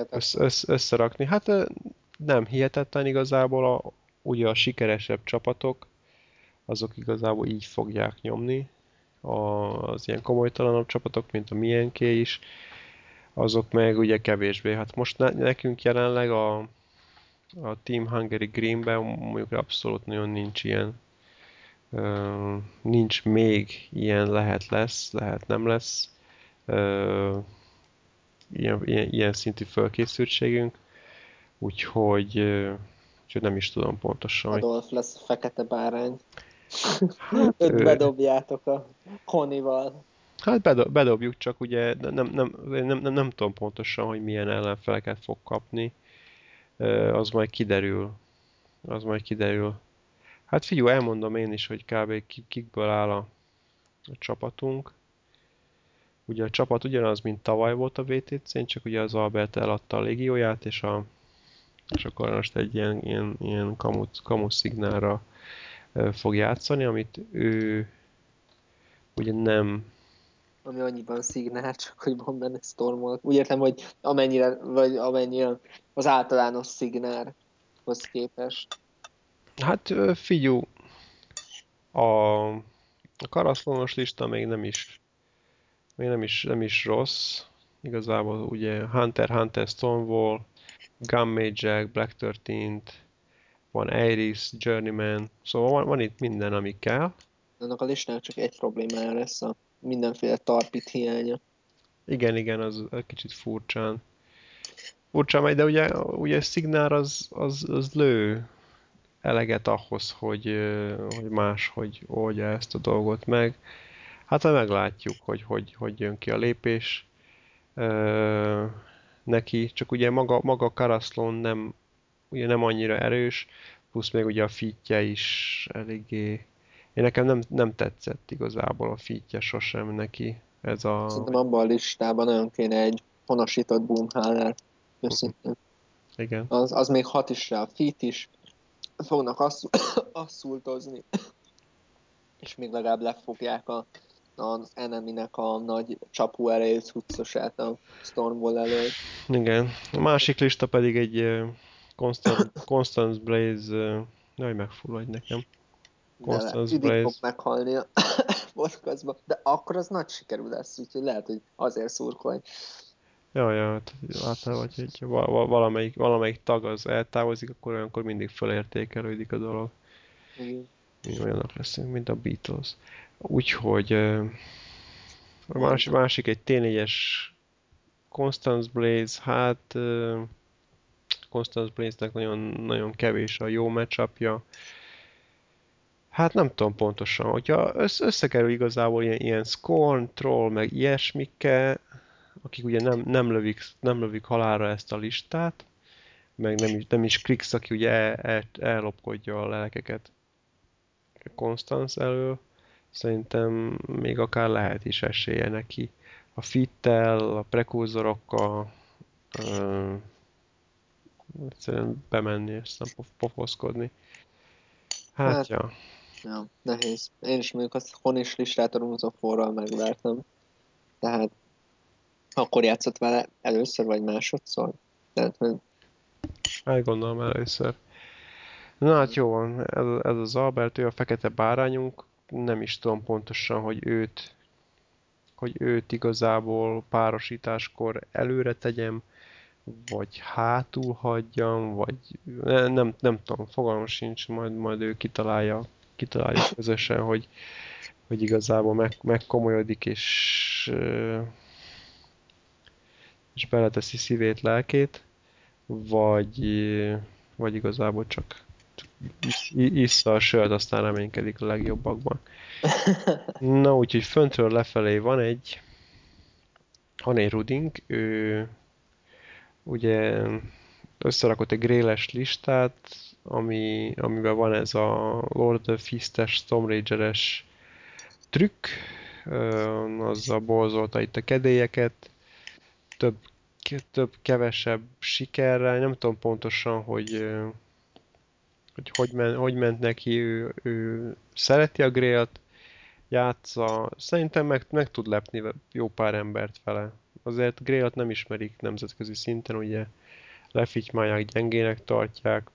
össze, össze összerakni. Hát nem hihetetlen igazából a, ugye a sikeresebb csapatok, azok igazából így fogják nyomni. Az ilyen komolytalanabb csapatok, mint a miénké is, azok meg ugye kevésbé. Hát most ne, nekünk jelenleg a, a Team Hungary Greenben mondjuk abszolút nagyon nincs ilyen uh, nincs még ilyen lehet lesz, lehet nem lesz ilyen, ilyen, ilyen szintű fölkészültségünk, úgyhogy, ö, úgyhogy nem is tudom pontosan. Adolf lesz a fekete bárány. Öt bedobjátok a Konival. Hát bedob, bedobjuk, csak ugye nem, nem, nem, nem, nem tudom pontosan, hogy milyen ellenfeleket fog kapni. Az majd kiderül. Az majd kiderül. Hát figyelj, elmondom én is, hogy kb. kikből áll a, a csapatunk. Ugye a csapat ugyanaz, mint tavaly volt a VTC-n, csak ugye az Albert eladta a légióját, és, a, és akkor most egy ilyen, ilyen, ilyen kamusz, kamusz szignálra fog játszani, amit ő ugye nem ami annyiban szignál, csak hogy van benne Stormwall. Úgy értem, hogy amennyire, vagy amennyire az általános szignálhoz képest. Hát figyú, a, a karaszlonos lista még nem is még nem is, nem is rossz. Igazából ugye Hunter, Hunter, Stonewall, Gunmage, Black 13 van Iris, Journeyman, szóval van, van itt minden, ami kell. Annak a listának csak egy problémája lesz a mindenféle tarpit hiánya. Igen, igen, az kicsit furcsán. Furcsán megy, de ugye, ugye Szignár az, az, az lő eleget ahhoz, hogy, hogy más, hogy oldja ezt a dolgot meg. Hát ha meglátjuk, hogy, hogy hogy jön ki a lépés neki, csak ugye maga, maga Karaszlon nem, ugye nem annyira erős, plusz még ugye a fitje is eléggé én nekem nem, nem tetszett igazából a fitje sosem neki. Ez a... Szerintem abban a listában nagyon kéne egy honosított boomhaller. Őszintén. Igen. Az, az még hat is rá, a fit is. Fognak asszul, asszultozni. És még legalább lefogják a, az eneminek a nagy csapú erejű cuccosát a Stormwall elől. Igen. A másik lista pedig egy uh, Constant, Constance Blaze uh, Jaj, megfulladj nekem. Constance Blaze. fog meghalni a podcastba, de akkor az nagy sikerül lesz, úgyhogy lehet, hogy azért szurkolj. Ja, ja, hát látnál, hogy valamelyik, valamelyik tag az eltávozik, akkor olyankor mindig felértékelődik a dolog. Igen. Mi olyanok leszünk, mint a Beatles. Úgyhogy a másik, másik egy T4-es Constance Blaze, hát Constance Blaze-nek nagyon, nagyon kevés a jó matchupja. Hát nem tudom pontosan, hogyha összekerül igazából ilyen, ilyen Scorn, Troll, meg ilyesmikkel, akik ugye nem, nem, lövik, nem lövik halára ezt a listát, meg nem is, nem is Krix, aki ugye el, el, ellopkodja a lelkeket Constance elől, szerintem még akár lehet is esélye neki. A fittel, a prekurzorokkal, egyszerűen bemenni, és nem pofoszkodni. Hát, hát ja. Ja, nehéz. Én is mondjuk azt Honis listát a Runes of War-ral megvártam. Tehát akkor játszott vele először, vagy másodszor? Tehát, hogy... Hát gondolom először. Na hát jó van, ez, ez az Albert, ő a fekete bárányunk, nem is tudom pontosan, hogy őt hogy őt igazából párosításkor előre tegyem, vagy hátul hagyjam, vagy nem, nem, tudom, fogalmam sincs, majd, majd ő kitalálja, kitalálja közösen, hogy, hogy igazából meg, megkomolyodik, és, és beleteszi szívét, lelkét, vagy, vagy igazából csak issza a sört, aztán reménykedik a legjobbakban. Na, úgyhogy föntről lefelé van egy van egy rudink, ő ugye összerakott egy gréles listát, ami, amiben van ez a Lord Fistes, Storm Ranger-es trükk, azzal bolzolta itt a kedélyeket, több, több kevesebb sikerrel, nem tudom pontosan, hogy hogy hogy, men, hogy ment neki, ő, ő szereti a grélt, játsza, szerintem meg, meg tud lepni jó pár embert vele. Azért Grélt nem ismerik nemzetközi szinten, ugye lefitymálják, gyengének tartják,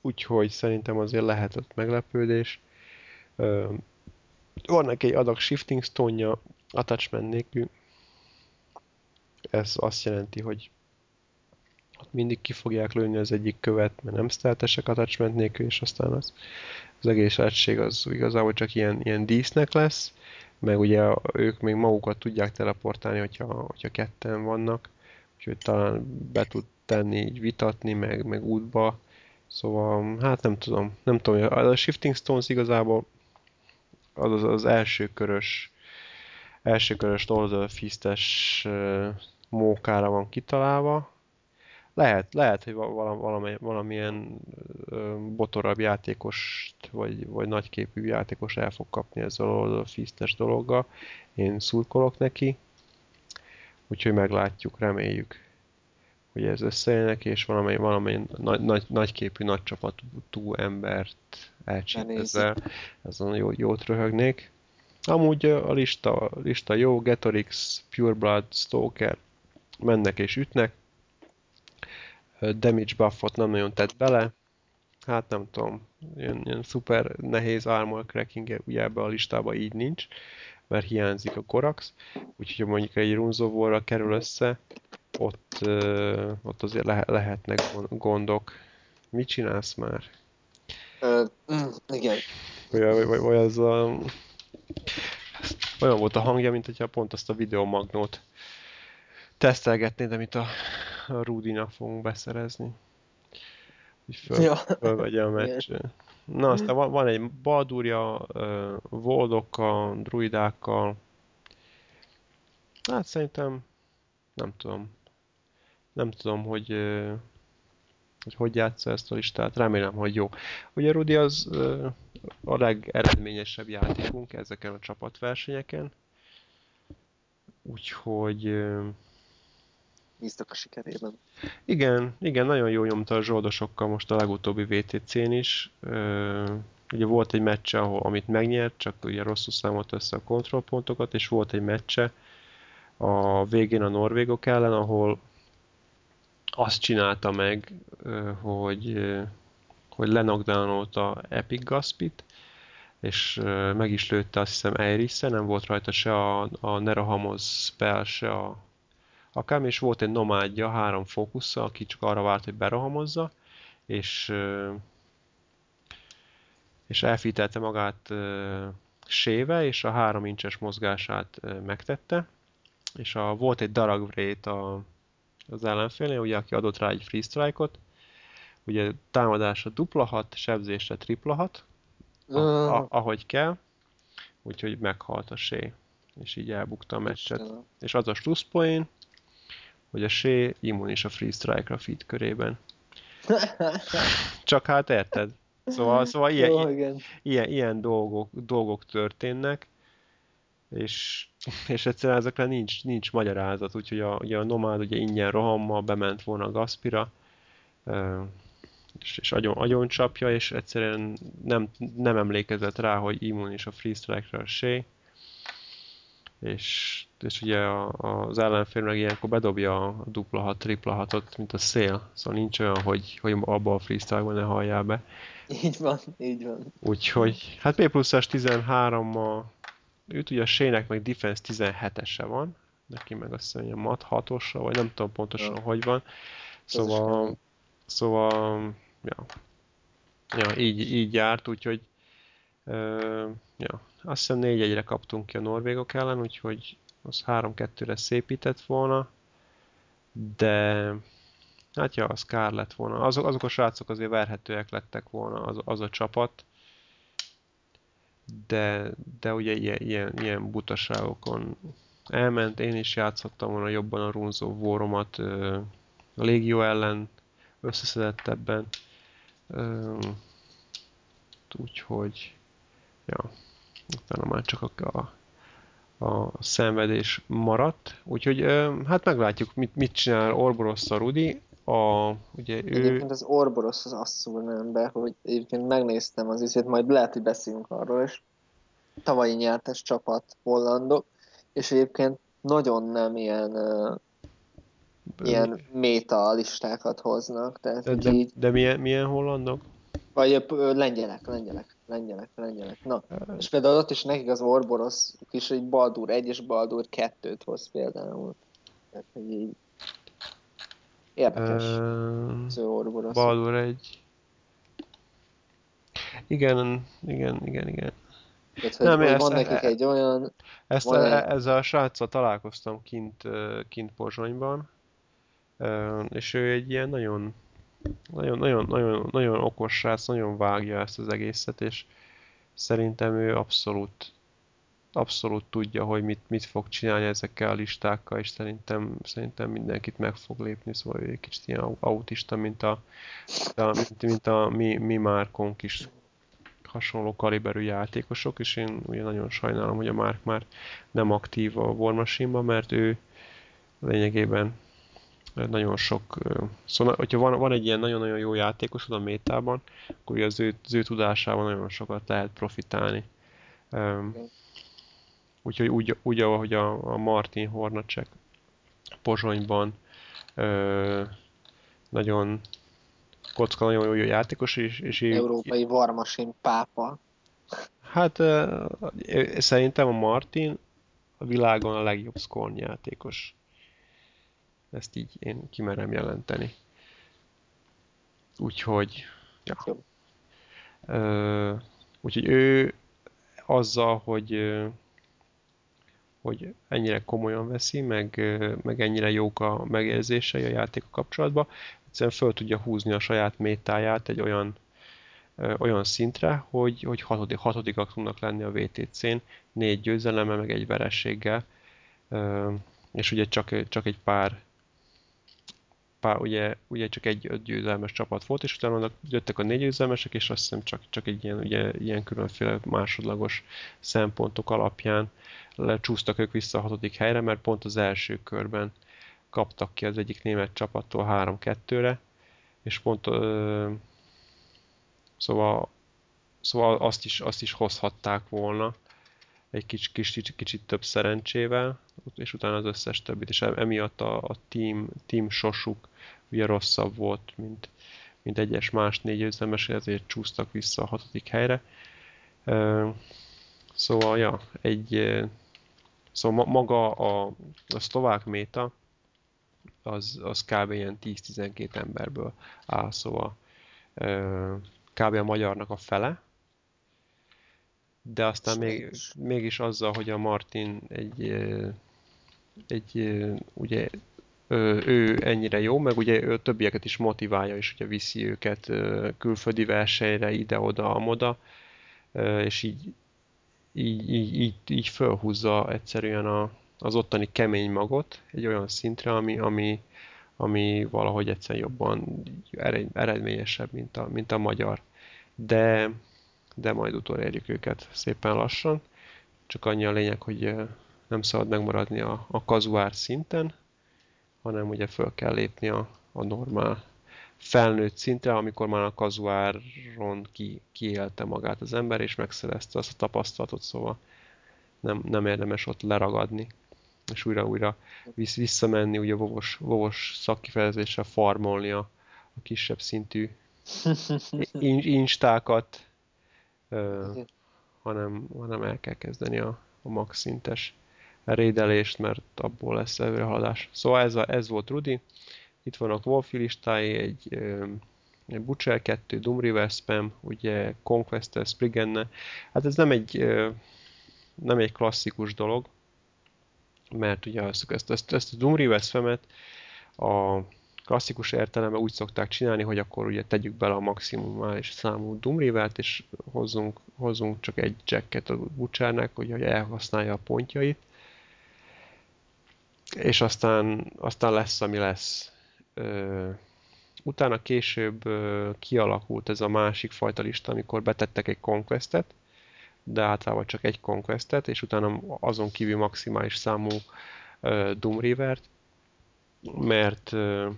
úgyhogy szerintem azért lehetett meglepődés. Van neki egy adag shifting stone-ja, attachment nélkül. Ez azt jelenti, hogy ott mindig ki fogják lőni az egyik követ, mert nem stealthesek attachment nélkül, és aztán az, az egész egység az igazából csak ilyen, ilyen dísznek lesz, meg ugye ők még magukat tudják teleportálni, hogyha, hogyha ketten vannak, úgyhogy talán be tud tenni, így vitatni, meg, meg útba, szóval hát nem tudom, nem tudom, a Shifting Stones igazából az az, az első körös első körös Order Fistes mókára van kitalálva, lehet, lehet, hogy valami, valamilyen botorabb játékost, vagy, vagy nagyképű játékos el fog kapni ezzel a fisztes dologgal. Én szurkolok neki, úgyhogy meglátjuk, reméljük, hogy ez összejönnek, és valamely, valamely nagy, nagy, nagyképű, nagy csapatú embert elcsít ezzel. Ezen jó, jót röhögnék. Amúgy a lista, lista jó, Getorix, Pureblood, Stalker mennek és ütnek, damage buffot nem nagyon tett bele. Hát nem tudom, ilyen, ilyen szuper nehéz armor cracking ugye ebbe a listába így nincs, mert hiányzik a Korax. Úgyhogy mondjuk egy runzóvorra kerül össze, ott, ott azért le, lehetnek gondok. Mit csinálsz már? Uh, mm, igen. Vagy, vagy, vagy az a... Olyan volt a hangja, mint hogyha pont azt a videomagnót tesztelgetnéd, amit a a Rudinak fogunk beszerezni. Hogy föl, ja. fölvegye a meccsre. Na, aztán van, van egy Baldurja, uh, Voldokkal, druidákkal. Hát szerintem, nem tudom. Nem tudom, hogy uh, hogy hogy játsza ezt a listát. Remélem, hogy jó. Ugye Rudi az uh, a legeredményesebb játékunk ezeken a csapatversenyeken. Úgyhogy uh, bíztak a sikerében. Igen, igen, nagyon jó nyomta a zsoldosokkal most a legutóbbi VTC-n is. ugye volt egy meccse, ahol, amit megnyert, csak ugye rosszul számolt össze a kontrollpontokat, és volt egy meccse a végén a norvégok ellen, ahol azt csinálta meg, hogy, hogy lenokdownolta Epic Gaspit, és meg is lőtte azt hiszem Eiris, nem volt rajta se a, a Nerahamoz spell, se a akármi, és volt egy nomádja három fókusszal, aki csak arra várt, hogy berohamozza, és, és elfitelte magát séve, és a három incses mozgását megtette, és a, volt egy darag vrét a, az ellenfélnél, ugye, aki adott rá egy free strike-ot, ugye támadásra dupla hat, sebzésre tripla hat, a, a, ahogy kell, úgyhogy meghalt a sé, és így elbukta a meccset. És az a slusszpoén, hogy a Shea immunis a Free Strike-ra fit körében. Csak hát érted? Szóval, szóval ilyen, Jó, ilyen, ilyen dolgok, dolgok történnek, és, és egyszerűen ezekre nincs, nincs magyarázat, úgyhogy a, ugye a Nomád ugye ingyen rohammal bement volna a Gaspira, és, és agyon, agyon csapja, és egyszerűen nem, nem emlékezett rá, hogy immunis a Free Strike-ra a Shea, és, és ugye a, az ellenfél meg ilyenkor bedobja a dupla hat, tripla hatot, mint a szél. Szóval nincs olyan, hogy, hogy abba a freestyle-ban ne halljál be. Így van, így van. Úgyhogy, hát P pluszás 13-mal, őt ugye a Sének meg Defense 17-ese van, neki meg azt mondja mat 6 vagy nem tudom pontosan, ja. hogy van. Szóval, szóval, ja, ja így, így járt, úgyhogy, uh, ja, azt hiszem 4 1 kaptunk ki a norvégok ellen, úgyhogy az 3-2-re szépített volna. De hát ja, az kár lett volna. Azok, azok a srácok azért verhetőek lettek volna, az, az a csapat. De, de ugye ilyen, ilyen, ilyen butaságokon elment, én is játszottam volna jobban a Runzo Voromat a Légió ellen összeszedettebben. Úgyhogy, ja, utána már csak a, a, a szenvedés maradt. Úgyhogy hát meglátjuk, mit, mit csinál Orboros a Rudi. A, ugye ő... Egyébként az Orboros az azt szúrnám be, hogy egyébként megnéztem az üzét, majd lehet, hogy beszélünk arról is. Tavalyi nyertes csapat hollandok, és egyébként nagyon nem ilyen uh, ilyen méta listákat hoznak. Tehát de, de, így... de milyen, milyen hollandok? Vagy ö, lengyelek, lengyelek, lengyelek, lengyelek. Na, és például ott is nekik az Orboros is egy Baldur 1 és Baldur 2-t hoz például. Tehát, hogy így... Érdekes. Uh, Az. Baldur egy... Igen, igen, igen, igen. Tehát, hogy, Nem, ezt- van nekik egy olyan... Ezt Van egy- ezzel a sráccal találkoztam kint, kint Pozsonyban, és ő egy ilyen nagyon, nagyon, nagyon, nagyon, nagyon okos srác, nagyon vágja ezt az egészet, és szerintem ő abszolút, abszolút tudja, hogy mit, mit fog csinálni ezekkel a listákkal, és szerintem, szerintem mindenkit meg fog lépni, szóval ő egy kicsit ilyen au- autista, mint a, mint, mint a mi, mi márkunk is hasonló kaliberű játékosok, és én ugye nagyon sajnálom, hogy a Márk már nem aktív a War Machine-ban, mert ő lényegében nagyon sok... Szóval, hogyha van, van egy ilyen nagyon-nagyon jó játékosod a métában, akkor az ő, az ő tudásával nagyon sokat lehet profitálni. Úgyhogy úgy, úgy ahogy a, a Martin Hornacek Pozsonyban ö, nagyon kocka, nagyon jó játékos, és, és Európai War Machine pápa. Hát ö, szerintem a Martin a világon a legjobb Scorn játékos. Ezt így én kimerem jelenteni. Úgyhogy, ja. Ö, úgyhogy ő azzal, hogy hogy ennyire komolyan veszi, meg, meg ennyire jók a megérzései a játék kapcsolatban, egyszerűen föl tudja húzni a saját métáját egy olyan ö, olyan szintre, hogy, hogy hatodik, hatodikak tudnak lenni a VTC-n, négy győzelemmel, meg egy verességgel, Ö, és ugye csak, csak egy pár, pár ugye, ugye csak egy öt győzelmes csapat volt, és utána jöttek a négy győzelmesek, és azt hiszem csak, csak egy ilyen, ugye, ilyen különféle másodlagos szempontok alapján lecsúsztak ők vissza a hatodik helyre, mert pont az első körben kaptak ki az egyik német csapattól 3-2-re, és pont ö, Szóval, szóval azt, is, azt is hozhatták volna egy kicsit, kicsit, kicsit több szerencsével, és utána az összes többit, és emiatt a, a team, team sosuk ugye rosszabb volt, mint, mint egyes más négy győzelmes, ezért csúsztak vissza a hatodik helyre. Szóval, ja, egy, szóval ma- maga a, a szlovák méta az, az kb. ilyen 10-12 emberből áll, szóval kb. a magyarnak a fele, de aztán még, mégis azzal, hogy a Martin egy, egy ugye ő ennyire jó, meg ugye ő többieket is motiválja, és ugye viszi őket külföldi versenyre, ide-oda, amoda, és így, így, így, így, így fölhúzza egyszerűen a, az ottani kemény magot egy olyan szintre, ami, ami, ami valahogy egyszerűen jobban ered- eredményesebb, mint a, mint a magyar. De, de majd utolérjük őket szépen lassan. Csak annyi a lényeg, hogy ö, nem szabad megmaradni a, a kazuár szinten, hanem ugye föl kell lépni a, a normál felnőtt szintre, amikor már a kazuáron ki, kiélte magát az ember, és megszerezte azt a tapasztalatot, szóval nem, nem érdemes ott leragadni, és újra-újra vissz, visszamenni, ugye vovos, vovos szakkifejezéssel farmolni a, a kisebb szintű in- instákat, ö, hanem, hanem el kell kezdeni a, a max szintes rédelést, mert abból lesz előrehaladás. Szóval ez, a, ez volt Rudi. Itt vannak Wolfi listái, egy, egy Butcher 2, Doom River Spam, ugye Conquest Sprigenne. Hát ez nem egy, nem egy klasszikus dolog, mert ugye ezt, ezt, ezt a Doom River Spam-et a klasszikus értelemben úgy szokták csinálni, hogy akkor ugye tegyük bele a maximumális számú Doom River-t, és hozzunk, hozzunk csak egy jacket a hogy hogy elhasználja a pontjait, és aztán, aztán lesz, ami lesz. Ö, utána később ö, kialakult ez a másik fajta lista, amikor betettek egy conquestet, de általában csak egy conquestet, és utána azon kívül maximális számú ö, Doom River-t, mert ö,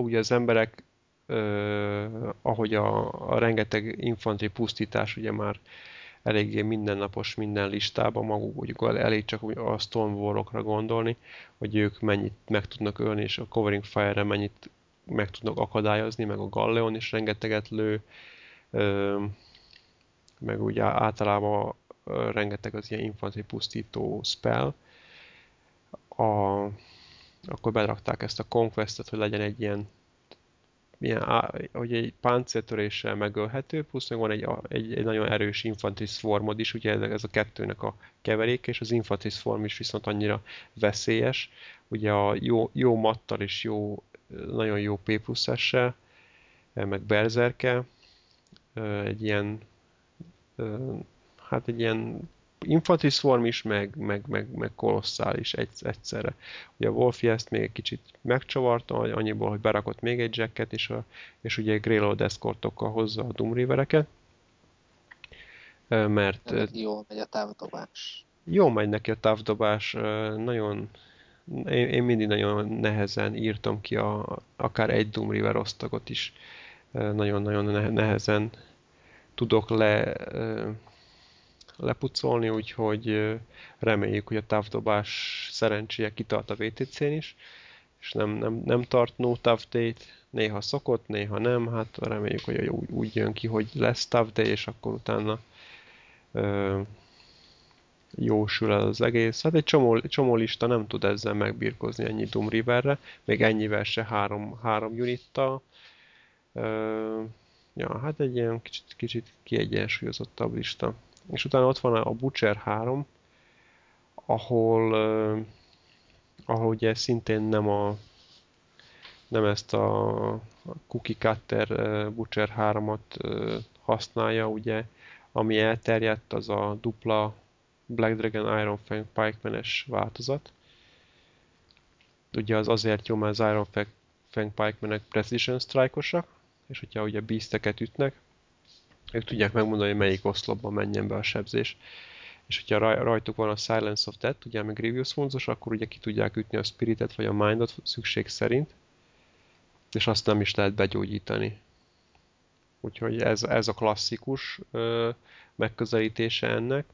ugye az emberek, ö, ahogy a, a rengeteg infantry pusztítás ugye már eléggé mindennapos minden listában, maguk úgy elég csak a Stonewall-okra gondolni, hogy ők mennyit meg tudnak ölni, és a Covering Fire-re mennyit meg tudnak akadályozni, meg a Galleon is rengeteget lő, meg úgy általában rengeteg az ilyen infantry pusztító spell. A, akkor berakták ezt a Conquest-et, hogy legyen egy ilyen ilyen, hogy egy páncéltöréssel megölhető, plusz meg van egy, egy, egy nagyon erős Infantis formod is, ugye ez, a kettőnek a keverék, és az Infantis form is viszont annyira veszélyes, ugye a jó, jó mattal és jó, nagyon jó P plusz meg Berserkel, egy ilyen hát egy ilyen Infantis form is, meg, meg, meg, meg kolosszális egy, egyszerre. Ugye a Wolfie ezt még egy kicsit megcsavarta, annyiból, hogy berakott még egy jacket, és, a, és ugye Greyload escortokkal hozza a Doom Rivereket. Mert... Jó megy a távdobás. Jó megy neki a távdobás, nagyon... Én, én mindig nagyon nehezen írtam ki a, akár egy Doom River osztagot is. Nagyon-nagyon nehezen tudok le lepucolni, úgyhogy reméljük, hogy a távdobás szerencséje kitart a VTC-n is, és nem, nem, nem tart no távdate, néha szokott, néha nem, hát reméljük, hogy úgy, úgy jön ki, hogy lesz távday, és akkor utána ö, jósul el az egész. Hát egy csomó, csomó lista nem tud ezzel megbírkozni ennyi Doom Riverre, még ennyivel se három, három unittal. Ja, hát egy ilyen kicsit, kicsit kiegyensúlyozottabb lista. És utána ott van a Butcher 3, ahol, uh, ahol ugye szintén nem a nem ezt a cookie cutter uh, Butcher 3-at uh, használja, ugye, ami elterjedt, az a dupla Black Dragon Iron Fang Pikeman-es változat. Ugye az azért jó, mert az Iron Fang Pikeman-ek Precision Strike-osak, és hogyha ugye beasteket ütnek, ők tudják megmondani, hogy melyik oszlopban menjen be a sebzés. És hogyha rajtuk van a Silence of Death, ugye meg Grievous Wounds, akkor ugye ki tudják ütni a Spiritet vagy a Mindot szükség szerint, és azt nem is lehet begyógyítani. Úgyhogy ez, ez a klasszikus ö, megközelítése ennek,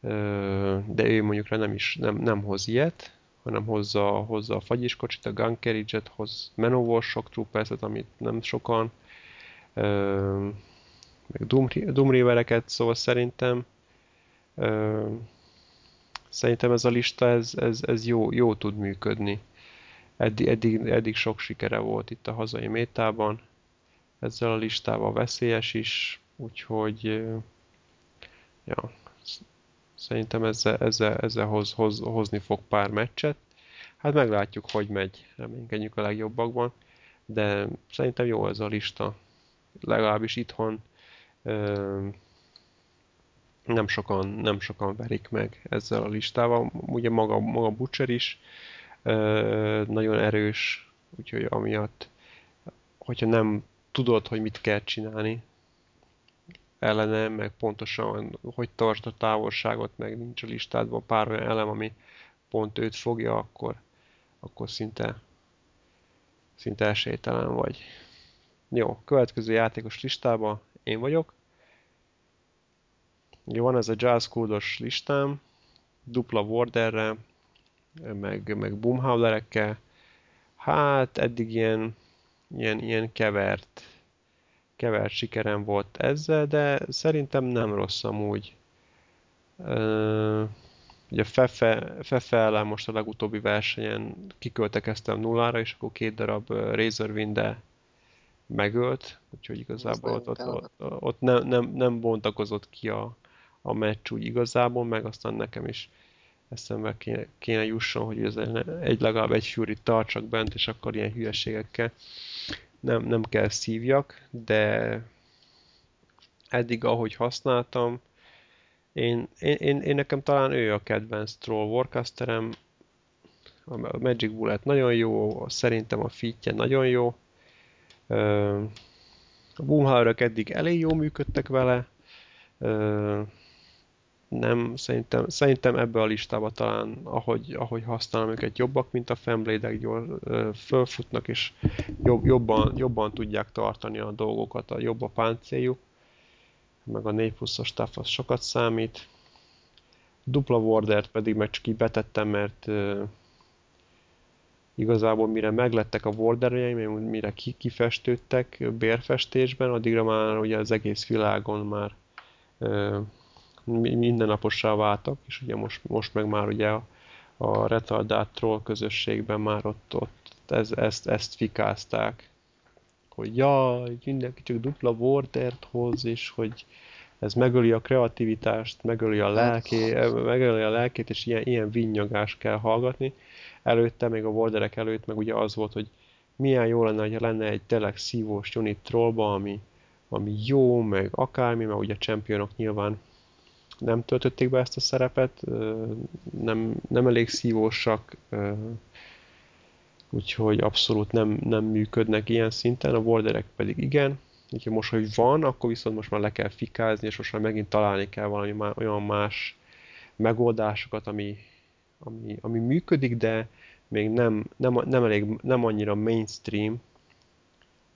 ö, de ő mondjuk nem is nem, nem hoz ilyet, hanem hozza, hozza a fagyiskocsit, a Gun Carriage-et, hoz Manowar Shock amit nem sokan, ö, meg Doom, Doom szóval szerintem ö, szerintem ez a lista ez, ez, ez jó, jó tud működni. Eddig, eddig, eddig sok sikere volt itt a hazai métában, ezzel a listával veszélyes is, úgyhogy ja, szerintem ezzel, ezzel, ezzel hoz, hoz, hozni fog pár meccset. Hát meglátjuk, hogy megy, reménykedjük a legjobbakban, de szerintem jó ez a lista. Legalábbis itthon nem sokan, nem sokan verik meg ezzel a listával. Ugye maga, maga Butcher is nagyon erős, úgyhogy amiatt, hogyha nem tudod, hogy mit kell csinálni ellene, meg pontosan, hogy tart a távolságot, meg nincs a listádban pár olyan elem, ami pont őt fogja, akkor, akkor szinte, szinte esélytelen vagy. Jó, következő játékos listában én vagyok. Jó, van ez a jazz kódos listám, dupla warderre, meg, meg boomhowlerekkel. Hát eddig ilyen, ilyen, ilyen kevert, kevert sikerem volt ezzel, de szerintem nem rossz amúgy. Uh, ugye Fefe, Fefe ellen most a legutóbbi versenyen kiköltekeztem nullára, és akkor két darab Razor wind megölt, úgyhogy igazából ott, ott, ott, ott nem, nem, nem bontakozott ki a, a meccs úgy igazából, meg aztán nekem is eszembe kéne, kéne jusson, hogy ez egy legalább egy Fury tartsak bent, és akkor ilyen hülyeségekkel nem, nem kell szívjak, de eddig ahogy használtam, én, én, én, én nekem talán ő a kedvenc Troll Warcasterem, a Magic Bullet nagyon jó, szerintem a fitje nagyon jó, a Boomhauerök eddig elég jól működtek vele, nem, szerintem, szerintem ebbe a listába talán, ahogy, ahogy használom őket, jobbak, mint a Femblade-ek, fölfutnak, és jobb, jobban, jobban tudják tartani a dolgokat, a jobb a páncéljuk, meg a 4 pluszos staff az sokat számít. Dupla Wardert pedig meg csak így betettem, mert igazából mire meglettek a borderjeim, mire kifestődtek bérfestésben, addigra már ugye az egész világon már mindennapossá váltak, és ugye most, most meg már ugye a, a retardált troll közösségben már ott, ott ez, ezt, ezt fikázták, hogy jaj, mindenki csak dupla wardert hoz, és hogy ez megöli a kreativitást, megöli a, lelké, megöli a lelkét, és ilyen, ilyen vinnyagást kell hallgatni. Előtte, még a Warderek előtt, meg ugye az volt, hogy milyen jó lenne, ha lenne egy tényleg szívós unit trollba, ami, ami jó, meg akármi, mert ugye a championok nyilván nem töltötték be ezt a szerepet, nem, nem elég szívósak, úgyhogy abszolút nem, nem működnek ilyen szinten, a Warderek pedig igen, Úgyhogy most, hogy van, akkor viszont most már le kell fikázni, és most már megint találni kell valami má, olyan más megoldásokat, ami, ami, ami működik, de még nem, nem, nem, elég, nem annyira mainstream,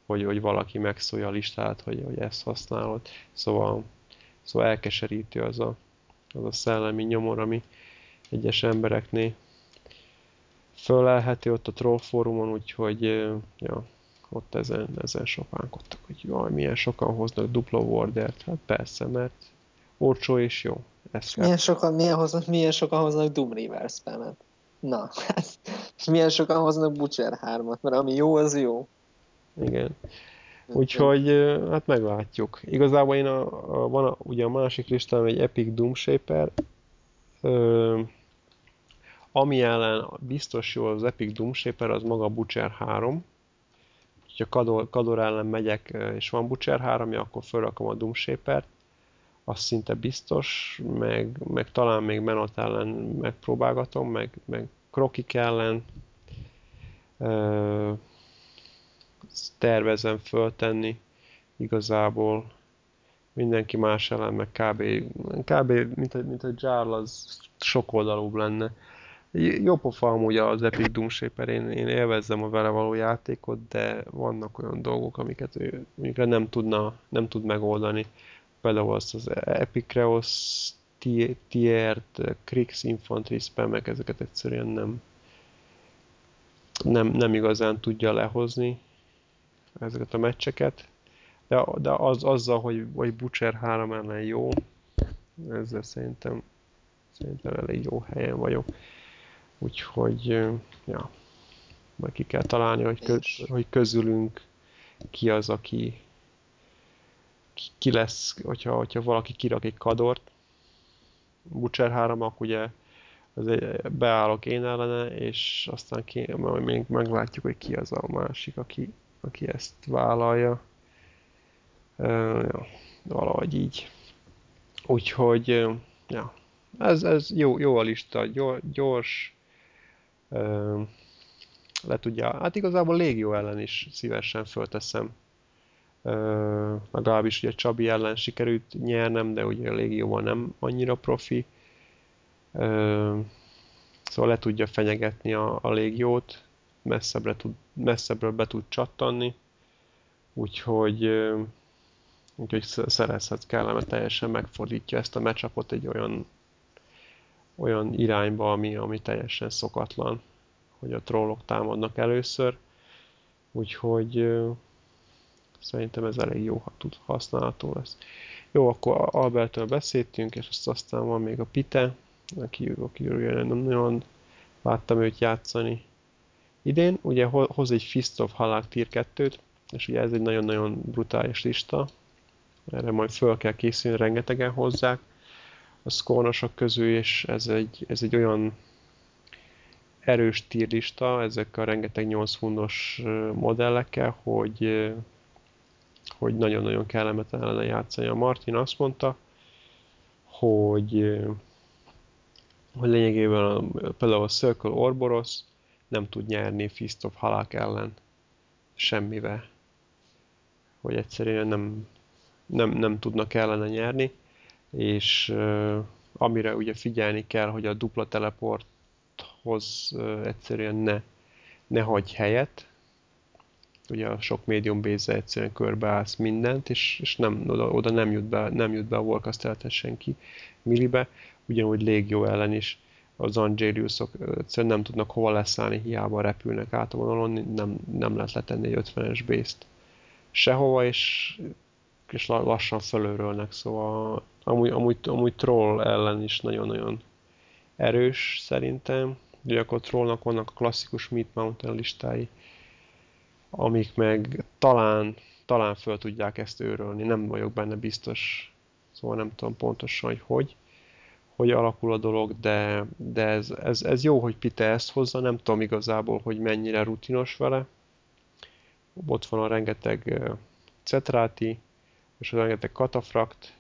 hogy, hogy valaki megszólja a listát, hogy, hogy ezt használod. Szóval, szóval elkeserítő az a, az a szellemi nyomor, ami egyes embereknél fölelhető ott a troll fórumon, úgyhogy ja, ott ezen, ezen sopánkodtak, hogy jaj, milyen sokan hoznak dupla wardert. Hát persze, mert olcsó és jó. Ezt milyen, sokan, milyen, hoznak, milyen sokan hoznak Doom River spamet. Na, hát, és milyen sokan hoznak Butcher 3-at, mert ami jó, az jó. Igen. Úgyhogy hát meglátjuk. Igazából én a, a, van a, ugye a másik listám egy Epic Doom Shaper, ö, ami ellen biztos jó az Epic Doom Shaper, az maga a Butcher 3, hogyha Kador, Kador ellen megyek, és van Butcher 3 akkor felrakom a Doom Shaper-t, az szinte biztos, meg, meg talán még Menot ellen megpróbálgatom, meg, meg Krokik ellen. Uh, tervezem föltenni igazából mindenki más ellen, meg kb. kb. mint, a, mint a Jarl, az sokoldalúbb lenne. Jó pofa amúgy az Epic Doom Shaper, én, én élvezzem a vele való játékot, de vannak olyan dolgok, amiket ő amikre nem, tudna, nem tud megoldani. Például azt az Epic Reos Tiert, Krix Infantry spamek, ezeket egyszerűen nem, nem, nem igazán tudja lehozni ezeket a meccseket. De, de az, azzal, hogy, hogy Butcher 3 ellen jó, ezzel szerintem, szerintem elég jó helyen vagyok. Úgyhogy, ja, majd ki kell találni, hogy, köz, hogy közülünk ki az, aki ki lesz, hogyha, hogyha valaki kirak egy kadort. Butcher 3 akkor ugye az egy, beállok én ellene, és aztán ki, majd még meglátjuk, hogy ki az a másik, aki, aki ezt vállalja. Ja, valahogy így. Úgyhogy, ja, ez, ez jó, jó a lista, gyors, le tudja, hát igazából Légió ellen is szívesen fölteszem. Legalábbis ugye Csabi ellen sikerült nyernem, de ugye a Légióval nem annyira profi. Szóval le tudja fenyegetni a, a Légiót, messzebbre tud, messzebbről be tud csattanni. Úgyhogy, úgyhogy szerezhet kellene, teljesen megfordítja ezt a matchupot egy olyan olyan irányba, ami, ami teljesen szokatlan, hogy a trollok támadnak először. Úgyhogy szerintem ez elég jó, ha tud használható lesz. Jó, akkor Albertől beszéltünk, és azt aztán van még a Pite, aki, aki nem nagyon láttam őt játszani idén. Ugye hoz egy Fist of Halak Tier 2-t, és ugye ez egy nagyon-nagyon brutális lista. Erre majd föl kell készülni, rengetegen hozzák a szkónosok közül, és ez egy, ez egy olyan erős tírlista, ezek a rengeteg 8 fundos modellekkel, hogy, hogy nagyon-nagyon kellemetlen lenne játszani. A Martin azt mondta, hogy, hogy lényegében a, például a Circle Orboros nem tud nyerni Fist of Halak ellen semmivel. Hogy egyszerűen nem, nem, nem tudnak ellene nyerni és uh, amire ugye figyelni kell, hogy a dupla teleporthoz uh, egyszerűen ne, ne hagy helyet, ugye a sok medium base egyszerűen körbeállsz mindent, és, és nem, oda, oda nem, jut be, nem jut be a Warcast senki millibe, ugyanúgy Légió ellen is az Angeliusok egyszerűen nem tudnak hova leszállni, hiába repülnek át a vonalon, nem, nem lehet letenni egy 50-es base-t sehova, és, és lassan fölőrölnek, szóval amúgy, amúgy, amúgy troll ellen is nagyon-nagyon erős szerintem, Ugye akkor trollnak vannak a klasszikus Meat Mountain listái, amik meg talán, talán föl tudják ezt őrölni, nem vagyok benne biztos, szóval nem tudom pontosan, hogy hogy, hogy alakul a dolog, de, de ez, ez, ez jó, hogy Pite ezt hozza, nem tudom igazából, hogy mennyire rutinos vele. Ott van a rengeteg cetráti, és a rengeteg katafrakt,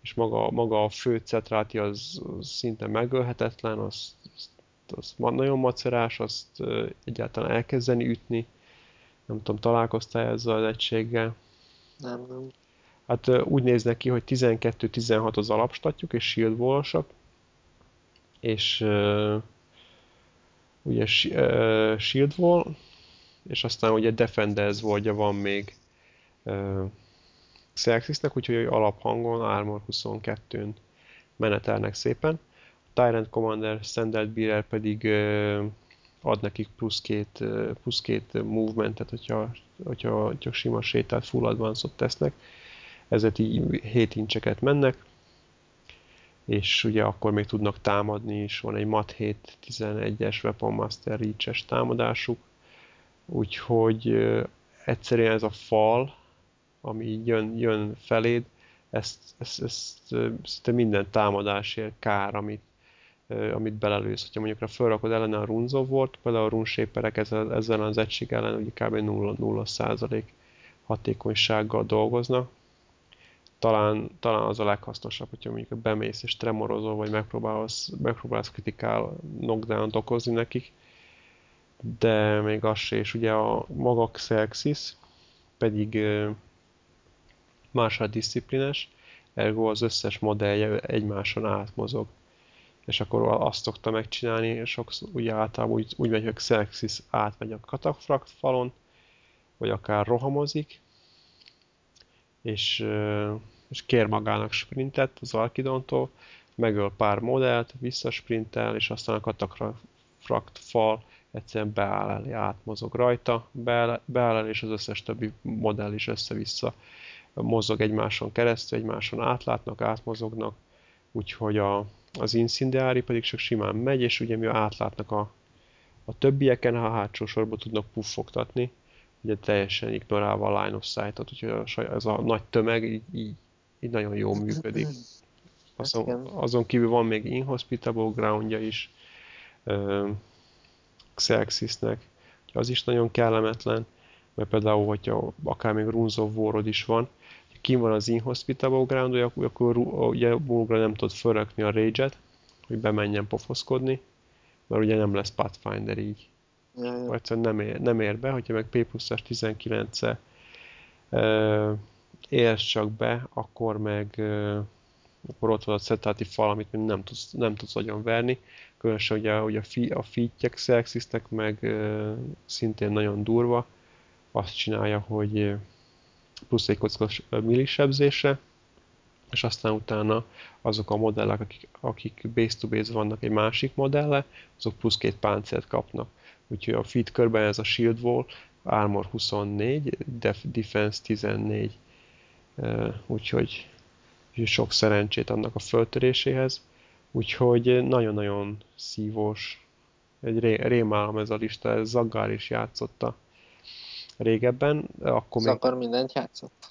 és maga, maga a fő cetráti az, az szinte megölhetetlen, az, az, az nagyon macerás, azt egyáltalán elkezdeni ütni. Nem tudom, találkoztál ezzel az egységgel? Nem, nem. Hát úgy néznek ki, hogy 12-16 az alapstatjuk, és shield wall és uh, ugye uh, shield wall, és aztán ugye defenders voltja van még uh, Xerxisnek, úgyhogy alaphangon Armor 22-n menetelnek szépen. A Tyrant Commander Standard Bearer pedig uh, ad nekik plusz két, uh, plusz két movementet, hogyha, hogyha, hogyha sima sétát full advance tesznek ezért így 7 incseket mennek, és ugye akkor még tudnak támadni is, van egy MAT 7 11-es Weapon Master Reach-es támadásuk, úgyhogy egyszerűen ez a fal, ami jön, jön feléd, ezt, ezt, ezt, ezt minden támadásért kár, amit, amit belelősz. Hogyha mondjuk felrakod ellene a runzovort, például a runshaperek ezzel, ezzel az egység ellen ugye kb. 0-0 hatékonysággal dolgoznak, talán, talán az a leghasznosabb, hogyha mondjuk bemész és tremorozol, vagy megpróbálsz, megpróbálsz kritikál knockdown okozni nekik, de még az se, és ugye a maga Xerxis pedig másra disziplines, ergo az összes modellje egymáson átmozog. És akkor azt szokta megcsinálni, és sokszor ugye általában úgy, úgy megy, hogy Xerxis átmegy a katafrakt falon, vagy akár rohamozik, és, és kér magának sprintet az Arkidontól, megöl pár modellt, visszasprintel, és aztán a katakrakt fal egyszerűen beáll elé, átmozog rajta, beáll, beáll elé, és az összes többi modell is össze-vissza mozog egymáson keresztül, egymáson átlátnak, átmozognak, úgyhogy a, az Incendiári pedig csak simán megy, és ugye mi átlátnak a, a többieken, ha a hátsó sorba tudnak puffogtatni, ugye teljesen ignorálva a line of sight-ot, úgyhogy ez a nagy tömeg így, így, így nagyon jól működik. Azon, azon kívül van még inhospitable groundja is uh, Xerxisnek, az is nagyon kellemetlen, mert például, hogyha akár még Runes of War is van, kim van az inhospitable ground akkor ugye Bulgra nem tud fölrakni a rage hogy bemenjen pofoszkodni, mert ugye nem lesz Pathfinder így. Ja. Egyszerűen nem ér, nem ér be, hogyha meg P pluszás 19-e érsz csak be, akkor meg akkor ott van a szetáti fal, amit még nem tudsz, nem tudsz nagyon verni. Különösen ugye, ugye a, fi, a fittyek Xerxisnek meg uh, szintén nagyon durva. Azt csinálja, hogy plusz egy kockos millisebzése, és aztán utána azok a modellek, akik, akik base-to-base vannak egy másik modelle, azok plusz két páncélt kapnak. Úgyhogy a feed körben ez a shield wall, armor 24, def, defense 14. Úgyhogy sok szerencsét annak a föltöréséhez. Úgyhogy nagyon-nagyon szívós. Egy ré, rémálom ez a lista, ez Zaggár is játszotta régebben. Akkor Zaggár még... mindent játszott?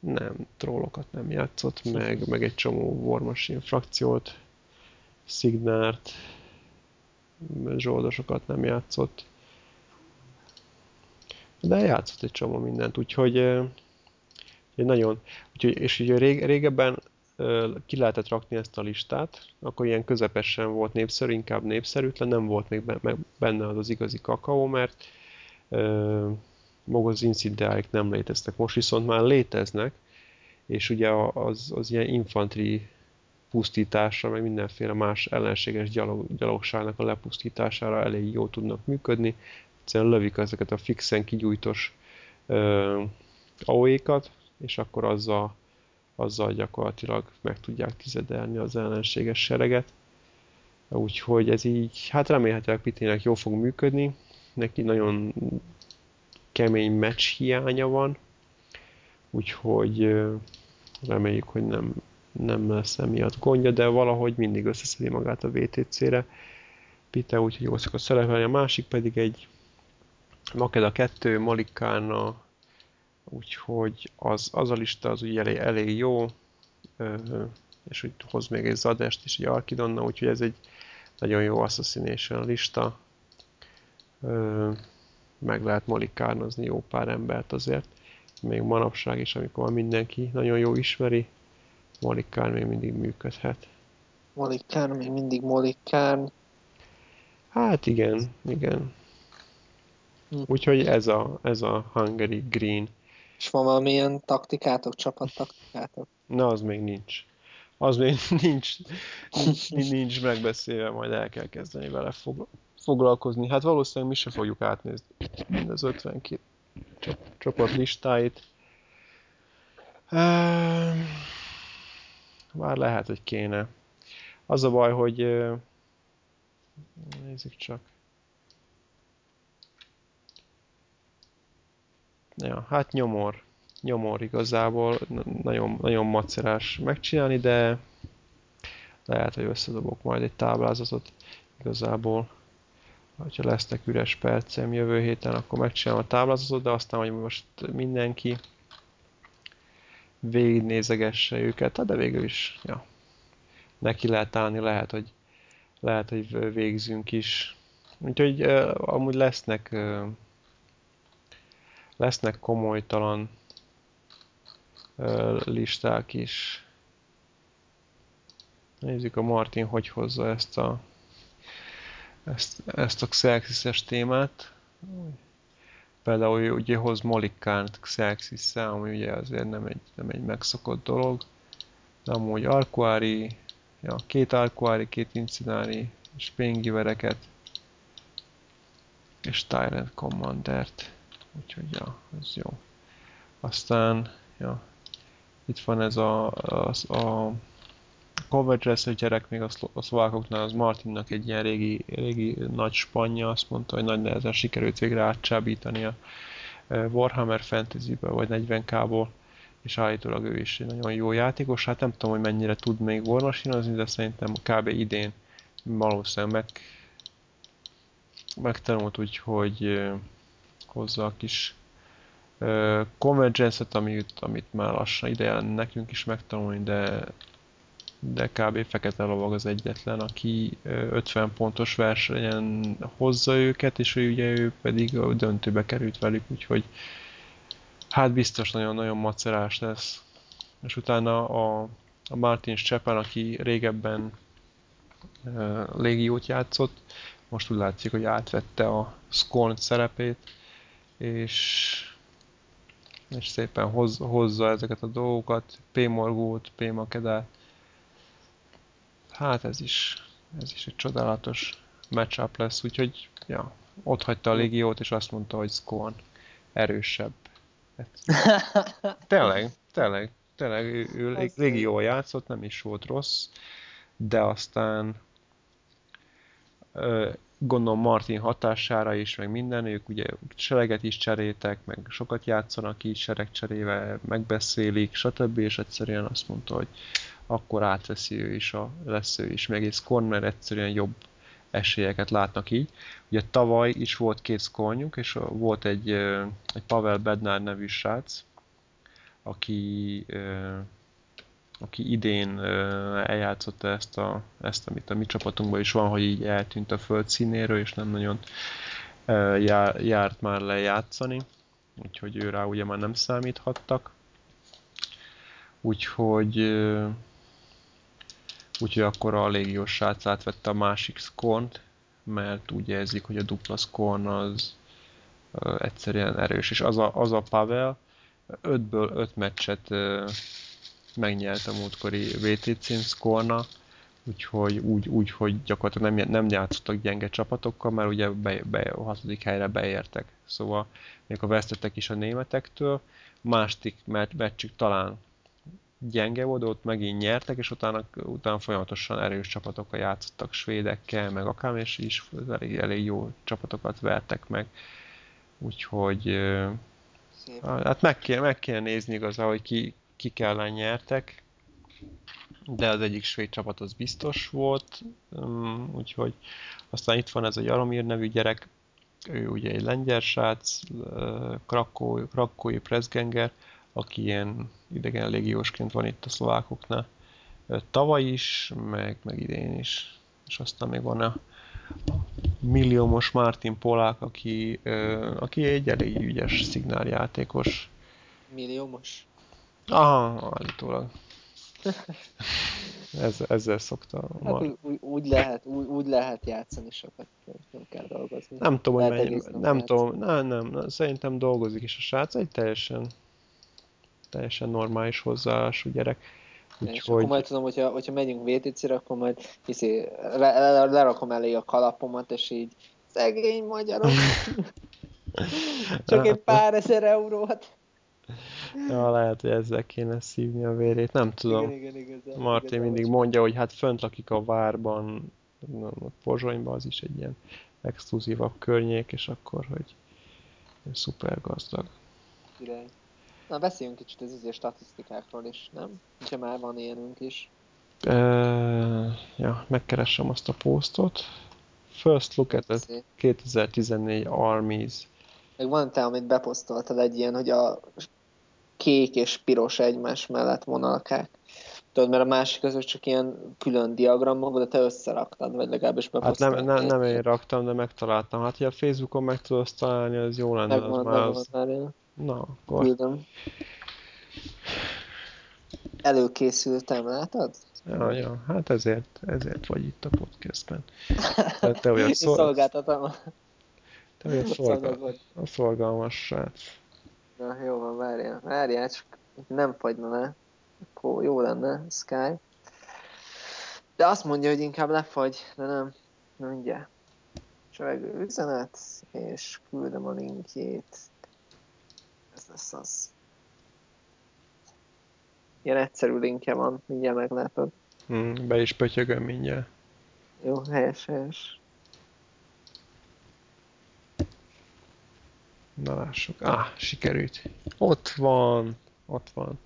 Nem, trollokat nem játszott, meg, meg egy csomó War Machine frakciót, Szignárt, zsoldosokat nem játszott. De játszott egy csomó mindent, úgyhogy, úgyhogy nagyon, úgyhogy, és ugye rég, régebben ki lehetett rakni ezt a listát, akkor ilyen közepesen volt népszerű, inkább népszerűtlen, nem volt még benne az az igazi kakaó, mert maga az incideáik nem léteztek. Most viszont már léteznek, és ugye az, az ilyen infantry pusztításra, meg mindenféle más ellenséges gyalog, gyalogságnak a lepusztítására elég jól tudnak működni. Egyszerűen lövik ezeket a fixen kigyújtos AOE-kat, és akkor azzal, azzal gyakorlatilag meg tudják tizedelni az ellenséges sereget. Úgyhogy ez így, hát remélhetőleg Pitének jól fog működni. Neki nagyon kemény meccs hiánya van, úgyhogy reméljük, hogy nem, nem lesz emiatt gondja, de valahogy mindig összeszedi magát a VTC-re. Pite úgyhogy jól szokott szerepelni, a másik pedig egy Makeda 2, Molikána, úgyhogy az, az a lista az ugye elég, elég jó, és úgy hoz még egy Zadest is, egy Arkidonna, úgyhogy ez egy nagyon jó Assassination lista. Meg lehet molikánozni jó pár embert azért, még manapság is, amikor mindenki nagyon jó ismeri, molikán még mindig működhet. Molikán, még mindig molikán. Hát igen, igen. Hm. Úgyhogy ez a, ez a Hungary Green. És van valamilyen taktikátok, csapattaktikátok? Na, az még nincs. Az még nincs, nincs, nincs megbeszélve, majd el kell kezdeni vele foglalkozni. Hát valószínűleg mi se fogjuk átnézni mind az 52 csapat listáit. Már lehet, hogy kéne. Az a baj, hogy nézzük csak. Ja, hát nyomor. Nyomor igazából. Nagyon, nagyon macerás megcsinálni, de lehet, hogy összedobok majd egy táblázatot igazából. Ha lesznek üres percem jövő héten, akkor megcsinálom a táblázatot, de aztán, hogy most mindenki végignézegesse őket, hát de végül is, ja, neki lehet állni, lehet, hogy, lehet, hogy végzünk is. Úgyhogy amúgy lesznek lesznek komolytalan listák is. Nézzük a Martin, hogy hozza ezt a ezt, ezt a Xerxes témát. Például ugye hoz Molikánt xerxes ami ugye azért nem egy, nem egy megszokott dolog. De amúgy Arquari, ja, két Arquari, két Incinári, és Péngivereket, és Tyrant Commandert. Úgyhogy ja, ez jó. Aztán, ja, itt van ez a, a, a Coverage gyerek még a, szlo- a szlovákoknál, az Martinnak egy ilyen régi, régi nagy spanya, azt mondta, hogy nagy nehezen sikerült végre átcsábítani a Warhammer Fantasy-be, vagy 40k-ból, és állítólag ő is egy nagyon jó játékos. Hát nem tudom, hogy mennyire tud még warmasinozni, de szerintem kb. idén valószínűleg meg, megtanult úgy, hogy hozza a kis Convergence-et, amit, amit már lassan ideje nekünk is megtanulni, de de kb. Fekete Lovag az egyetlen, aki 50 pontos versenyen hozza őket, és ő ugye ő pedig a döntőbe került velük, úgyhogy hát biztos nagyon-nagyon macerás lesz. És utána a, a Martin Csepen, aki régebben uh, légiót játszott, most úgy látszik, hogy átvette a Scorn szerepét, és és szépen hoz, hozza ezeket a dolgokat, P. Morgót, P. Makedát, hát ez is, ez is egy csodálatos matchup lesz, úgyhogy ja, ott hagyta a légiót, és azt mondta, hogy Scorn erősebb. tényleg, tényleg, tényleg, ő, ő légió játszott, nem is volt rossz, de aztán gondolom Martin hatására is, meg minden, ők ugye sereget is cseréltek, meg sokat játszanak így seregcserével, megbeszélik, stb. és egyszerűen azt mondta, hogy akkor átveszi ő is, a, lesz ő is, meg egész corner egyszerűen jobb esélyeket látnak így. Ugye tavaly is volt két szkornyuk, és volt egy, egy Pavel Bednár nevű srác, aki, aki idén eljátszotta ezt, a, ezt, amit a mi csapatunkban is van, hogy így eltűnt a föld színéről, és nem nagyon járt már lejátszani, úgyhogy ő rá ugye már nem számíthattak. Úgyhogy Úgyhogy akkor a légiós srác átvette a másik szkont, mert úgy érzik, hogy a dupla szkorn az uh, egyszerűen erős. És az a, az a Pavel 5-ből 5 meccset uh, megnyert a múltkori VTC-n szkorna, úgyhogy úgy, úgy, hogy gyakorlatilag nem, nem játszottak gyenge csapatokkal, mert ugye be, be, a hatodik helyre beértek. Szóval még a vesztettek is a németektől, másik meccsük talán gyenge volt, ott megint nyertek, és utána, utána folyamatosan erős csapatokkal játszottak, svédekkel, meg akár, és is elég, elég jó csapatokat vertek meg. Úgyhogy Szép. hát meg kéne, meg kéne nézni igazán, hogy ki, ki ellen nyertek. de az egyik svéd csapat az biztos volt, úgyhogy aztán itt van ez a Jaromír nevű gyerek, ő ugye egy lengyel srác, krakói, krakói pressgenger, aki ilyen idegen légiósként van itt a szlovákoknál. Tavaly is, meg, meg idén is. És aztán még van a, milliómos Martin Polák, aki, aki egy elég ügyes szignáljátékos. Milliómos? Aha, állítólag. Ez, ezzel szokta. Hát úgy, úgy, lehet, úgy, úgy, lehet játszani sokat, nem kell dolgozni. Nem tudom, hogy mennyi, nem tudom, nem, nem, szerintem dolgozik is a srác, egy teljesen, teljesen normális hozzáállású gyerek. Úgyhogy... És akkor majd tudom, hogyha, hogyha megyünk VTC-re, akkor majd hiszi, le, le, lerakom elé a kalapomat, és így szegény magyarok. Csak egy pár ezer eurót. Ja, lehet, hogy ezzel kéne szívni a vérét, nem tudom. Igen, Martin mindig mondja, hogy hát fönt lakik a várban, a Pozsonyban az is egy ilyen exkluzívabb környék, és akkor, hogy szuper gazdag. Király. Na, beszéljünk kicsit az izé statisztikákról is, nem? Ha már van ilyenünk is. E, ja, megkeressem azt a posztot. First look at the 2014 Armies. Meg van te, amit beposztoltad egy ilyen, hogy a kék és piros egymás mellett vonalkák. Tudod, mert a másik között csak ilyen külön diagramok, de te összeraktad, vagy legalábbis beposztoltad. Hát nem, nem, nem én raktam, de megtaláltam. Hát, ha a Facebookon meg tudod találni, az jó lenne. Megvan, az már az... Már Na, akkor... Küldöm. Előkészültem, látod? Ja, ja, hát ezért, ezért vagy itt a podcastben. Te, te olyan szol... szolgáltatom. Te olyan szolgál... a szolgalmas srác. Na, jó van, várjál. Várjál, csak nem fagyna le. Akkor jó lenne, Sky. De azt mondja, hogy inkább lefagy, de nem. Na, mindjárt. Csövegő üzenet, és küldöm a linkjét. Ez lesz az. Ilyen egyszerű linkje van, mindjárt meglátod. Hmm, be is pötyögöm mindjárt. Jó, helyes, helyes. Na lássuk. Ah, sikerült. Ott van. Ott van.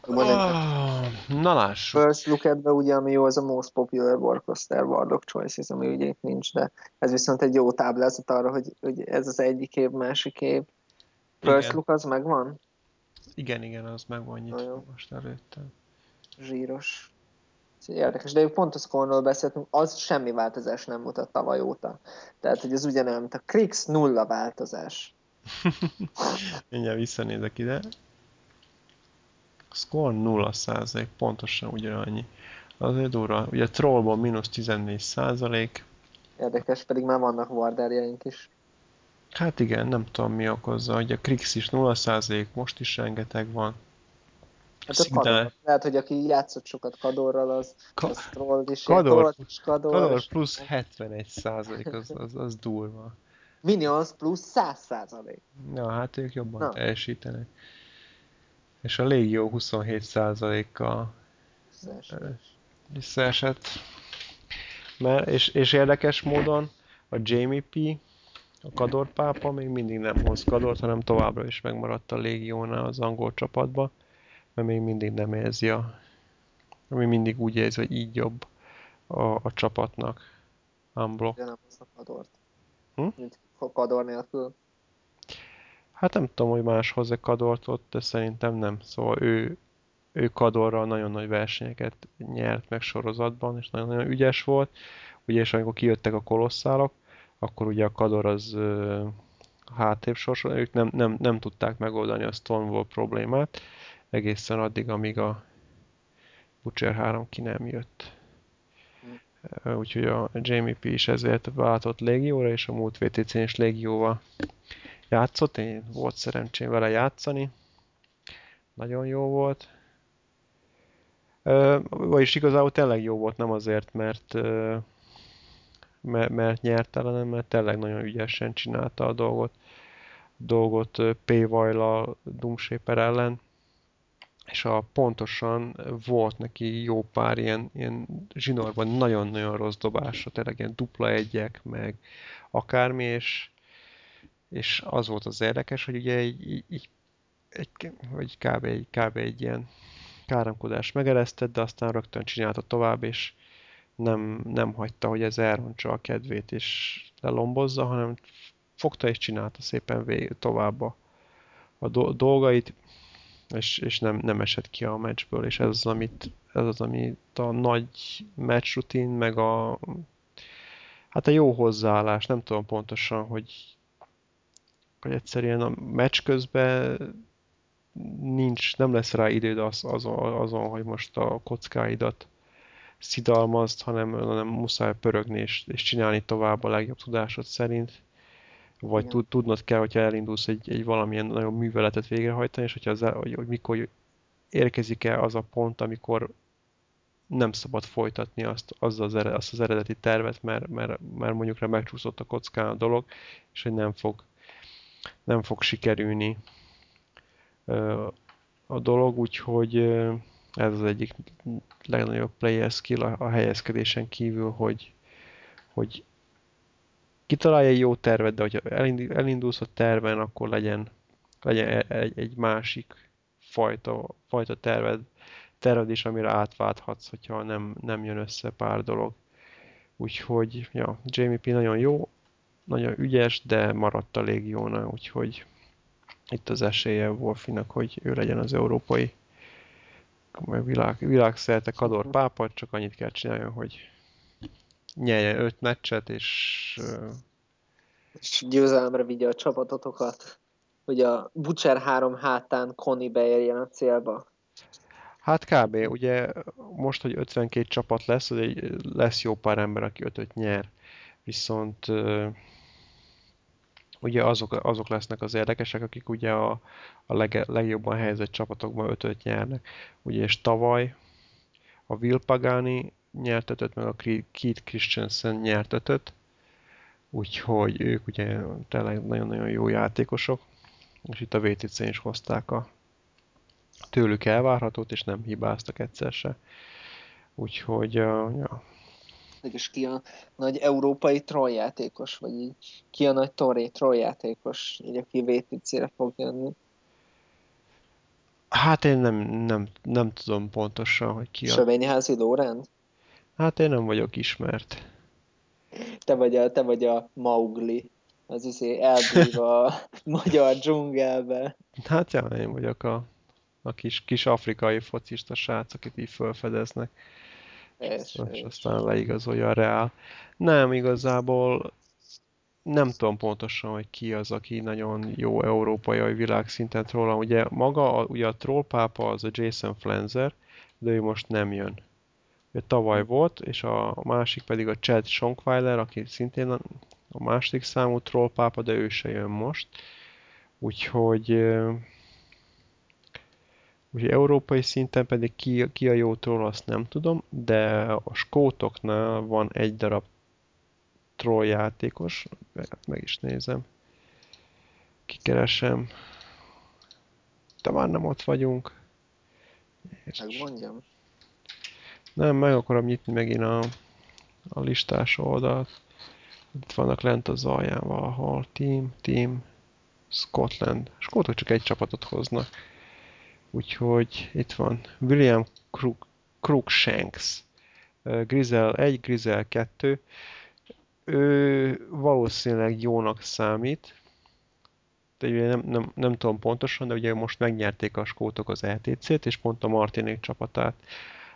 Ah, na lássuk. First look at ugye, ami jó, az a Most Popular Warcaster Warlock Choices, ami ugye itt nincs, de ez viszont egy jó táblázat arra, hogy, hogy ez az egyik év, másik év. First look az megvan? Igen, igen, az megvan nyitva most előttem. Zsíros. Érdekes, de pont a score beszéltünk, az semmi változás nem mutat tavaly óta. Tehát, hogy ez ugyanolyan, mint a Krix nulla változás. Mindjárt visszanézek ide. Score 0 százalék, pontosan ugyanannyi. Azért durva. Ugye Trollból mínusz 14 százalék. Érdekes, pedig már vannak warderjeink is. Hát igen, nem tudom mi okozza, hogy a Krix is 0 százalék, most is rengeteg van. Hát a kador. Lehet, hogy aki játszott sokat Kadorral, az, Ka- az troll is. Kador, kador, kador plusz 71 százalék, az, az, az durva. Minions plusz 100 százalék. Na, hát ők jobban Na. teljesítenek. És a Légió 27 százalékkal visszaesett. Mert, és, és érdekes módon a Jamie P, a Kador pápa még mindig nem hoz Kadort, hanem továbbra is megmaradt a Légiónál az angol csapatba mert még mindig nem érzi a... Ami mindig úgy érzi, hogy így jobb a, a csapatnak. Unblock. De nem hoznak kadort. Hm? Mint kador nélkül. Hát nem tudom, hogy más hozzá kadort ott, de szerintem nem. Szóval ő, ő kadorral nagyon nagy versenyeket nyert meg sorozatban, és nagyon-nagyon ügyes volt. Ugye, és amikor kijöttek a kolosszálok, akkor ugye a kador az hátrébb ők nem, nem, nem tudták megoldani a Stonewall problémát, egészen addig, amíg a Butcher 3 ki nem jött. Úgyhogy a Jamie P is ezért váltott Légióra, és a múlt VTC is Légióval játszott. Én volt szerencsém vele játszani. Nagyon jó volt. Vagyis igazából tényleg jó volt, nem azért, mert mert, mert nyert el, hanem mert tényleg nagyon ügyesen csinálta a dolgot, dolgot P-Vajla Doomshaper ellen és a pontosan volt neki jó pár ilyen, ilyen zsinórban nagyon-nagyon rossz dobása, tényleg ilyen dupla egyek, meg akármi, és, és az volt az érdekes, hogy ugye egy, egy, egy vagy kb. egy, kb. egy ilyen káromkodás megeresztett, de aztán rögtön csinálta tovább, és nem, nem hagyta, hogy ez elrontsa a kedvét és lelombozza, hanem fogta és csinálta szépen vég, tovább a, a dolgait, és, és nem, nem esett ki a meccsből, és ez az, amit, ez az, amit a nagy meccs rutin, meg a hát a jó hozzáállás, nem tudom pontosan, hogy, hogy egyszerűen a meccs közben nincs, nem lesz rá időd az, azon, azon, hogy most a kockáidat szidalmazd, hanem, hanem muszáj pörögni és, és csinálni tovább a legjobb tudásod szerint. Vagy tud, tudnod kell, hogyha elindulsz egy, egy valamilyen nagyon műveletet végrehajtani, és hogyha az, hogy, hogy mikor érkezik el az a pont, amikor nem szabad folytatni azt, az az, ered, azt az eredeti tervet, mert, mert, mert mondjuk rá megcsúszott a kockán a dolog, és hogy nem fog, nem fog sikerülni a dolog, úgyhogy ez az egyik legnagyobb player skill a, a helyezkedésen kívül, hogy, hogy kitalálja egy jó tervet, de hogyha elindulsz a terven, akkor legyen, legyen e, egy, egy másik fajta, fajta terved, terved is, amire átválthatsz, hogyha nem, nem jön össze pár dolog. Úgyhogy, ja, Jamie P. nagyon jó, nagyon ügyes, de maradt a légiónál, úgyhogy itt az esélye Wolfinak, hogy ő legyen az európai világ, világszerte Kador pápa, csak annyit kell csinálni, hogy nyelje öt meccset, és... És győzelemre vigye a csapatotokat, hogy a Butcher 3 hátán Koni beérjen a célba. Hát kb. Ugye most, hogy 52 csapat lesz, lesz jó pár ember, aki ötöt nyer. Viszont ugye azok, azok lesznek az érdekesek, akik ugye a, a leg, legjobban helyezett csapatokban ötöt nyernek. Ugye és tavaly a Will Pagani nyert ötöt, meg a Keith Christensen nyert ötöt, úgyhogy ők ugye tényleg nagyon-nagyon jó játékosok, és itt a VTC-n is hozták a tőlük elvárhatót, és nem hibáztak egyszer se. Úgyhogy, ja, és ki a nagy európai trolljátékos, vagy így ki a nagy torré trolljátékos, így aki VTC-re fog jönni. Hát én nem, nem, nem tudom pontosan, hogy ki a... Sövényházi Lórend? Hát én nem vagyok ismert. Te vagy a, te vagy a Maugli, az izé elbújva a magyar dzsungelbe. Hát ja, én vagyok a, a kis, kis afrikai focista srác, akit így felfedeznek. És, és aztán leigazolja a Real. Nem, igazából nem tudom pontosan, hogy ki az, aki nagyon jó európai vagy világszinten troll. Ugye maga, ugye a trollpápa az a Jason Flanzer, de ő most nem jön. Ő tavaly volt, és a másik pedig a Chad Schonkweiler, aki szintén a második számú trollpápa, de ő se jön most. Úgyhogy Úgyhogy európai szinten pedig ki, ki a jó troll, azt nem tudom, de a skótoknál van egy darab troll játékos, hát meg is nézem, kikeresem, de már nem ott vagyunk. Megmondjam. Nem, meg akarom nyitni megint a, a listás oldalt. Itt vannak lent az alján valahol. Team, Team, Scotland. Skótok csak egy csapatot hoznak. Úgyhogy itt van William Crook, Crookshanks, Grizel 1, Grizel 2. Ő valószínűleg jónak számít, de ugye nem, nem, nem tudom pontosan, de ugye most megnyerték a skótok az ETC-t, és pont a Martinék csapatát,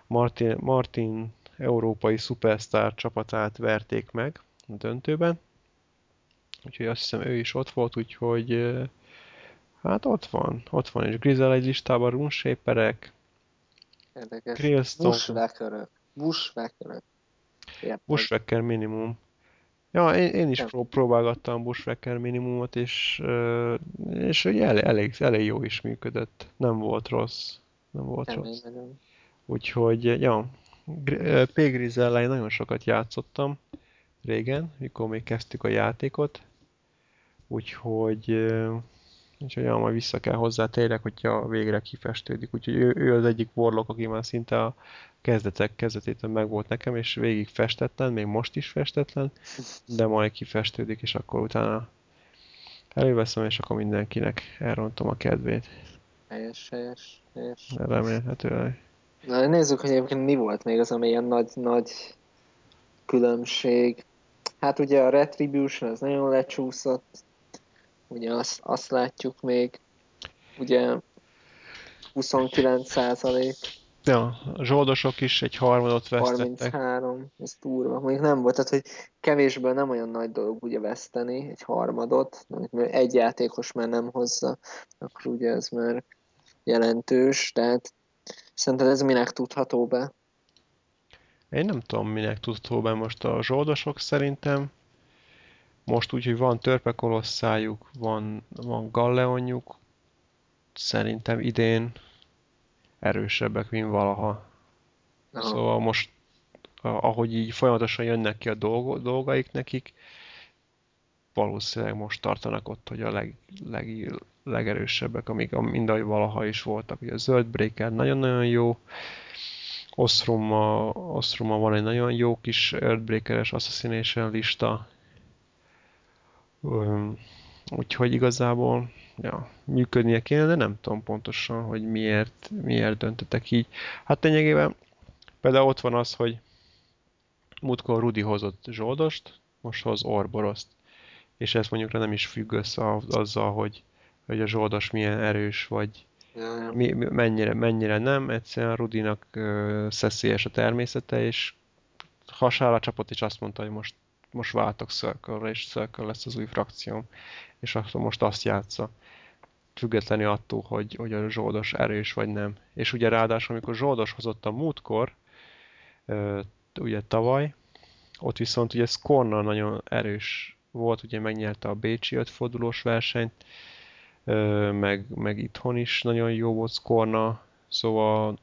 Martin, Martin európai szupersztár csapatát verték meg a döntőben. Úgyhogy azt hiszem ő is ott volt, úgyhogy Hát ott van, ott van, és Grizel egy listában runeshaperek, Érdekes. Krillstone. Bushwackerök. Bushwackerök. Bushwacker minimum. Ja, én, én is pró próbálgattam Bushwacker minimumot, és, és elég, elég, elég jó is működött. Nem volt rossz. Nem volt nem rossz. Nem. Úgyhogy, ja, P. Grizel nagyon sokat játszottam régen, mikor még kezdtük a játékot. Úgyhogy Úgyhogy ja, majd vissza kell hozzá tényleg, hogyha végre kifestődik. Úgyhogy ő, ő az egyik warlock, aki már szinte a kezdetek kezdetétől meg volt nekem, és végig festetlen, még most is festetlen, de majd kifestődik, és akkor utána előveszem, és akkor mindenkinek elrontom a kedvét. Helyes, helyes, helyes. Remélhetőleg. Na, nézzük, hogy egyébként mi volt még az, ami ilyen nagy-nagy különbség. Hát ugye a Retribution az nagyon lecsúszott, ugye azt, azt látjuk még, ugye 29 százalék. Ja, a zsoldosok is egy harmadot vesztettek. 33, ez durva. Mondjuk nem volt, tehát hogy kevésből nem olyan nagy dolog ugye veszteni, egy harmadot, mert egy játékos már nem hozza, akkor ugye ez már jelentős, tehát szerinted ez minek tudható be? Én nem tudom, minek tudható be most a zsoldosok szerintem. Most úgy, hogy van törpekolosszájuk, van, van galleonjuk, szerintem idén erősebbek, mint valaha. Aha. Szóval most, ahogy így folyamatosan jönnek ki a dolgaik nekik, valószínűleg most tartanak ott, hogy a leg, leg, legerősebbek, amik mind ahogy valaha is voltak. Ugye a zöld breaker nagyon-nagyon jó, Ostroma, Ostroma van egy nagyon jó kis Earthbreaker-es Assassination lista, úgyhogy igazából ja, működnie kéne, de nem tudom pontosan, hogy miért, miért döntöttek így. Hát lényegében például ott van az, hogy múltkor Rudi hozott zsoldost, most hoz Orboroszt. És ez mondjuk nem is függ össze azzal, hogy, hogy a zsoldos milyen erős, vagy mi, mennyire, mennyire nem. Egyszerűen Rudinak uh, szeszélyes a természete, és hasára csapott, és azt mondta, hogy most, most váltok circle és Circle lesz az új frakcióm, és akkor most azt játsza függetlenül attól, hogy, hogy a zsoldos erős vagy nem. És ugye ráadásul, amikor zsoldos hozott a múltkor, ugye tavaly, ott viszont ugye Skorna nagyon erős volt, ugye megnyerte a Bécsi ötfordulós versenyt, meg, meg itthon is nagyon jó volt Skorna, szóval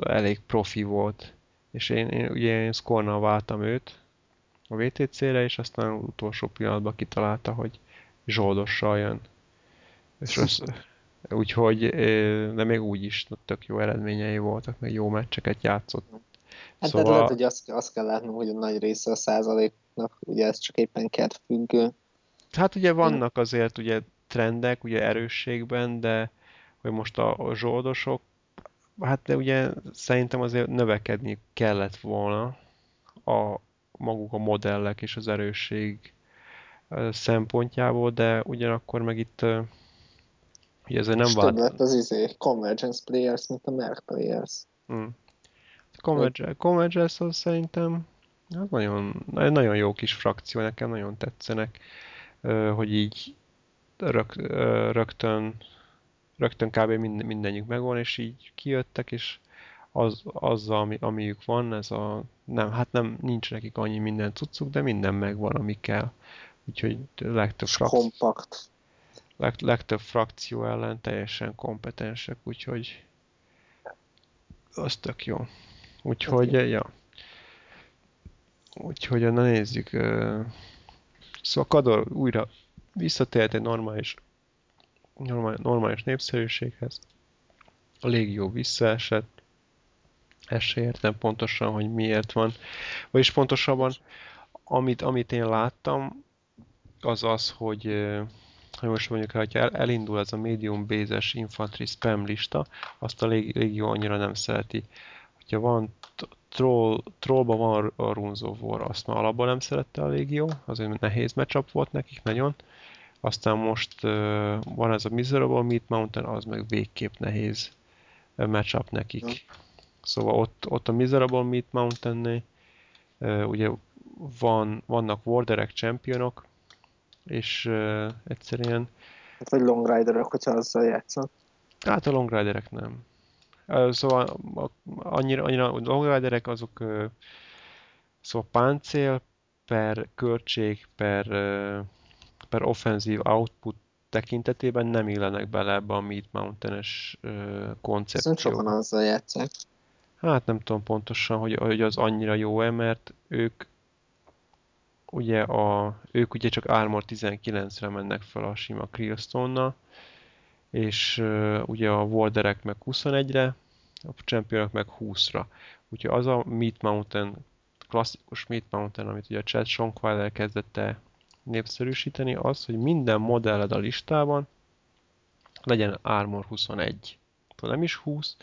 elég profi volt. És én, én ugye én Skorna váltam őt a VTC-re, és aztán utolsó pillanatban kitalálta, hogy zsoldossal jön. És az, úgyhogy, de még úgy is tök jó eredményei voltak, meg jó meccseket játszott. Hát szóval... lehet, hogy azt, azt kell látnunk, hogy a nagy része a százaléknak, ugye ez csak éppen függő. Hát ugye vannak azért ugye trendek, ugye erősségben, de hogy most a, a zsoldosok, hát de ugye szerintem azért növekedni kellett volna a maguk a modellek és az erősség szempontjából, de ugyanakkor meg itt ugye ezért nem vált... több lett az izé, Convergence Players, mint a Merc Players. Hmm. Convergence, Convergence az szerintem az nagyon, nagyon jó kis frakció, nekem nagyon tetszenek, hogy így rög, rögtön, rögtön kb. Minden, mindenjük megvan, és így kijöttek, és az, azzal, ami, amiük van, ez a, nem, hát nem, nincs nekik annyi minden cuccuk, de minden megvan, ami kell. Úgyhogy legtöbb frakció, kompakt. Leg, legtöbb frakció ellen teljesen kompetensek, úgyhogy az tök jó. Úgyhogy, okay. ja. Úgyhogy, na nézzük. Szóval Kador újra visszatért egy normális, normális, normális népszerűséghez. A légió visszaesett. Ezt se értem pontosan, hogy miért van. Vagyis pontosabban, amit, amit én láttam, az az, hogy, hogy most mondjuk, ha elindul ez a medium base-es infantry spam lista, azt a légió annyira nem szereti. Hogyha van troll, trollban van a Runes War, azt már alapban nem szerette a légió, azért nehéz matchup volt nekik nagyon. Aztán most van ez a Miserable Meat Mountain, az meg végképp nehéz matchup nekik. Ja. Szóval ott, ott a Miserable Meat Mountain-nél ugye van, vannak Warderek championok, és uh, egyszerűen... Hát vagy Long Riderek, hogyha azzal játszanak. Hát a Long Riderek nem. Uh, szóval annyira, annyira a Long Riderek azok uh, szóval páncél per költség per, uh, per offenzív output tekintetében nem illenek bele ebbe a Meat Mountain-es uh, koncepcióba. Szerintem sokan azzal játszák. Hát nem tudom pontosan, hogy, hogy az annyira jó-e, mert ők ugye a, ők ugye csak Armor 19-re mennek fel a sima Krillstone-nal, és uh, ugye a Warderek meg 21-re, a Championok meg 20-ra. Úgyhogy az a Meat Mountain, klasszikus Meat Mountain, amit ugye a Chad Schonkweiler kezdette népszerűsíteni, az, hogy minden modelled a listában, legyen Armor 21. Nem is 20,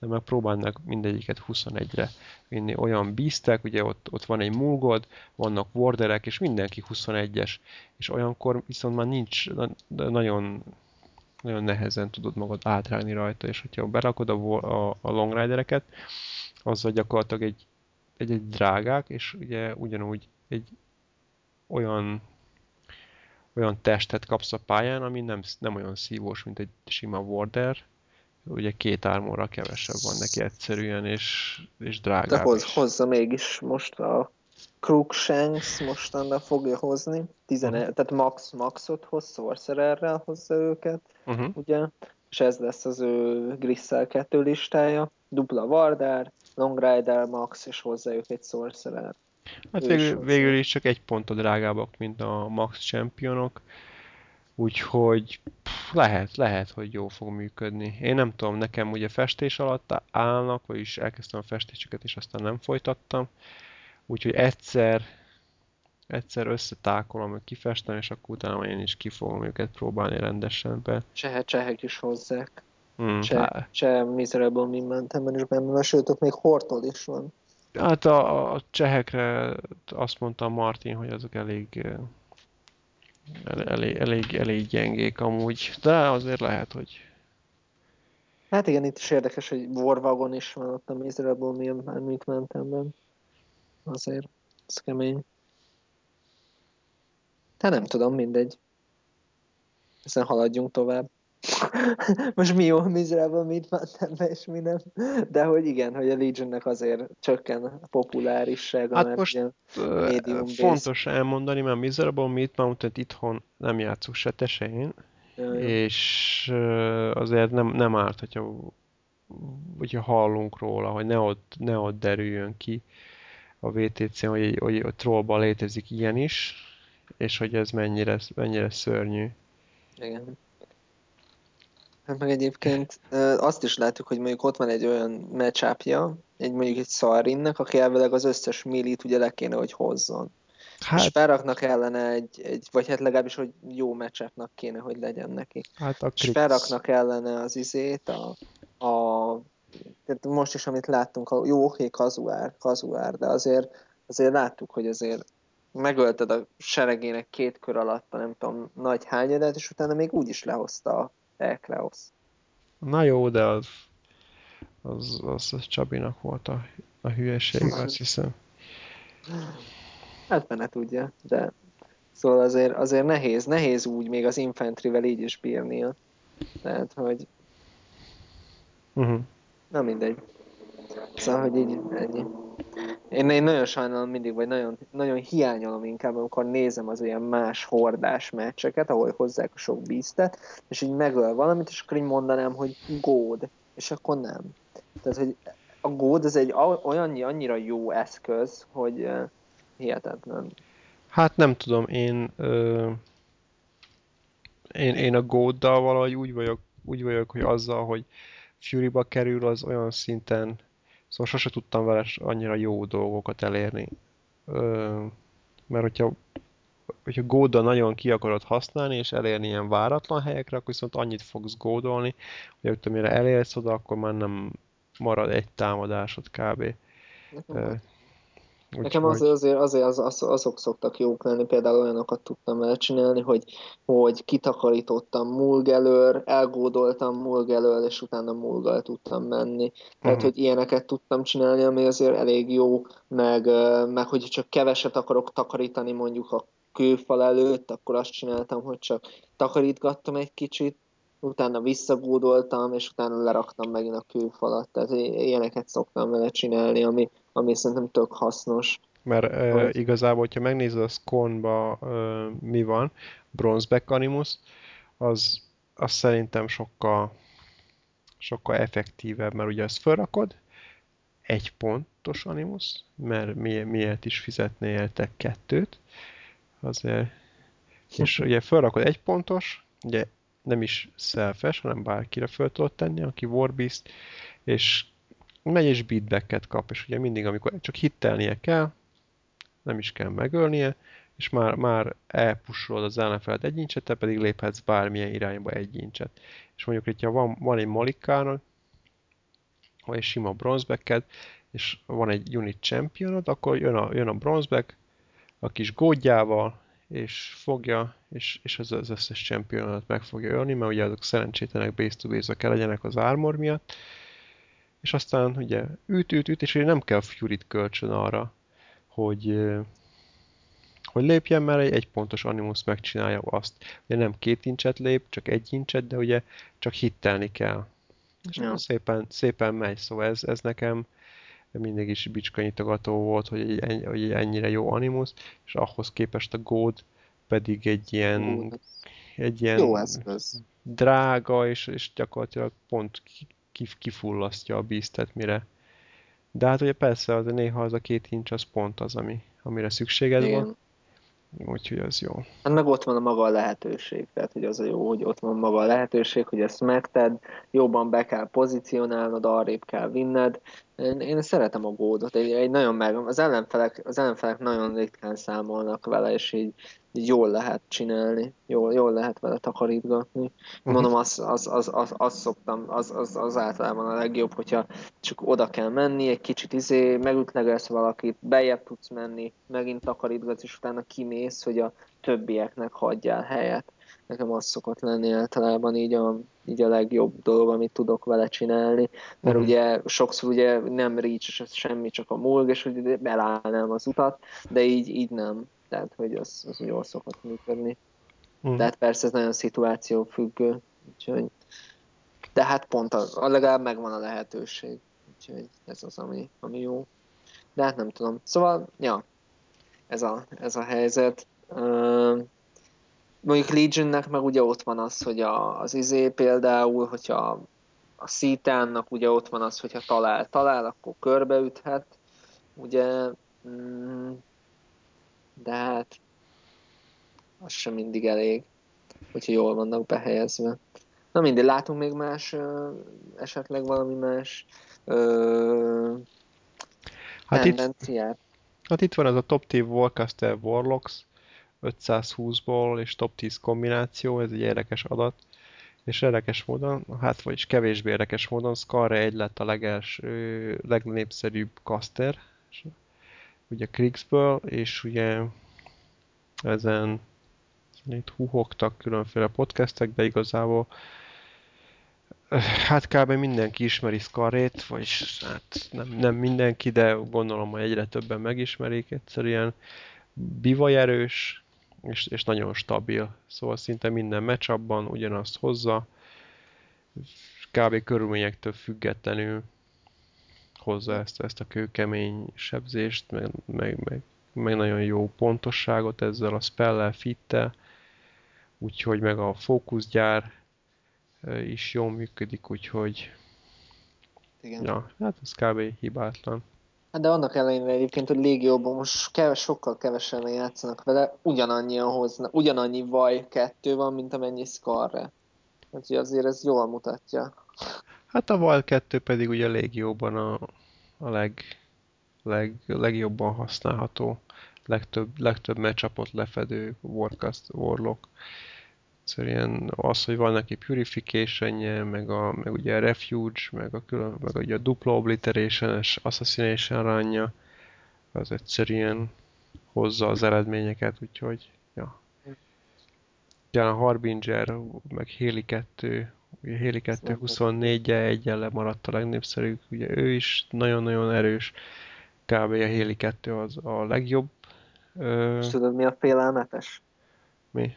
de megpróbálnak mindegyiket 21-re vinni. Olyan bíztek, ugye ott, ott van egy mulgod, vannak warderek, és mindenki 21-es. És olyankor viszont már nincs, nagyon, nagyon nehezen tudod magad átrágni rajta, és hogyha berakod a, a, a long ridereket, azzal gyakorlatilag egy, egy, egy drágák, és ugye ugyanúgy egy olyan olyan testet kapsz a pályán, ami nem, nem olyan szívós, mint egy sima warder, ugye két ármóra kevesebb van neki egyszerűen, és, és drágább De hoz, is. hozza mégis most a Crookshanks mostanra fogja hozni, 11, uh-huh. tehát max, maxot hoz, sorcererrel hozza őket, uh-huh. ugye, és ez lesz az ő Grissel 2 listája, dupla Vardár, Long Rider, Max, és hozzájuk egy Sorcerer. Hát végül, végül is csak egy pontot drágábbak, mint a Max Championok, úgyhogy pff, lehet, lehet, hogy jó fog működni. Én nem tudom, nekem ugye festés alatt állnak, vagyis elkezdtem a festéseket, és aztán nem folytattam. Úgyhogy egyszer, egyszer összetákolom, hogy kifestem, és akkor utána én is ki fogom őket próbálni rendesen be. Csehek, csehek is hozzák. Hmm. Cseh, cseh Miserable Mimmentemben is benne van, sőt, ott még Hortol is van. Hát a, a csehekre azt mondta Martin, hogy azok elég, elég, elég, elég gyengék amúgy, de azért lehet, hogy... Hát igen, itt is érdekes, hogy Warwagon is van ott a Miserable mit mentem Azért, ez kemény. Hát nem tudom, mindegy. Ezen haladjunk tovább. Most mi jó Miserable mit mentem be, és mi nem. De hogy igen, hogy a Legionnek azért csökken a populárissága, hát mert most medium fontos base. elmondani, mert Miserable Meat Mountain itthon nem játszunk se tesején, és azért nem, nem árt, hogyha, hogyha hallunk róla, hogy ne ott, ne ott derüljön ki a VTC-n, hogy, hogy a trollban létezik ilyen is, és hogy ez mennyire, mennyire szörnyű. Igen. Hát meg egyébként azt is látjuk, hogy mondjuk ott van egy olyan matchupja, egy mondjuk egy Szarinnek, aki elvileg az összes millit ugye le kéne, hogy hozzon. Hát, és felraknak ellene egy, egy, vagy hát legalábbis, hogy jó matchupnak kéne, hogy legyen neki. Hát a és felraknak ellene az izét, a, a tehát most is, amit láttunk, a, jó, oké, kazuár, kazuár, de azért, azért láttuk, hogy azért megölted a seregének két kör alatt nem tudom, nagy hányadat, és utána még úgy is lehozta a Ekleos. Na jó, de az, az, az, az Csabinak volt a, a hülyeség, azt hiszem. Hát benne tudja, de szóval azért, azért nehéz, nehéz úgy még az infantryvel így is bírnia. Tehát, hogy uh-huh. na mindegy. Szóval, hogy így ennyi. Én, én nagyon sajnálom mindig, vagy nagyon, nagyon hiányolom inkább, amikor nézem az ilyen más hordás meccseket, ahol hozzák a sok bíztet, és így megöl valamit, és akkor így mondanám, hogy gód, és akkor nem. Tehát, hogy a gód az egy olyan annyira jó eszköz, hogy uh, hihetetlen. Hát nem tudom, én, uh, én, én a góddal valahogy úgy vagyok, úgy vagyok, hogy azzal, hogy Fury-ba kerül, az olyan szinten Szóval sose tudtam vele annyira jó dolgokat elérni. Ö, mert hogyha, hogyha góddal nagyon ki akarod használni, és elérni ilyen váratlan helyekre, akkor viszont annyit fogsz gódolni, hogy hogy mire elérsz oda, akkor már nem marad egy támadásod kb. Nekem úgy Nekem az, azért, azért az, az, azok szoktak jók lenni, például olyanokat tudtam elcsinálni, hogy, hogy kitakarítottam mulg elől, elgódoltam mulg elől, és utána mulgal tudtam menni. Tehát, uh-huh. hogy ilyeneket tudtam csinálni, ami azért elég jó, meg, meg hogy csak keveset akarok takarítani mondjuk a kőfal előtt, akkor azt csináltam, hogy csak takarítgattam egy kicsit, utána visszagódoltam, és utána leraktam megint a kőfalat. Tehát ilyeneket szoktam vele csinálni, ami, ami szerintem tök hasznos. Mert e, igazából, hogyha megnézed a Scorn-ba e, mi van, Bronzeback Animus, az, az szerintem sokkal, sokkal effektívebb, mert ugye ezt felrakod, egy pontos Animus, mert mi, miért is fizetnél te kettőt, azért, és ugye felrakod egy pontos, ugye nem is selfes, hanem bárkire föl tudod tenni, aki Warbeast, és megy és beatbacket kap, és ugye mindig, amikor csak hittelnie kell, nem is kell megölnie, és már, már elpusolod az ellenfelet egy incset, te pedig léphetsz bármilyen irányba egy incset. És mondjuk, hogyha van, van egy malikánod, vagy egy sima bronzbacked, és van egy unit championod, akkor jön a, jön a bronzeback a kis gódjával, és fogja, és, és az, az összes championot meg fogja ölni, mert ugye azok szerencsétlenek base to base kell legyenek az armor miatt, és aztán ugye üt, üt, üt, és nem kell Fury-t kölcsön arra, hogy, hogy lépjen, mert egy, egy pontos Animus megcsinálja azt. Ugye nem két incset lép, csak egy incset, de ugye csak hittelni kell. És ja. szépen, szépen megy, szóval ez, ez nekem mindig is bicskanyitogató volt, hogy, egy, hogy ennyire jó Animus, és ahhoz képest a God pedig egy ilyen, egy ilyen jó eszköz. drága, és, és gyakorlatilag pont kifullasztja a beastet, mire. De hát ugye persze, az néha az a két incs az pont az, ami, amire szükséged Igen. van. Úgyhogy az jó. Hát meg ott van a maga a lehetőség, tehát hogy az a jó, hogy ott van maga a lehetőség, hogy ezt megted, jobban be kell pozícionálnod, arrébb kell vinned. Én, én szeretem a gódot, egy, egy nagyon meg, az ellenfelek, az ellenfelek nagyon ritkán számolnak vele, és így jól lehet csinálni, jól, jól lehet vele takarítgatni. Uh-huh. Mondom, az, az, az, az, az szoktam, az, az, az általában a legjobb, hogyha csak oda kell menni, egy kicsit izé, megütlegelsz valakit, bejebb tudsz menni, megint takarítgatsz, és utána kimész, hogy a többieknek hagyjál helyet. Nekem az szokott lenni általában így a, így a legjobb dolog, amit tudok vele csinálni, mert uh-huh. ugye sokszor ugye nem reach semmi, csak a mulg, és hogy belállnám az utat, de így, így nem tehát hogy az, az jól szokott működni. Mm. Tehát persze ez nagyon szituáció függő, úgyhogy de hát pont az, legalább megvan a lehetőség, úgyhogy ez az, ami, ami jó. De hát nem tudom. Szóval, ja, ez a, ez a helyzet. Uh, mondjuk Legionnek meg ugye ott van az, hogy a, az izé például, hogyha a szítánnak ugye ott van az, hogyha talál, talál, akkor körbeüthet. Ugye, mm, de hát az sem mindig elég, hogyha jól vannak behelyezve. Na mindig, látunk még más, esetleg valami más ö, hát tendenciát? Itt, hát itt van ez a Top 10 Warcaster Warlocks 520-ból és top 10 kombináció, ez egy érdekes adat. És érdekes módon, hát vagyis kevésbé érdekes módon, Skarre egy lett a legelső, legnépszerűbb caster, ugye Kriegsből, és ugye ezen itt huhogtak különféle podcastek, de igazából hát kb. mindenki ismeri Scarrét, vagyis hát nem, nem mindenki, de gondolom, hogy egyre többen megismerik. Egyszerűen bivaj erős, és, és nagyon stabil. Szóval szinte minden matchupban ugyanazt hozza. Kb. körülményektől függetlenül hozza ezt, ezt a kőkemény sebzést, meg, meg, meg, meg nagyon jó pontosságot ezzel a spellel, fittel, úgyhogy meg a fókuszgyár is jól működik, úgyhogy Igen. Ja, hát ez kb. hibátlan. Hát de annak ellenére egyébként, hogy légióban most keves, sokkal kevesen játszanak vele, ugyanannyian hoznak, ugyanannyi vaj kettő van, mint amennyi Scarre. Úgyhogy azért ez jól mutatja. Hát a Val 2 pedig ugye légióban a, a leg, leg, legjobban használható, legtöbb, legtöbb matchupot lefedő Warcast Warlock. Egyszerűen az, hogy van neki purification meg, a, meg ugye a refuge, meg, a külön, meg ugye a dupla obliteration és assassination ranja, az egyszerűen hozza az eredményeket, úgyhogy ja. Ugyan a Harbinger, meg Heli 2 Ugye Héli 2 24 e egyen lemaradt a legnépszerűbb, ugye ő is nagyon-nagyon erős. Kb. a Héli 2 az a legjobb. És tudod mi a félelmetes? Mi?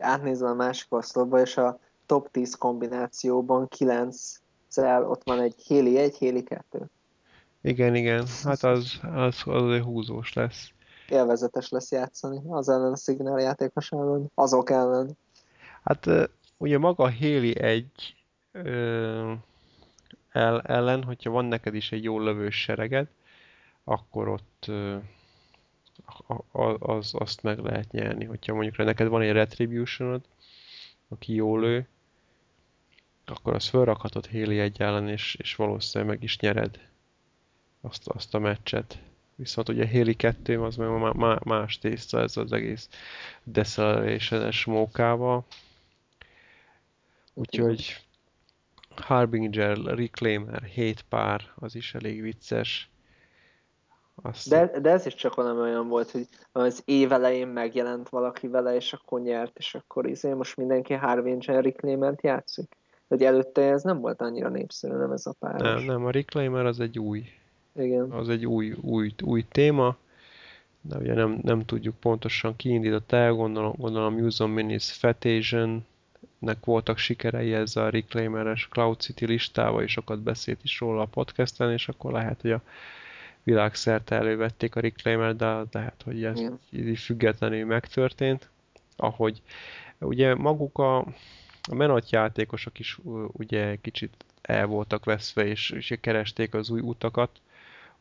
Átnézve a másik oszlopba, és a top 10 kombinációban 9 szel ott van egy Héli 1, Héli 2. Igen, igen. Hát az, az, az húzós lesz. Élvezetes lesz játszani az ellen a szignál játékos ellen, azok ellen. Hát ugye maga a Héli egy el, ellen, hogyha van neked is egy jó lövős sereged, akkor ott az, azt meg lehet nyerni. Hogyha mondjuk neked van egy Retributionod, aki jó lő, akkor azt felrakhatod Héli egy ellen, és, és valószínűleg meg is nyered azt, azt a meccset. Viszont ugye Héli 2 az meg más tészta ez az egész deceleration-es mókával. Úgyhogy Harbinger, Reclaimer, 7 pár, az is elég vicces. Azt de, de ez is csak valami olyan volt, hogy az év elején megjelent valaki vele, és akkor nyert, és akkor izé most mindenki Harbinger Reclaimer-t játszik. Hogy előtte ez nem volt annyira népszerű, nem ez a páros. Nem, nem, a Reclaimer az egy új. Igen. Az egy új, új, új téma, de ugye nem, nem tudjuk pontosan kiindított el, gondolom, gondolom Museum Minis Fetasion, nek voltak sikerei ezzel a Reclaimer-es Cloud City listával, és sokat beszélt is róla a podcasten, és akkor lehet, hogy a világszerte elővették a Reclaimer, de lehet, hogy ez Igen. így függetlenül megtörtént. Ahogy ugye maguk a, a menat játékosok is ugye kicsit el voltak veszve, és, és keresték az új utakat,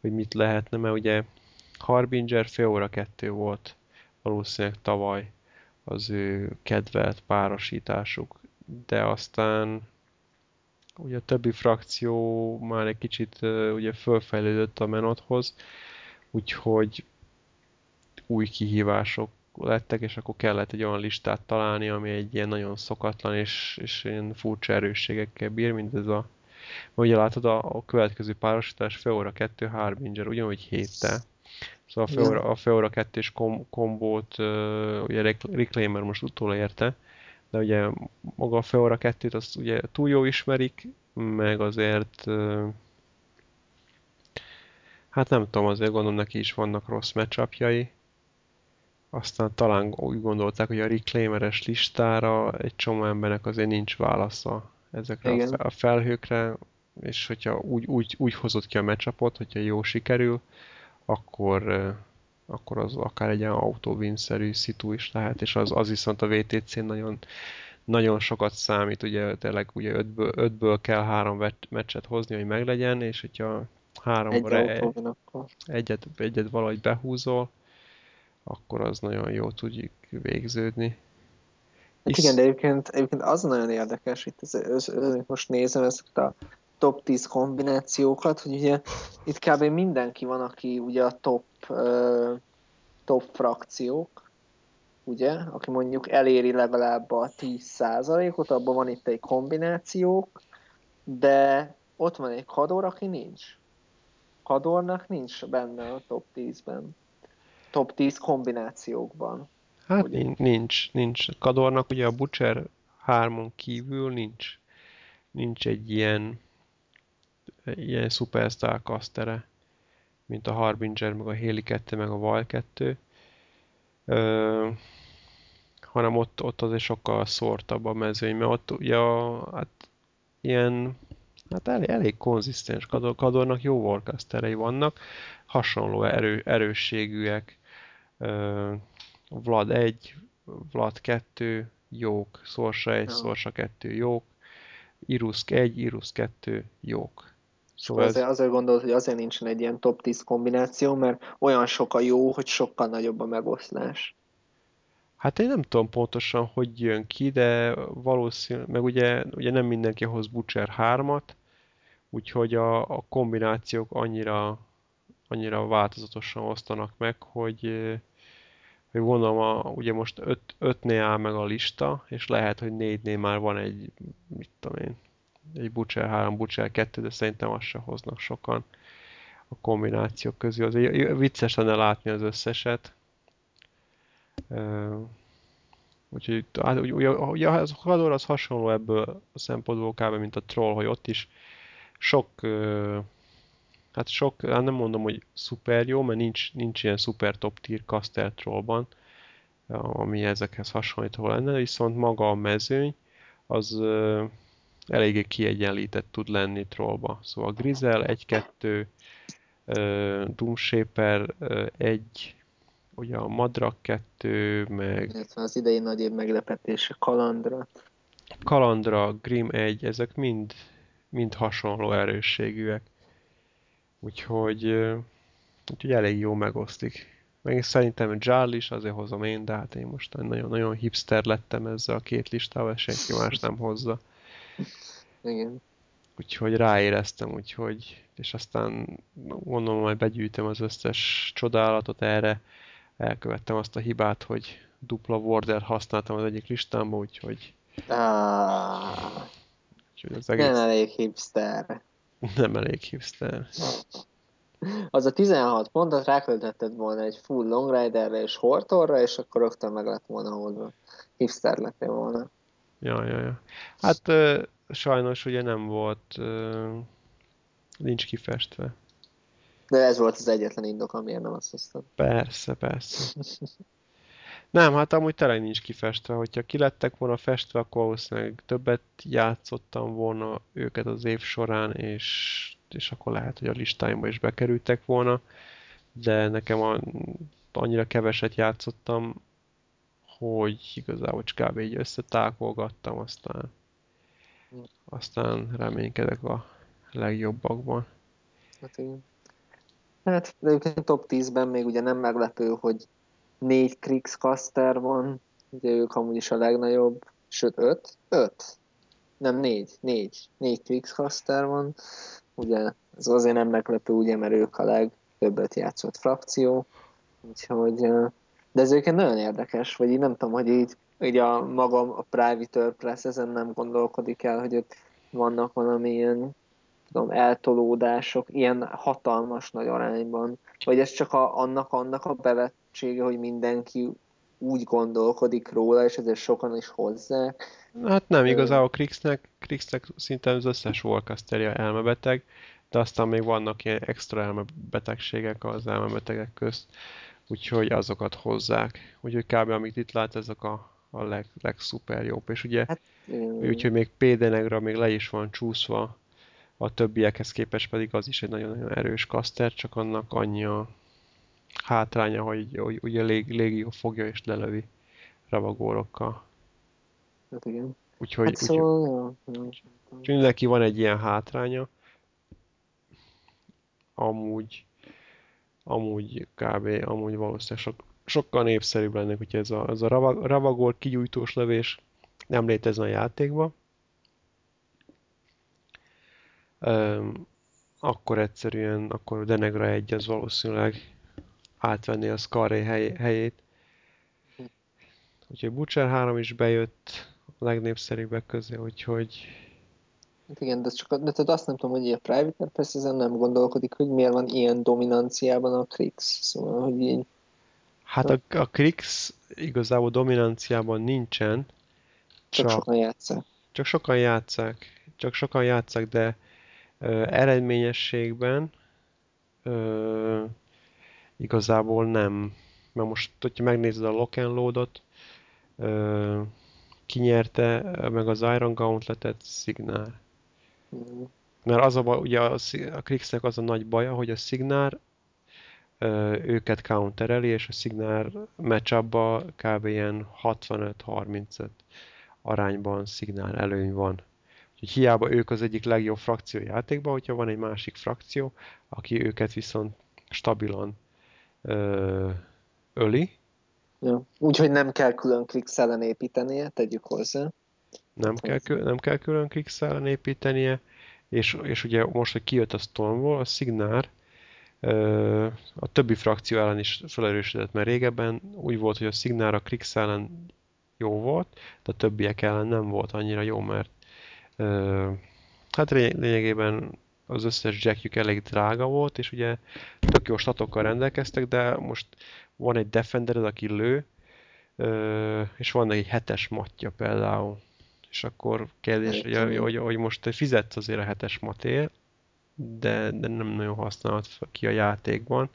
hogy mit lehetne, mert ugye Harbinger Feora 2 volt valószínűleg tavaly az ő kedvelt párosításuk, de aztán ugye a többi frakció már egy kicsit ugye fölfejlődött a menothoz, úgyhogy új kihívások lettek, és akkor kellett egy olyan listát találni, ami egy ilyen nagyon szokatlan és, és ilyen furcsa erősségekkel bír, mint ez a ugye látod a, a következő párosítás Feora 2 Harbinger, ugyanúgy héttel. Szóval a Feora, a Feora 2-es kom, kombót uh, ugye Reclaimer most utolérte, de ugye maga a Feora 2-t azt ugye túl jó ismerik, meg azért hát nem tudom, azért gondolom neki is vannak rossz matchupjai. Aztán talán úgy gondolták, hogy a Reclaimeres listára egy csomó embernek azért nincs válasza ezekre Igen. a felhőkre, és hogyha úgy, úgy, úgy hozott ki a matchupot, hogyha jó sikerül, akkor, akkor az akár egy ilyen autóvinszerű szitu is lehet, és az, az viszont a VTC-n nagyon, nagyon sokat számít, ugye tényleg ugye ötből, ötből kell három meccset hozni, hogy meglegyen, és hogyha háromból egy egyet, egyet valahogy behúzol, akkor az nagyon jó tudjuk végződni. Hát igen, de egyébként, egyébként az nagyon érdekes, itt ez, ez, ez, most nézem ezt a top 10 kombinációkat, hogy ugye itt kb. mindenki van, aki ugye a top, uh, top frakciók, ugye, aki mondjuk eléri legalább a 10%-ot, abban van itt egy kombinációk, de ott van egy kador, aki nincs. Kadornak nincs benne a top 10-ben. Top 10 kombinációkban. Hát ugye? nincs, nincs. Kadornak ugye a Butcher 3 kívül nincs, nincs egy ilyen ilyen superstar kastere, mint a Harbinger, meg a Haley 2, meg a Val 2. Ö, hanem ott, ott azért sokkal szórtabb a mezőny, mert ott ugye a, hát ilyen hát elég, elég konzisztens kador, kadornak jó warcasterei vannak, hasonló erő, erősségűek. Ö, Vlad 1, Vlad 2, jók, Szorsa 1, Szorsa 2, jók, Irusk 1, Irusk 2, jók. Szóval azért, ez... azért gondolod, hogy azért nincsen egy ilyen top 10 kombináció, mert olyan sok a jó, hogy sokkal nagyobb a megoszlás. Hát én nem tudom pontosan, hogy jön ki, de valószínű, meg ugye, ugye nem mindenki hoz Butcher 3-at, úgyhogy a, a kombinációk annyira, annyira változatosan osztanak meg, hogy, hogy gondolom, a, ugye most 5-nél áll meg a lista, és lehet, hogy 4-nél már van egy, mit tudom én, egy Butcher 3, Butcher 2, de szerintem azt se hoznak sokan a kombinációk közül. Az vicces lenne látni az összeset. Úgyhogy hát, ugye, ugye az Hador az hasonló ebből a szempontból kb. mint a Troll, hogy ott is sok hát sok, hát nem mondom, hogy szuper jó, mert nincs, nincs ilyen szuper top tier caster trollban, ami ezekhez hasonlító lenne, viszont maga a mezőny az eléggé kiegyenlített tud lenni trollba. Szóval Grizel 1-2, uh, Doom Shaper 1, ugye a Madrak 2, meg... Illetve az idei nagy év meglepetése Kalandra. Kalandra, Grim 1, ezek mind, mind hasonló erősségűek. Úgyhogy, úgyhogy elég jó megosztik. Meg szerintem Jarl is azért hozom én, de hát én most nagyon-nagyon hipster lettem ezzel a két listával, senki más nem hozza. Igen. úgyhogy ráéreztem, úgyhogy, és aztán gondolom, majd begyűjtöm az összes csodálatot erre, elkövettem azt a hibát, hogy dupla border használtam az egyik listámba, úgyhogy... Ah, úgyhogy az egész... Nem elég hipster. Nem elég hipster. Az a 16 pontot ráköltetted volna egy full longriderre és hortorra, és akkor rögtön meg lett volna oldva. Hipster lettél volna. Ja, ja, ja. Hát sajnos ugye nem volt, nincs kifestve. De ez volt az egyetlen indok, amiért nem azt hoztad. Persze, persze. Nem, hát amúgy tényleg nincs kifestve. Hogyha kilettek volna festve, akkor valószínűleg többet játszottam volna őket az év során, és, és akkor lehet, hogy a listáimba is bekerültek volna. De nekem a, annyira keveset játszottam, hogy igazából csak kb. így összetákolgattam, aztán, aztán reménykedek a legjobbakban. Hát igen. Hát, de egyébként top 10-ben még ugye nem meglepő, hogy négy Kriegscaster van, ugye ők amúgy is a legnagyobb, sőt öt? Öt? Nem, négy, négy. Négy Kriegscaster van, ugye ez azért nem meglepő, ugye, mert ők a legtöbbet játszott frakció, úgyhogy, de ez egyébként nagyon érdekes, vagy így nem tudom, hogy így, így a magam, a Private Press ezen nem gondolkodik el, hogy ott vannak valamilyen tudom, eltolódások ilyen hatalmas nagy arányban, vagy ez csak a, annak, annak a bevettsége, hogy mindenki úgy gondolkodik róla, és ezért sokan is hozzák. Hát nem, igazából Krixnek, Krixnek szinte az összes Warcasterja elmebeteg, de aztán még vannak ilyen extra elmebetegségek az elmebetegek közt, úgyhogy azokat hozzák. Úgyhogy kb. amit itt lát, ezek a, a leg, legszuper jobb. És ugye, hát, úgyhogy még PD-negra még le is van csúszva a többiekhez képest pedig az is egy nagyon-nagyon erős kaszter, csak annak annyi a hátránya, hogy, hogy ugye lég, légió fogja és lelövi ravagórokkal. Hát igen. Úgyhogy, hát szóval, úgy, úgyhogy neki van egy ilyen hátránya. Amúgy, amúgy kb. amúgy valószínűleg sok, sokkal népszerűbb lenne, hogy ez a, ez a ravagor kigyújtós lövés nem létezne a játékban akkor egyszerűen, akkor Denegra egy az valószínűleg átvenni a Scarray hely, helyét. Úgyhogy Butcher 3 is bejött a legnépszerűbbek közé, úgyhogy... Hát igen, de, csak, de tehát azt nem tudom, hogy a Private Press ezen nem gondolkodik, hogy miért van ilyen dominanciában a Krix. Szóval, hogy így... Hát a, a Krix igazából dominanciában nincsen. Csak, csak sokan játszák. Csak sokan játszák. Csak sokan játszák, de Ö, eredményességben ö, igazából nem. Mert most, hogyha megnézed a lock and loadot, kinyerte meg az Iron Gauntletet Signál. Mert az a, ugye a, a Krixnek az a nagy baja, hogy a Signál őket countereli, és a Signál matchupba kb. ilyen 65-35 arányban Signál előny van. Úgyhogy hiába ők az egyik legjobb frakció játékban, hogyha van egy másik frakció, aki őket viszont stabilan ö, öli. Ja. Úgyhogy nem kell külön klikszellen építenie, tegyük hozzá. Nem kell, nem kell külön klikszellen építenie, és, és ugye most, hogy kijött a Stonewall, a Signár a többi frakció ellen is felerősödött, mert régebben úgy volt, hogy a Signár a Krix ellen jó volt, de a többiek ellen nem volt annyira jó, mert hát lényegében az összes jackjük elég drága volt, és ugye tök jó statokkal rendelkeztek, de most van egy defendered, aki lő, és van egy hetes matja például. És akkor kérdés, hogy, hogy, hogy most fizetsz azért a hetes matér, de, de nem nagyon használhat ki a játékban,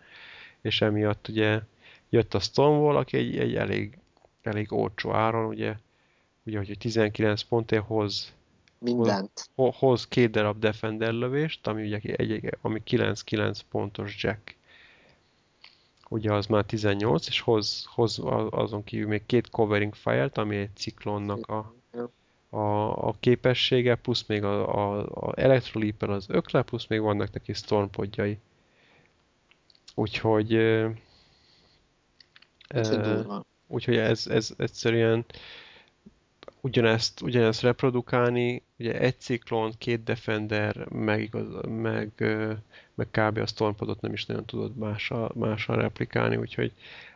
és emiatt ugye jött a Stonewall, aki egy, egy elég, elég olcsó áron, ugye, ugye hogy 19 pontért hoz Mindent. Hoz, hoz két darab defender lövést, ami ugye egy, ami 9-9 pontos jack. Ugye az már 18, és hoz, hoz azon kívül még két covering fire-t, ami egy ciklonnak a, a, a képessége, plusz még a, a, a Electroleaper az ökle, plusz még vannak neki stormpodjai. Úgyhogy uh, úgyhogy ez, ez egyszerűen ugyanezt, ugyanezt reprodukálni, ugye egy ciklon, két defender, meg, igaz, meg, meg kb. a Stormpodot nem is nagyon tudod mással, mással replikálni, úgyhogy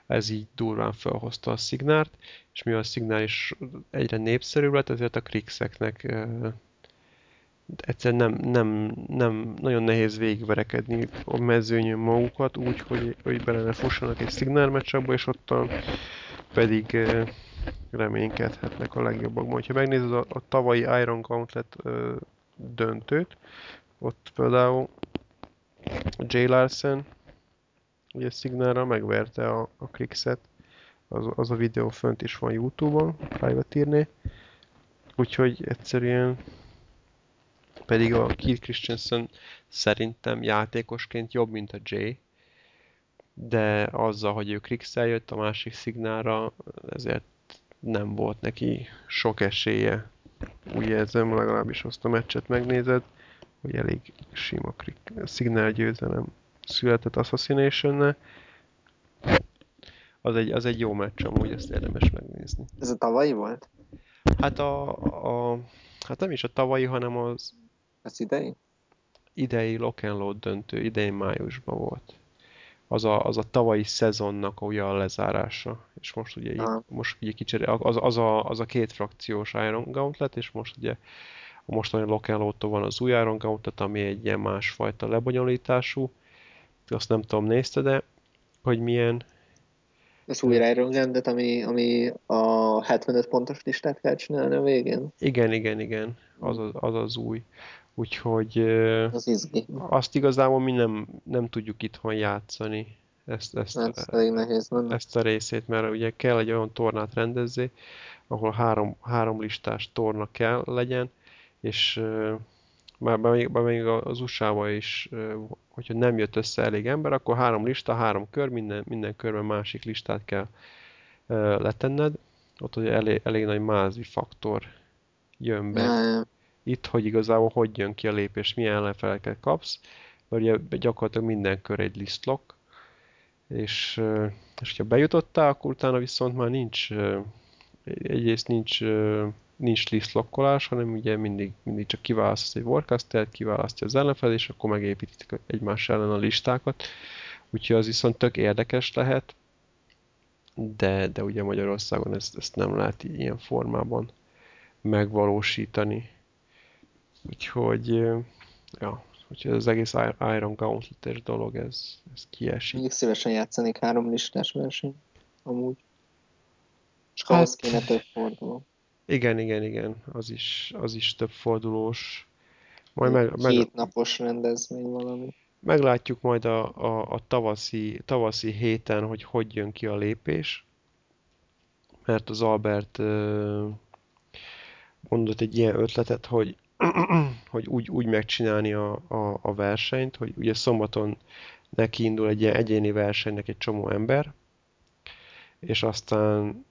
ez így durván felhozta a szignárt, és mivel a szignál is egyre népszerűbb lett, ezért a krixeknek egyszerűen nem, nem, nem nagyon nehéz végigverekedni a mezőnyön magukat úgy, hogy, hogy bele ne fussanak egy szignálmeccsabba, és ottan pedig reménykedhetnek a legjobbakban. Ha megnézed a, a tavalyi Iron Gauntlet döntőt, ott például Jay Larsen ugye Signalra megverte a, a Krixet, az, az a videó fönt is van Youtube-on, Privateernél, úgyhogy egyszerűen pedig a Keith Christensen szerintem játékosként jobb, mint a Jay, de azzal, hogy ő Krixel jött a másik szignálra, ezért nem volt neki sok esélye. Úgy érzem, legalábbis azt a meccset megnézed, hogy elég sima szignál győzelem született assassination -ne. Az egy, az egy jó meccs, amúgy ezt érdemes megnézni. Ez a tavalyi volt? Hát a, a hát nem is a tavalyi, hanem az... Az idei? Idei Lock and Load döntő, idején májusban volt az a, az a tavalyi szezonnak ugye a lezárása. És most ugye, így, most ugye kicsit, az, az, a, az a két frakciós Iron Gauntlet, és most ugye a mostani Local van az új Iron Gauntlet, ami egy ilyen másfajta lebonyolítású. Azt nem tudom, nézte, de hogy milyen... Az új Iron ami, ami a 75 pontos listát kell csinálni a végén? Igen, igen, igen. Az az, az, az új. Úgyhogy az izgi. azt igazából mi nem, nem tudjuk itthon játszani. Ezt, ezt, Ez elég nehéz, nem? ezt a részét, mert ugye kell egy olyan tornát rendezni, ahol három, három listás torna kell legyen, és már még, még az USA-ba is, hogyha nem jött össze elég ember, akkor három lista, három kör, minden, minden körben másik listát kell letenned. Ott ugye elég, elég nagy mázi faktor jön be. Ja, itt, hogy igazából hogy jön ki a lépés, milyen ellenfeleket kapsz, mert ugye gyakorlatilag minden kör egy listlock, és, és ha bejutottál, akkor utána viszont már nincs, egyrészt nincs, nincs listlokkolás, hanem ugye mindig, mindig csak kiválasztasz egy warcastert, kiválasztja az ellenfel, és akkor megépítik egymás ellen a listákat. Úgyhogy az viszont tök érdekes lehet, de, de ugye Magyarországon ezt, ezt nem lehet ilyen formában megvalósítani. Úgyhogy, ja, úgyhogy az egész Iron Gauntlet-es dolog, ez, ez kiesik. Mindig szívesen játszanék három listás verseny, amúgy. És hát, ahhoz kéne több forduló. Igen, igen, igen, az is, az is több fordulós. Majd meg, meg, Két napos rendezvény valami. Meglátjuk majd a, a, a tavaszi, tavaszi héten, hogy hogy jön ki a lépés. Mert az Albert mondott egy ilyen ötletet, hogy hogy úgy, úgy megcsinálni a, a, a versenyt, hogy ugye szombaton neki indul egy ilyen egyéni versenynek egy csomó ember, és aztán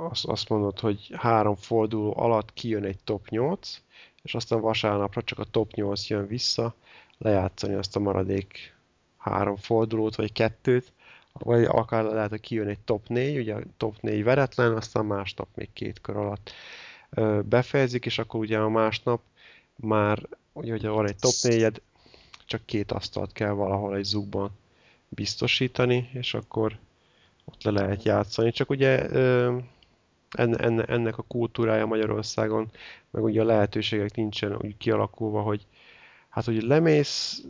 azt, azt mondod, hogy három forduló alatt kijön egy top 8, és aztán vasárnapra csak a top 8 jön vissza, lejátszani azt a maradék három fordulót, vagy kettőt, vagy akár lehet, hogy kijön egy top 4, ugye a top 4 veretlen, aztán másnap még két kör alatt befejezik, és akkor ugye a másnap már, ugye, hogyha van egy top 4 csak két asztalt kell valahol egy zugban biztosítani, és akkor ott le lehet játszani. Csak ugye enne, ennek a kultúrája Magyarországon, meg ugye a lehetőségek nincsen úgy kialakulva, hogy hát hogy lemész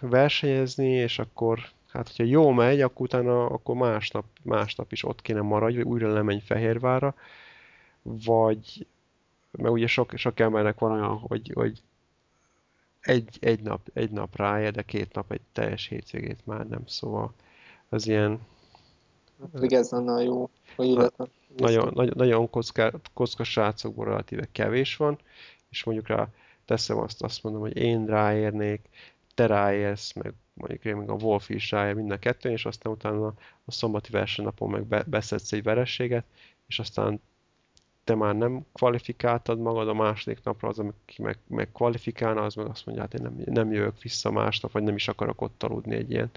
versenyezni, és akkor hát hogyha jó megy, akkor utána akkor másnap, másnap is ott kéne maradj, vagy újra lemenj Fehérvárra, vagy, mert ugye sok, sok embernek van olyan, hogy, hogy egy, egy, nap, egy nap ráér, de két nap egy teljes hétvégét már nem, szóval az ilyen... Pedig ez a jó, hogy illetve... Nagyon, nagyon, nagyon kocka, kocka srácokból relatíve kevés van, és mondjuk rá teszem azt, azt mondom, hogy én ráérnék, te ráérsz, meg mondjuk én meg a Wolf is ráér mind a kettőn, és aztán utána a szombati versenynapon meg be, beszedsz egy verességet, és aztán te már nem kvalifikáltad magad a második napra, az, aki meg, meg kvalifikálna, az meg azt mondja, hát én nem, nem jövök vissza másnap, vagy nem is akarok ott aludni egy ilyen,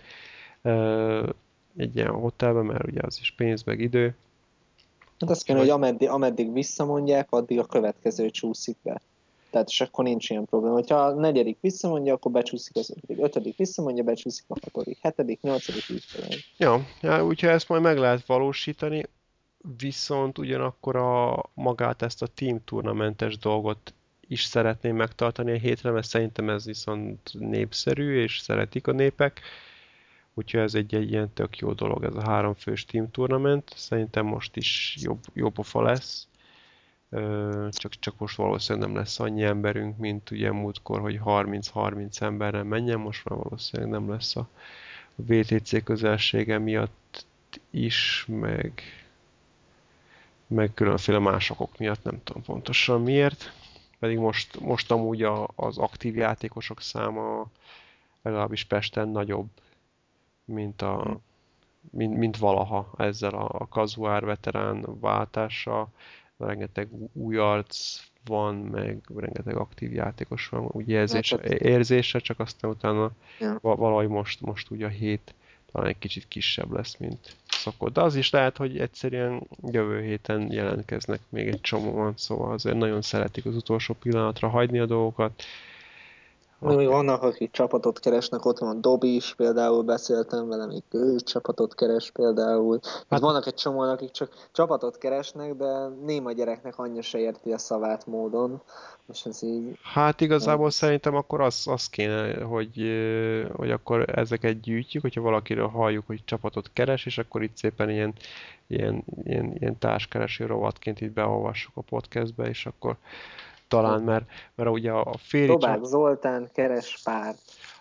egy ilyen hotelben, mert ugye az is pénz, meg idő. Hát azt kéne, hogy ameddig, ameddig visszamondják, addig a következő csúszik be. Tehát és akkor nincs ilyen probléma. Hogyha a negyedik visszamondja, akkor becsúszik az ötödik. Ötödik visszamondja, becsúszik a hatodik. Hetedik, nyolcadik, így Ja, ja, úgyhogy ezt majd meg lehet valósítani, viszont ugyanakkor a, magát ezt a team turnamentes dolgot is szeretném megtartani a hétre, mert szerintem ez viszont népszerű, és szeretik a népek. Úgyhogy ez egy, egy ilyen tök jó dolog, ez a három fős team tournament. Szerintem most is jobb, jobb ofa lesz. Csak, csak most valószínűleg nem lesz annyi emberünk, mint ugye múltkor, hogy 30-30 emberre menjen, most már valószínűleg nem lesz a VTC közelsége miatt is, meg, meg különféle másokok miatt, nem tudom pontosan miért pedig most, most amúgy a, az aktív játékosok száma legalábbis Pesten nagyobb, mint, a, hmm. mint, mint valaha ezzel a, a kazuár veterán váltással. Rengeteg új arc van, meg rengeteg aktív játékos van, úgy érzése, hát, érzése csak aztán utána ja. valahogy most, most ugye a hét talán egy kicsit kisebb lesz, mint szokott. De az is lehet, hogy egyszerűen jövő héten jelentkeznek még egy csomóan, szóval azért nagyon szeretik az utolsó pillanatra hagyni a dolgokat. Még vannak, akik csapatot keresnek, ott van Dobi is, például beszéltem vele, még ő is csapatot keres például. Hát, vannak egy csomó, akik csak csapatot keresnek, de néma gyereknek annyi se érti a szavát módon. És ez így... Hát igazából nem. szerintem akkor az, az kéne, hogy, hogy akkor ezeket gyűjtjük, hogyha valakiről halljuk, hogy csapatot keres, és akkor itt szépen ilyen, ilyen, ilyen, ilyen társkereső rovatként itt beolvassuk a podcastbe, és akkor talán, mert, mert ugye a féri... Dobák csap... Zoltán keres pár.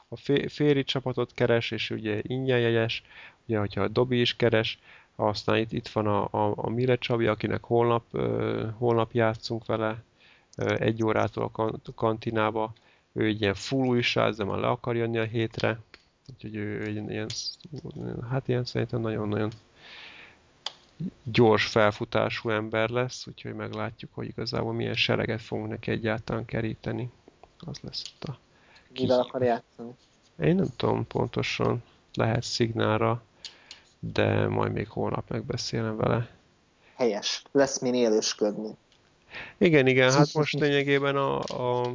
A féri csapatot keres, és ugye ingyen jegyes, ugye, hogyha a Dobi is keres, aztán itt, itt van a, a, a Mire Csabi, akinek holnap, uh, holnap játszunk vele, uh, egy órától a kantinába. Ő egy ilyen full újság, de már le akar jönni a hétre. Úgyhogy ő egy ilyen, hát ilyen szerintem nagyon-nagyon gyors felfutású ember lesz, úgyhogy meglátjuk, hogy igazából milyen sereget fogunk neki egyáltalán keríteni. Az lesz ott a... Mivel akar játszani? Én nem tudom pontosan, lehet szignálra, de majd még holnap megbeszélem vele. Helyes, lesz min élősködni. Igen, igen, hát most lényegében a, a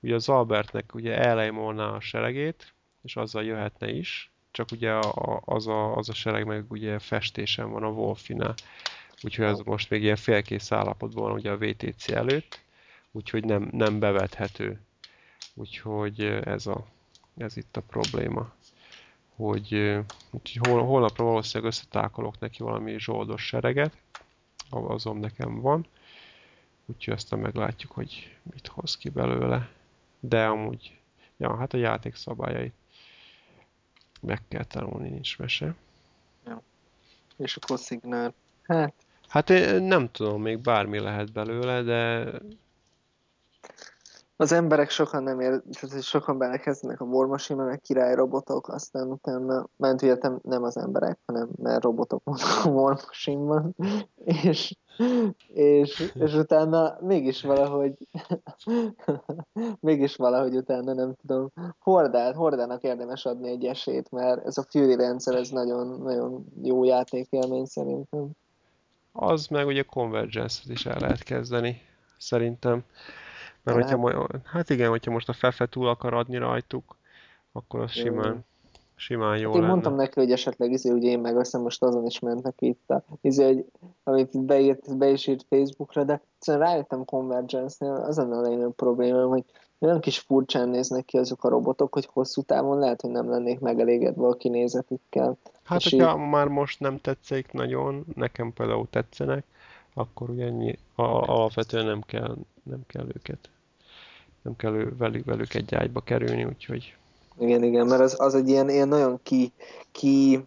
ugye az Albertnek ugye elejmolná a seregét, és azzal jöhetne is, csak ugye a, az, a, az a sereg meg ugye festésen van a Wolfinál, úgyhogy az most még ilyen félkész állapotban van ugye a VTC előtt, úgyhogy nem, nem bevethető. Úgyhogy ez, a, ez itt a probléma. Hogy, úgyhogy hol, holnapra valószínűleg összetákolok neki valami zsoldos sereget, azon nekem van. Úgyhogy aztán meglátjuk, hogy mit hoz ki belőle. De amúgy, ja, hát a játék szabályait meg kell tanulni, nincs mese. Ja. És akkor szignál. Hát... Hát én nem tudom, még bármi lehet belőle, de... Az emberek sokan nem ér, sokan belekezdenek a War Machine, meg király robotok, aztán utána, ment értem nem az emberek, hanem mert robotok vannak a War Machine-ban, és és, és utána mégis valahogy mégis valahogy utána nem tudom Hordát, Hordának érdemes adni egy esélyt, mert ez a Fury rendszer ez nagyon, nagyon jó játékélmény szerintem. Az meg ugye Convergence-et is el lehet kezdeni, szerintem. Mert hogyha, majd, hát igen, hogyha most a Fefe túl akar adni rajtuk, akkor az simán, simán jó hát én lenne. mondtam neki, hogy esetleg izé, ugye én meg aztán most azon is mentek itt, a, izé, hogy, amit beírt, be is írt Facebookra, de egyszerűen rájöttem Convergence-nél, az a legnagyobb problémám, hogy olyan kis furcsán néznek ki azok a robotok, hogy hosszú távon lehet, hogy nem lennék megelégedve a kinézetükkel. Hát, És hogyha így... már most nem tetszik nagyon, nekem például tetszenek, akkor ugye ennyi, a, alapvetően nem kell, nem kell őket, nem kell velük, velük egy ágyba kerülni, úgyhogy igen, igen, mert az, az egy ilyen, ilyen nagyon ki, ki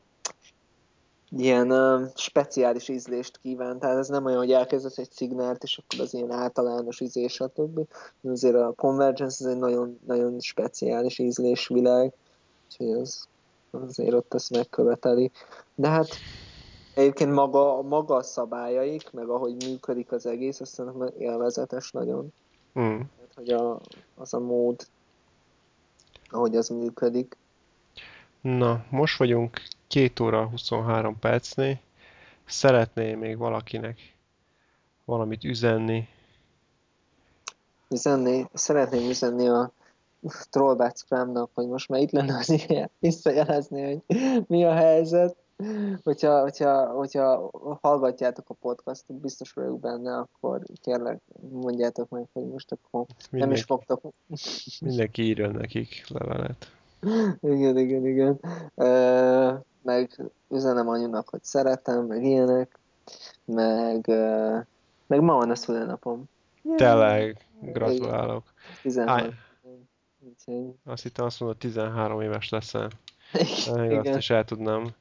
ilyen uh, speciális ízlést kíván, tehát ez nem olyan, hogy elkezdesz egy szignált, és akkor az ilyen általános ízés, stb. Azért a Convergence ez egy nagyon, nagyon speciális ízlésvilág, úgyhogy az, azért ott ezt megköveteli. De hát egyébként maga, maga a szabályaik, meg ahogy működik az egész, azt szerintem élvezetes nagyon. Mm. Tehát, hogy a, az a mód, ahogy az működik. Na, most vagyunk 2 óra 23 percnél, szeretné még valakinek valamit üzenni, Üzenni, szeretném üzenni a Trollbát Scrumnak, hogy most már itt lenne az ideje visszajelezni, hogy mi a helyzet. Hogyha, hogyha, hogyha hallgatjátok a podcastot, biztos vagyok benne, akkor kérlek mondjátok meg, hogy most akkor nem is mindenki, fogtok. mindenki írjon nekik levelet. igen, igen, igen. Ö, meg üzenem anyunak, hogy szeretem, meg ilyenek, meg, ö, meg ma van a szülinapom. Tényleg, gratulálok. 16. Hány, Úgyhogy, azt hittem azt mondod, 13 éves leszel. Még azt igen, is el tudnám.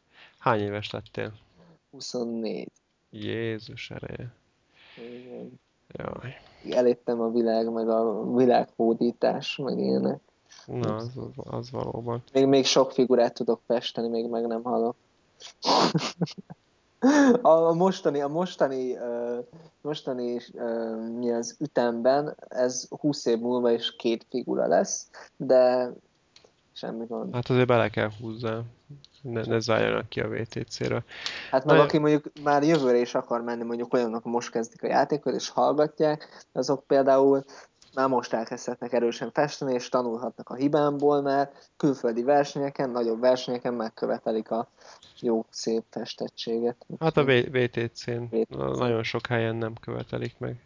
Hány éves lettél? 24. Jézus ereje. Igen. Jaj. Eléptem a világ, meg a világhódítás, meg ilyenek. Na, az, az valóban. Még, még sok figurát tudok festeni, még meg nem halok. A mostani, a mostani, uh, mostani uh, mi az ütemben, ez 20 év múlva is két figura lesz, de semmi gond. Hát azért bele kell húzzál. Ne, ne zárjanak ki a VTC-ről. Hát meg Na, aki mondjuk már jövőre is akar menni, mondjuk olyanok most kezdik a játékot és hallgatják, azok például már most elkezdhetnek erősen festeni, és tanulhatnak a hibámból, mert külföldi versenyeken, nagyobb versenyeken megkövetelik a jó, szép festettséget. Hát a VTC-n VTC. nagyon sok helyen nem követelik meg.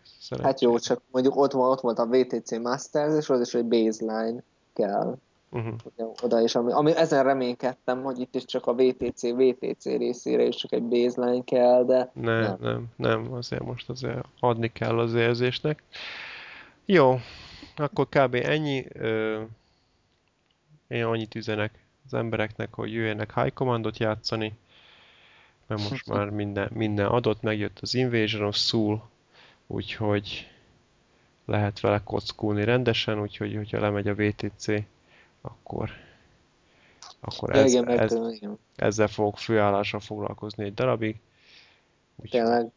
Hát jó, csak mondjuk ott, van, ott volt a VTC Masters, és az is egy baseline kell. Uh-huh. Oda is, ami, ami, ezen reménykedtem, hogy itt is csak a VTC, VTC részére is csak egy baseline kell, de Nem, nem. nem, nem, azért most azért adni kell az érzésnek. Jó, akkor kb. ennyi. Én annyit üzenek az embereknek, hogy jöjjenek High Commandot játszani, mert most már minden, minden adott, megjött az Invasion of Soul, úgyhogy lehet vele kockulni rendesen, úgyhogy hogyha lemegy a VTC, akkor, akkor Ja, ez, igen, ez, tudom, igen. ezzel fogok főállással foglalkozni egy darabig. Úgyhogy, Tényleg,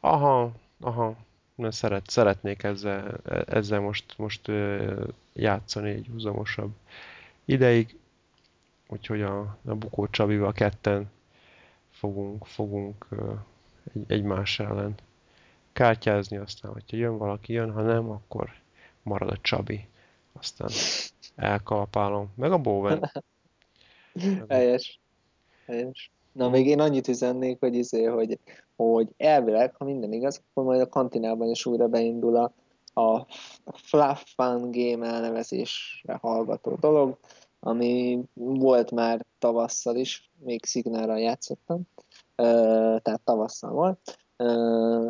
aha, aha, na szeret, szeretnék ezzel, ezzel most, most játszani egy húzamosabb ideig, úgyhogy a, a Bukó Csabival ketten fogunk, fogunk egy, egymás ellen kártyázni, aztán, hogyha jön valaki, jön, ha nem, akkor marad a Csabi. Aztán elkalapálom. Meg a Bowen. Helyes, helyes. Na, még én annyit üzennék, hogy, izé, hogy, hogy elvileg, ha minden igaz, akkor majd a kantinában is újra beindul a, a Fluff Fun Game elnevezésre hallgató dolog, ami volt már tavasszal is, még szignálral játszottam, tehát tavasszal volt,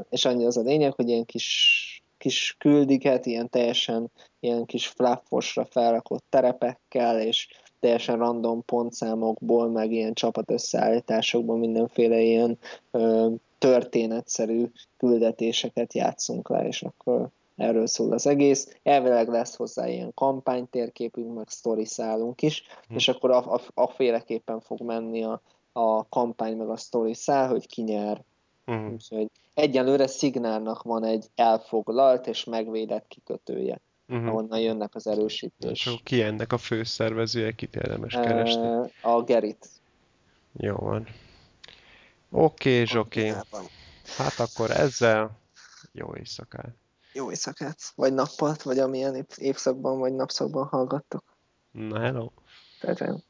és annyi az a lényeg, hogy ilyen kis, kis küldiket, ilyen teljesen ilyen kis fluffosra felrakott terepekkel, és teljesen random pontszámokból, meg ilyen csapat összeállításokból mindenféle ilyen ö, történetszerű küldetéseket játszunk le, és akkor erről szól az egész. Elvileg lesz hozzá ilyen kampánytérképünk, meg sztori szálunk is, Hm. és akkor a, a, a féleképpen fog menni a, a kampány meg a sztori szál, hogy ki nyer. Mhm. Úgyhogy egyelőre Szignálnak van egy elfoglalt és megvédett kikötője, Mhm. ahonnan jönnek az És erősítés. akkor ki ennek a főszervezője, kit érdemes keresni? A Gerit. Jó van. Oké, Zsoki. Hát akkor ezzel jó éjszakát. Jó éjszakát, vagy nappalt, vagy amilyen év- évszakban, vagy napszakban hallgattok. Na hello. Tehát,